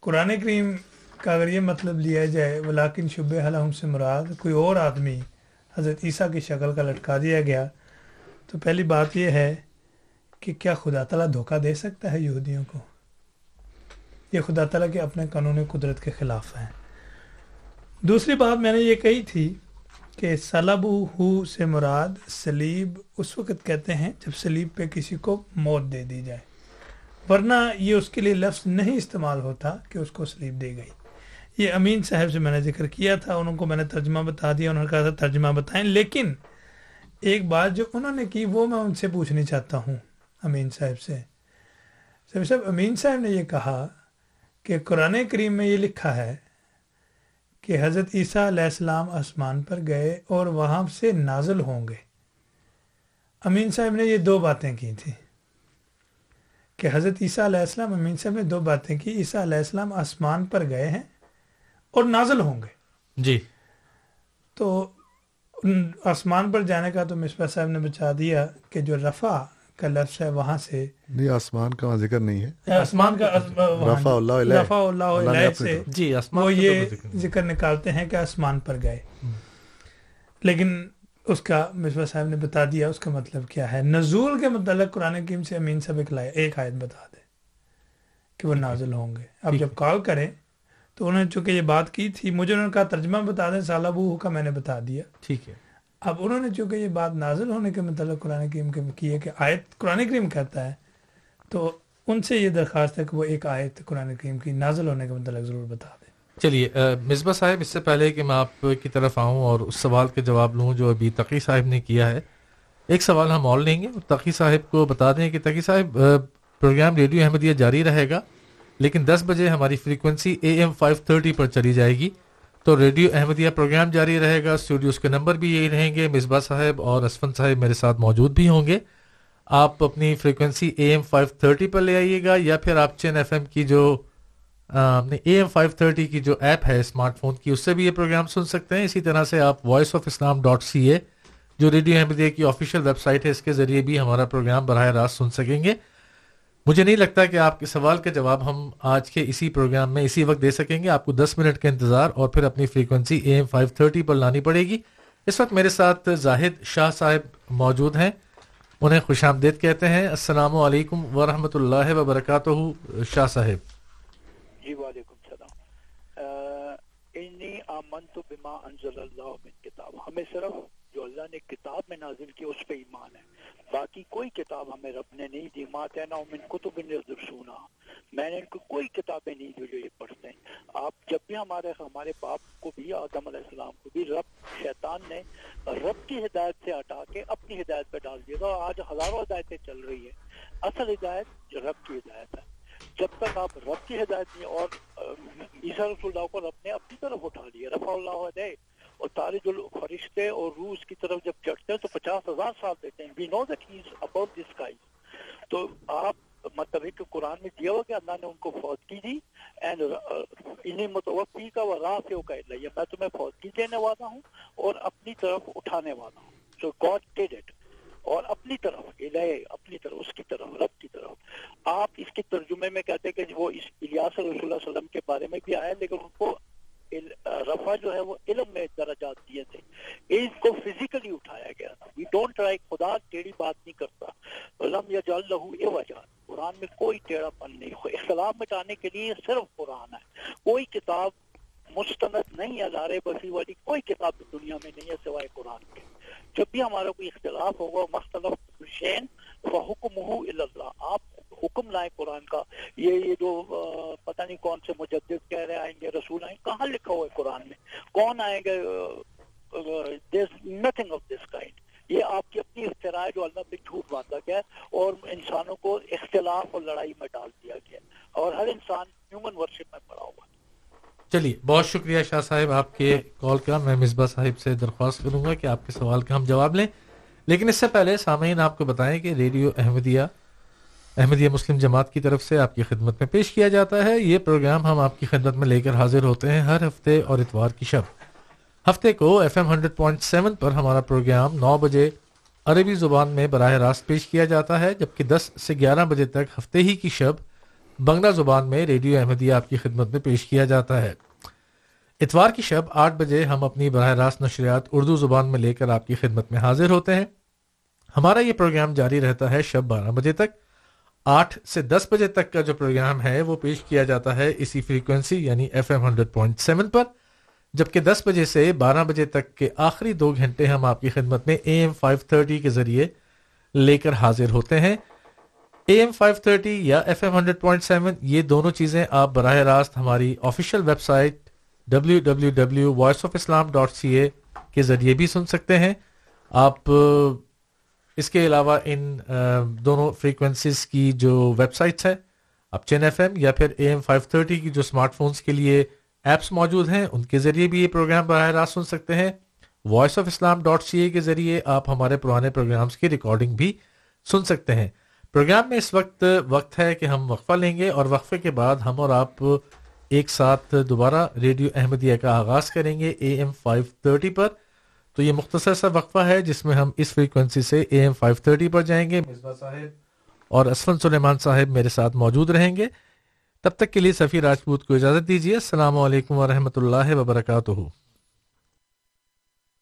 قرآن کریم کا اگر یہ مطلب لیا جائے ولاکن شب حلم سے مراد کوئی اور آدمی حضرت عیسیٰ کی شکل کا لٹکا دیا گیا، تو پہلی بات یہ ہے کہ کیا خدا تعالیٰ دھوکہ دے سکتا ہے یہودیوں کو؟ یہ خدا تعالیٰ کے اپنے قانون قدرت کے خلاف ہیں۔ دوسری بات میں نے یہ کہی تھی کہ سلب ہو سے مراد سلیب اس وقت کہتے ہیں جب سلیب پہ کسی کو موت دے دی جائے۔ ورنہ یہ اس کے لیے لفظ نہیں استعمال ہوتا کہ اس کو سلیب دے گئی۔ یہ امین صاحب سے میں نے ذکر کیا تھا ان کو میں نے ترجمہ بتا دیا، انہوں نے کہا تھا ترجمہ بتائیں۔ لیکن ایک بات جو انہوں نے کی، وہ میں ان سے پوچھنا چاہتا ہوں امین صاحب سے۔ صاحب صاحب، امین صاحب نے یہ کہا کہ قرآن کریم میں یہ لکھا ہے کہ حضرت عیسیٰ علیہ السلام آسمان پر گئے اور وہاں سے نازل ہوں گے۔ امین صاحب نے یہ دو باتیں کی تھی کہ حضرت عیسیٰ علیہ السلام امین صاحب نے دو باتیں کی۔ عیسیٰ علیہ السلام آسمان پر گئے ہیں اور نازل ہوں گے۔ جی۔ تو آسمان پر جانے کا تو مصباح صاحب نے بچا دیا کہ جو رفع کا لفظ ہے وہاں سے نہیں آسمان کا ذکر نہیں ہے۔ آسمان کا رفع اللہ علیہ۔ رفع اللہ علیہ سے جی آسمان وہ یہ ذکر ذکر نکالتے ہیں کہ آسمان پر گئے۔ لیکن اس کا مصباح صاحب نے بتا دیا اس کا مطلب کیا ہے؟ نزول کے متعلق قرآن حکیم سے امین صاحب ایک لائے ایک آیت بتا دے کہ وہ نازل ہوں گے۔ اب جب کال کریں تو انہوں نے چونکہ یہ بات کی تھی مجھے انہوں نے کہا ترجمہ بتا دیں سالابو کا میں نے بتا دیا۔ ٹھیک ہے۔ اب انہوں نے چونکہ یہ بات نازل ہونے کے متعلق قرآن کریم کے کی ہے کہ آیت قرآن کریم کہتا ہے تو ان سے یہ درخواست ہے کہ وہ ایک آیت قرآن کریم کی نازل ہونے کے متعلق ضرور بتا دیں۔ چلیے مصباح صاحب، اس سے پہلے کہ میں آپ کی طرف آؤں اور اس سوال کے جواب لوں جو ابھی تقی صاحب نے کیا ہے، ایک سوال ہم اور لیں گے تقی صاحب کو بتا دیں کہ تقی صاحب پروگرام ریڈیو احمدیہ جاری رہے گا، لیکن دس بجے ہماری frequency A M five thirty پر چلی جائے گی، تو ریڈیو احمدیہ پروگرام جاری رہے گا اسٹوڈیوز کے نمبر بھی یہی رہیں گے، مصباح صاحب اور اسفن صاحب میرے ساتھ موجود بھی ہوں گے۔ آپ اپنی frequency A M five thirty پر لے آئیے گا یا پھر آپ چین ایف ایم کی جو اے ایم فائیو تھرٹی کی جو ایپ ہے اسمارٹ فون کی، اس سے بھی یہ پروگرام سن سکتے ہیں۔ اسی طرح سے آپ voice of Islam dot C A جو ریڈیو احمدیہ کی آفیشیل ویب سائٹ ہے، اس کے ذریعے بھی ہمارا پروگرام براہ راست سن سکیں گے۔ مجھے نہیں لگتا کہ آپ کے سوال کا جواب ہم آج کے اسی پروگرام میں اسی وقت دے سکیں گے۔ آپ کو دس منٹ کا انتظار اور پھر اپنی frequency A M five thirty پر لانی پڑے گی۔ اس وقت میرے ساتھ زاہد شاہ صاحب موجود ہیں۔ انہیں خوش آمدید کہتے ہیں۔ السلام علیکم ورحمۃ اللہ وبرکاتہ، شاہ صاحب۔ جی وعلیکم السلام۔ انی آمنت بما انزل اللہ من کتاب۔ ہمیں صرف جو اللہ نے کتاب میں نازل کی، اس پہ ایمان ہے۔ باقی کوئی کتاب ہمیں رب نے نہیں دی مات ہے نا من کتب سونا میں نے ان کو کوئی کتابیں نہیں دی جو یہ پڑھتے ہیں۔ آپ جب بھی ہمارے ہمارے باپ کو بھی، آدم علیہ السلام کو بھی رب، شیطان نے رب کی ہدایت سے ہٹا کے اپنی ہدایت پہ ڈال دیا۔ تھا آج ہزاروں ہدایتیں چل رہی ہے اصل ہدایت جو رب کی ہدایت ہے۔ جب تک آپ رب کی ہدایت نہیں، اور عیسیٰ رسول اللہ کو رب نے اپنی طرف اٹھا لیا، رفع اللہ علیہ۔ اور تارے جو فرشتے اور روس کی طرف جب چڑھتے ہیں تو پچاس ہزار سال دیتے ہیں۔ We know that he is about this guys تو آپ مطلب ہے کہ قرآن میں دیا ہوا کہ اللہ نے ان کو فوت کی تھی اینڈ انہیں متوقع کا وہ راہ سے کا میں تمہیں فوت کی دینے والا ہوں اور اپنی طرف اٹھانے والا ہوں۔ سو گاڈ ڈیڈ اٹ اور اپنی طرف الہ اپنی طرف، اس کی طرف، رب کی طرف۔ آپ اس کے ترجمے میں کہتے ہیں کہ وہ اس الیاس رسول اللہ علیہ وسلم کے بارے میں بھی آیا لیکن ان کو رفع جو ہے وہ علم میں درجات دیے تھے۔ اس کو فزیکلی اٹھایا گیا تھا۔ وی ڈونٹ ٹرائی خدا، ٹیڑھی بات نہیں کرتا۔ علم یا جال لہو اے وجہ قرآن میں کوئی ٹیڑھا پن نہیں ہو اختلاف مٹانے کے لیے صرف قرآن ہے۔ کوئی کتاب مستند نہیں ہے لارے بسی والی کوئی کتاب دنیا میں نہیں ہے سوائے قرآن کے۔ جب بھی ہمارا کوئی اختلاف ہوگا مختلف شین حکم اللہ۔ آپ حکم لائیں قرآن کا۔ یہ یہ جو پتہ نہیں کون سے مجدد کہہ رہے، آئیں گے رسول، آئیں کہاں لکھا ہوا ہے قرآن میں؟ کون آئیں گے؟ نتھنگ آف دس کائنڈ یہ آپ کی اپنی اختراع جو اللہ پہ جھوٹ باندھا گیا اور انسانوں کو اختلاف اور لڑائی میں ڈال دیا گیا اور ہر انسان ہیومن ورشپ میں پڑا ہوا چلیے، بہت شکریہ شاہ صاحب آپ کے کال کا، میں مصباح صاحب سے درخواست کروں گا کہ آپ کے سوال کا ہم جواب لیں۔ لیکن اس سے پہلے سامعین، آپ کو بتائیں کہ ریڈیو احمدیہ احمدیہ مسلم جماعت کی طرف سے آپ کی خدمت میں پیش کیا جاتا ہے۔ یہ پروگرام ہم آپ کی خدمت میں لے کر حاضر ہوتے ہیں ہر ہفتے اور اتوار کی شب۔ ہفتے کو F M hundred point seven پر ہمارا پروگرام نو بجے عربی زبان میں براہ راست پیش کیا جاتا ہے، جبکہ دس سے گیارہ بجے تک ہفتے ہی کی شب بنگلہ زبان میں ریڈیو احمدیہ آپ کی خدمت میں پیش کیا جاتا ہے۔ اتوار کی شب آٹھ بجے ہم اپنی براہ راست نشریات اردو زبان میں لے کر آپ کی خدمت میں حاضر ہوتے ہیں۔ ہمارا یہ پروگرام جاری رہتا ہے شب بارہ بجے تک۔ آٹھ سے دس بجے تک کا جو پروگرام ہے وہ پیش کیا جاتا ہے اسی فریکوینسی یعنی F M hundred point seven پر۔ جبکہ دس بجے سے بارہ بجے تک کے آخری دو گھنٹے ہم آپ کی خدمت میں اے ایم فائیو تھرٹی کے ذریعے لے کر حاضر ہوتے ہیں۔ اے ایم فائیو تھرٹی یا F M hundred point seven, یہ دونوں چیزیں آپ براہ راست ہماری official website W W W voice of Islam dot C A کے ذریعے بھی سن سکتے ہیں۔ آپ، اس کے علاوہ ان دونوں فریکوینسیز کی جو ویب سائٹس ہیں، آپ چین ایف ایم یا پھر اے ایم فائیو تھرٹی کی جو اسمارٹ فونس کے لیے ایپس موجود ہیں، ان کے ذریعے بھی یہ پروگرام براہ راست سن سکتے ہیں۔ Voice of Islam dot C A کے ذریعے آپ ہمارے پرانے پروگرامز کی ریکارڈنگ بھی سن سکتے ہیں۔ پروگرام میں اس وقت وقت ہے کہ ہم وقفہ لیں گے اور وقفے کے بعد ہم اور آپ ایک ساتھ دوبارہ ریڈیو احمدیہ کا آغاز کریں گے اے ایم فائیو تھرٹی پر۔ تو یہ مختصر سا وقفہ ہے جس میں ہم اس فریکوینسی سے اے ایم فائیو تھرٹی پر جائیں گے۔ صاحب اور اسفن سلیمان صاحب میرے ساتھ موجود رہیں گے۔ تب تک کے لیے سفیر راجپوت کو اجازت دیجیے۔ السلام علیکم ورحمۃ اللہ وبرکاتہ۔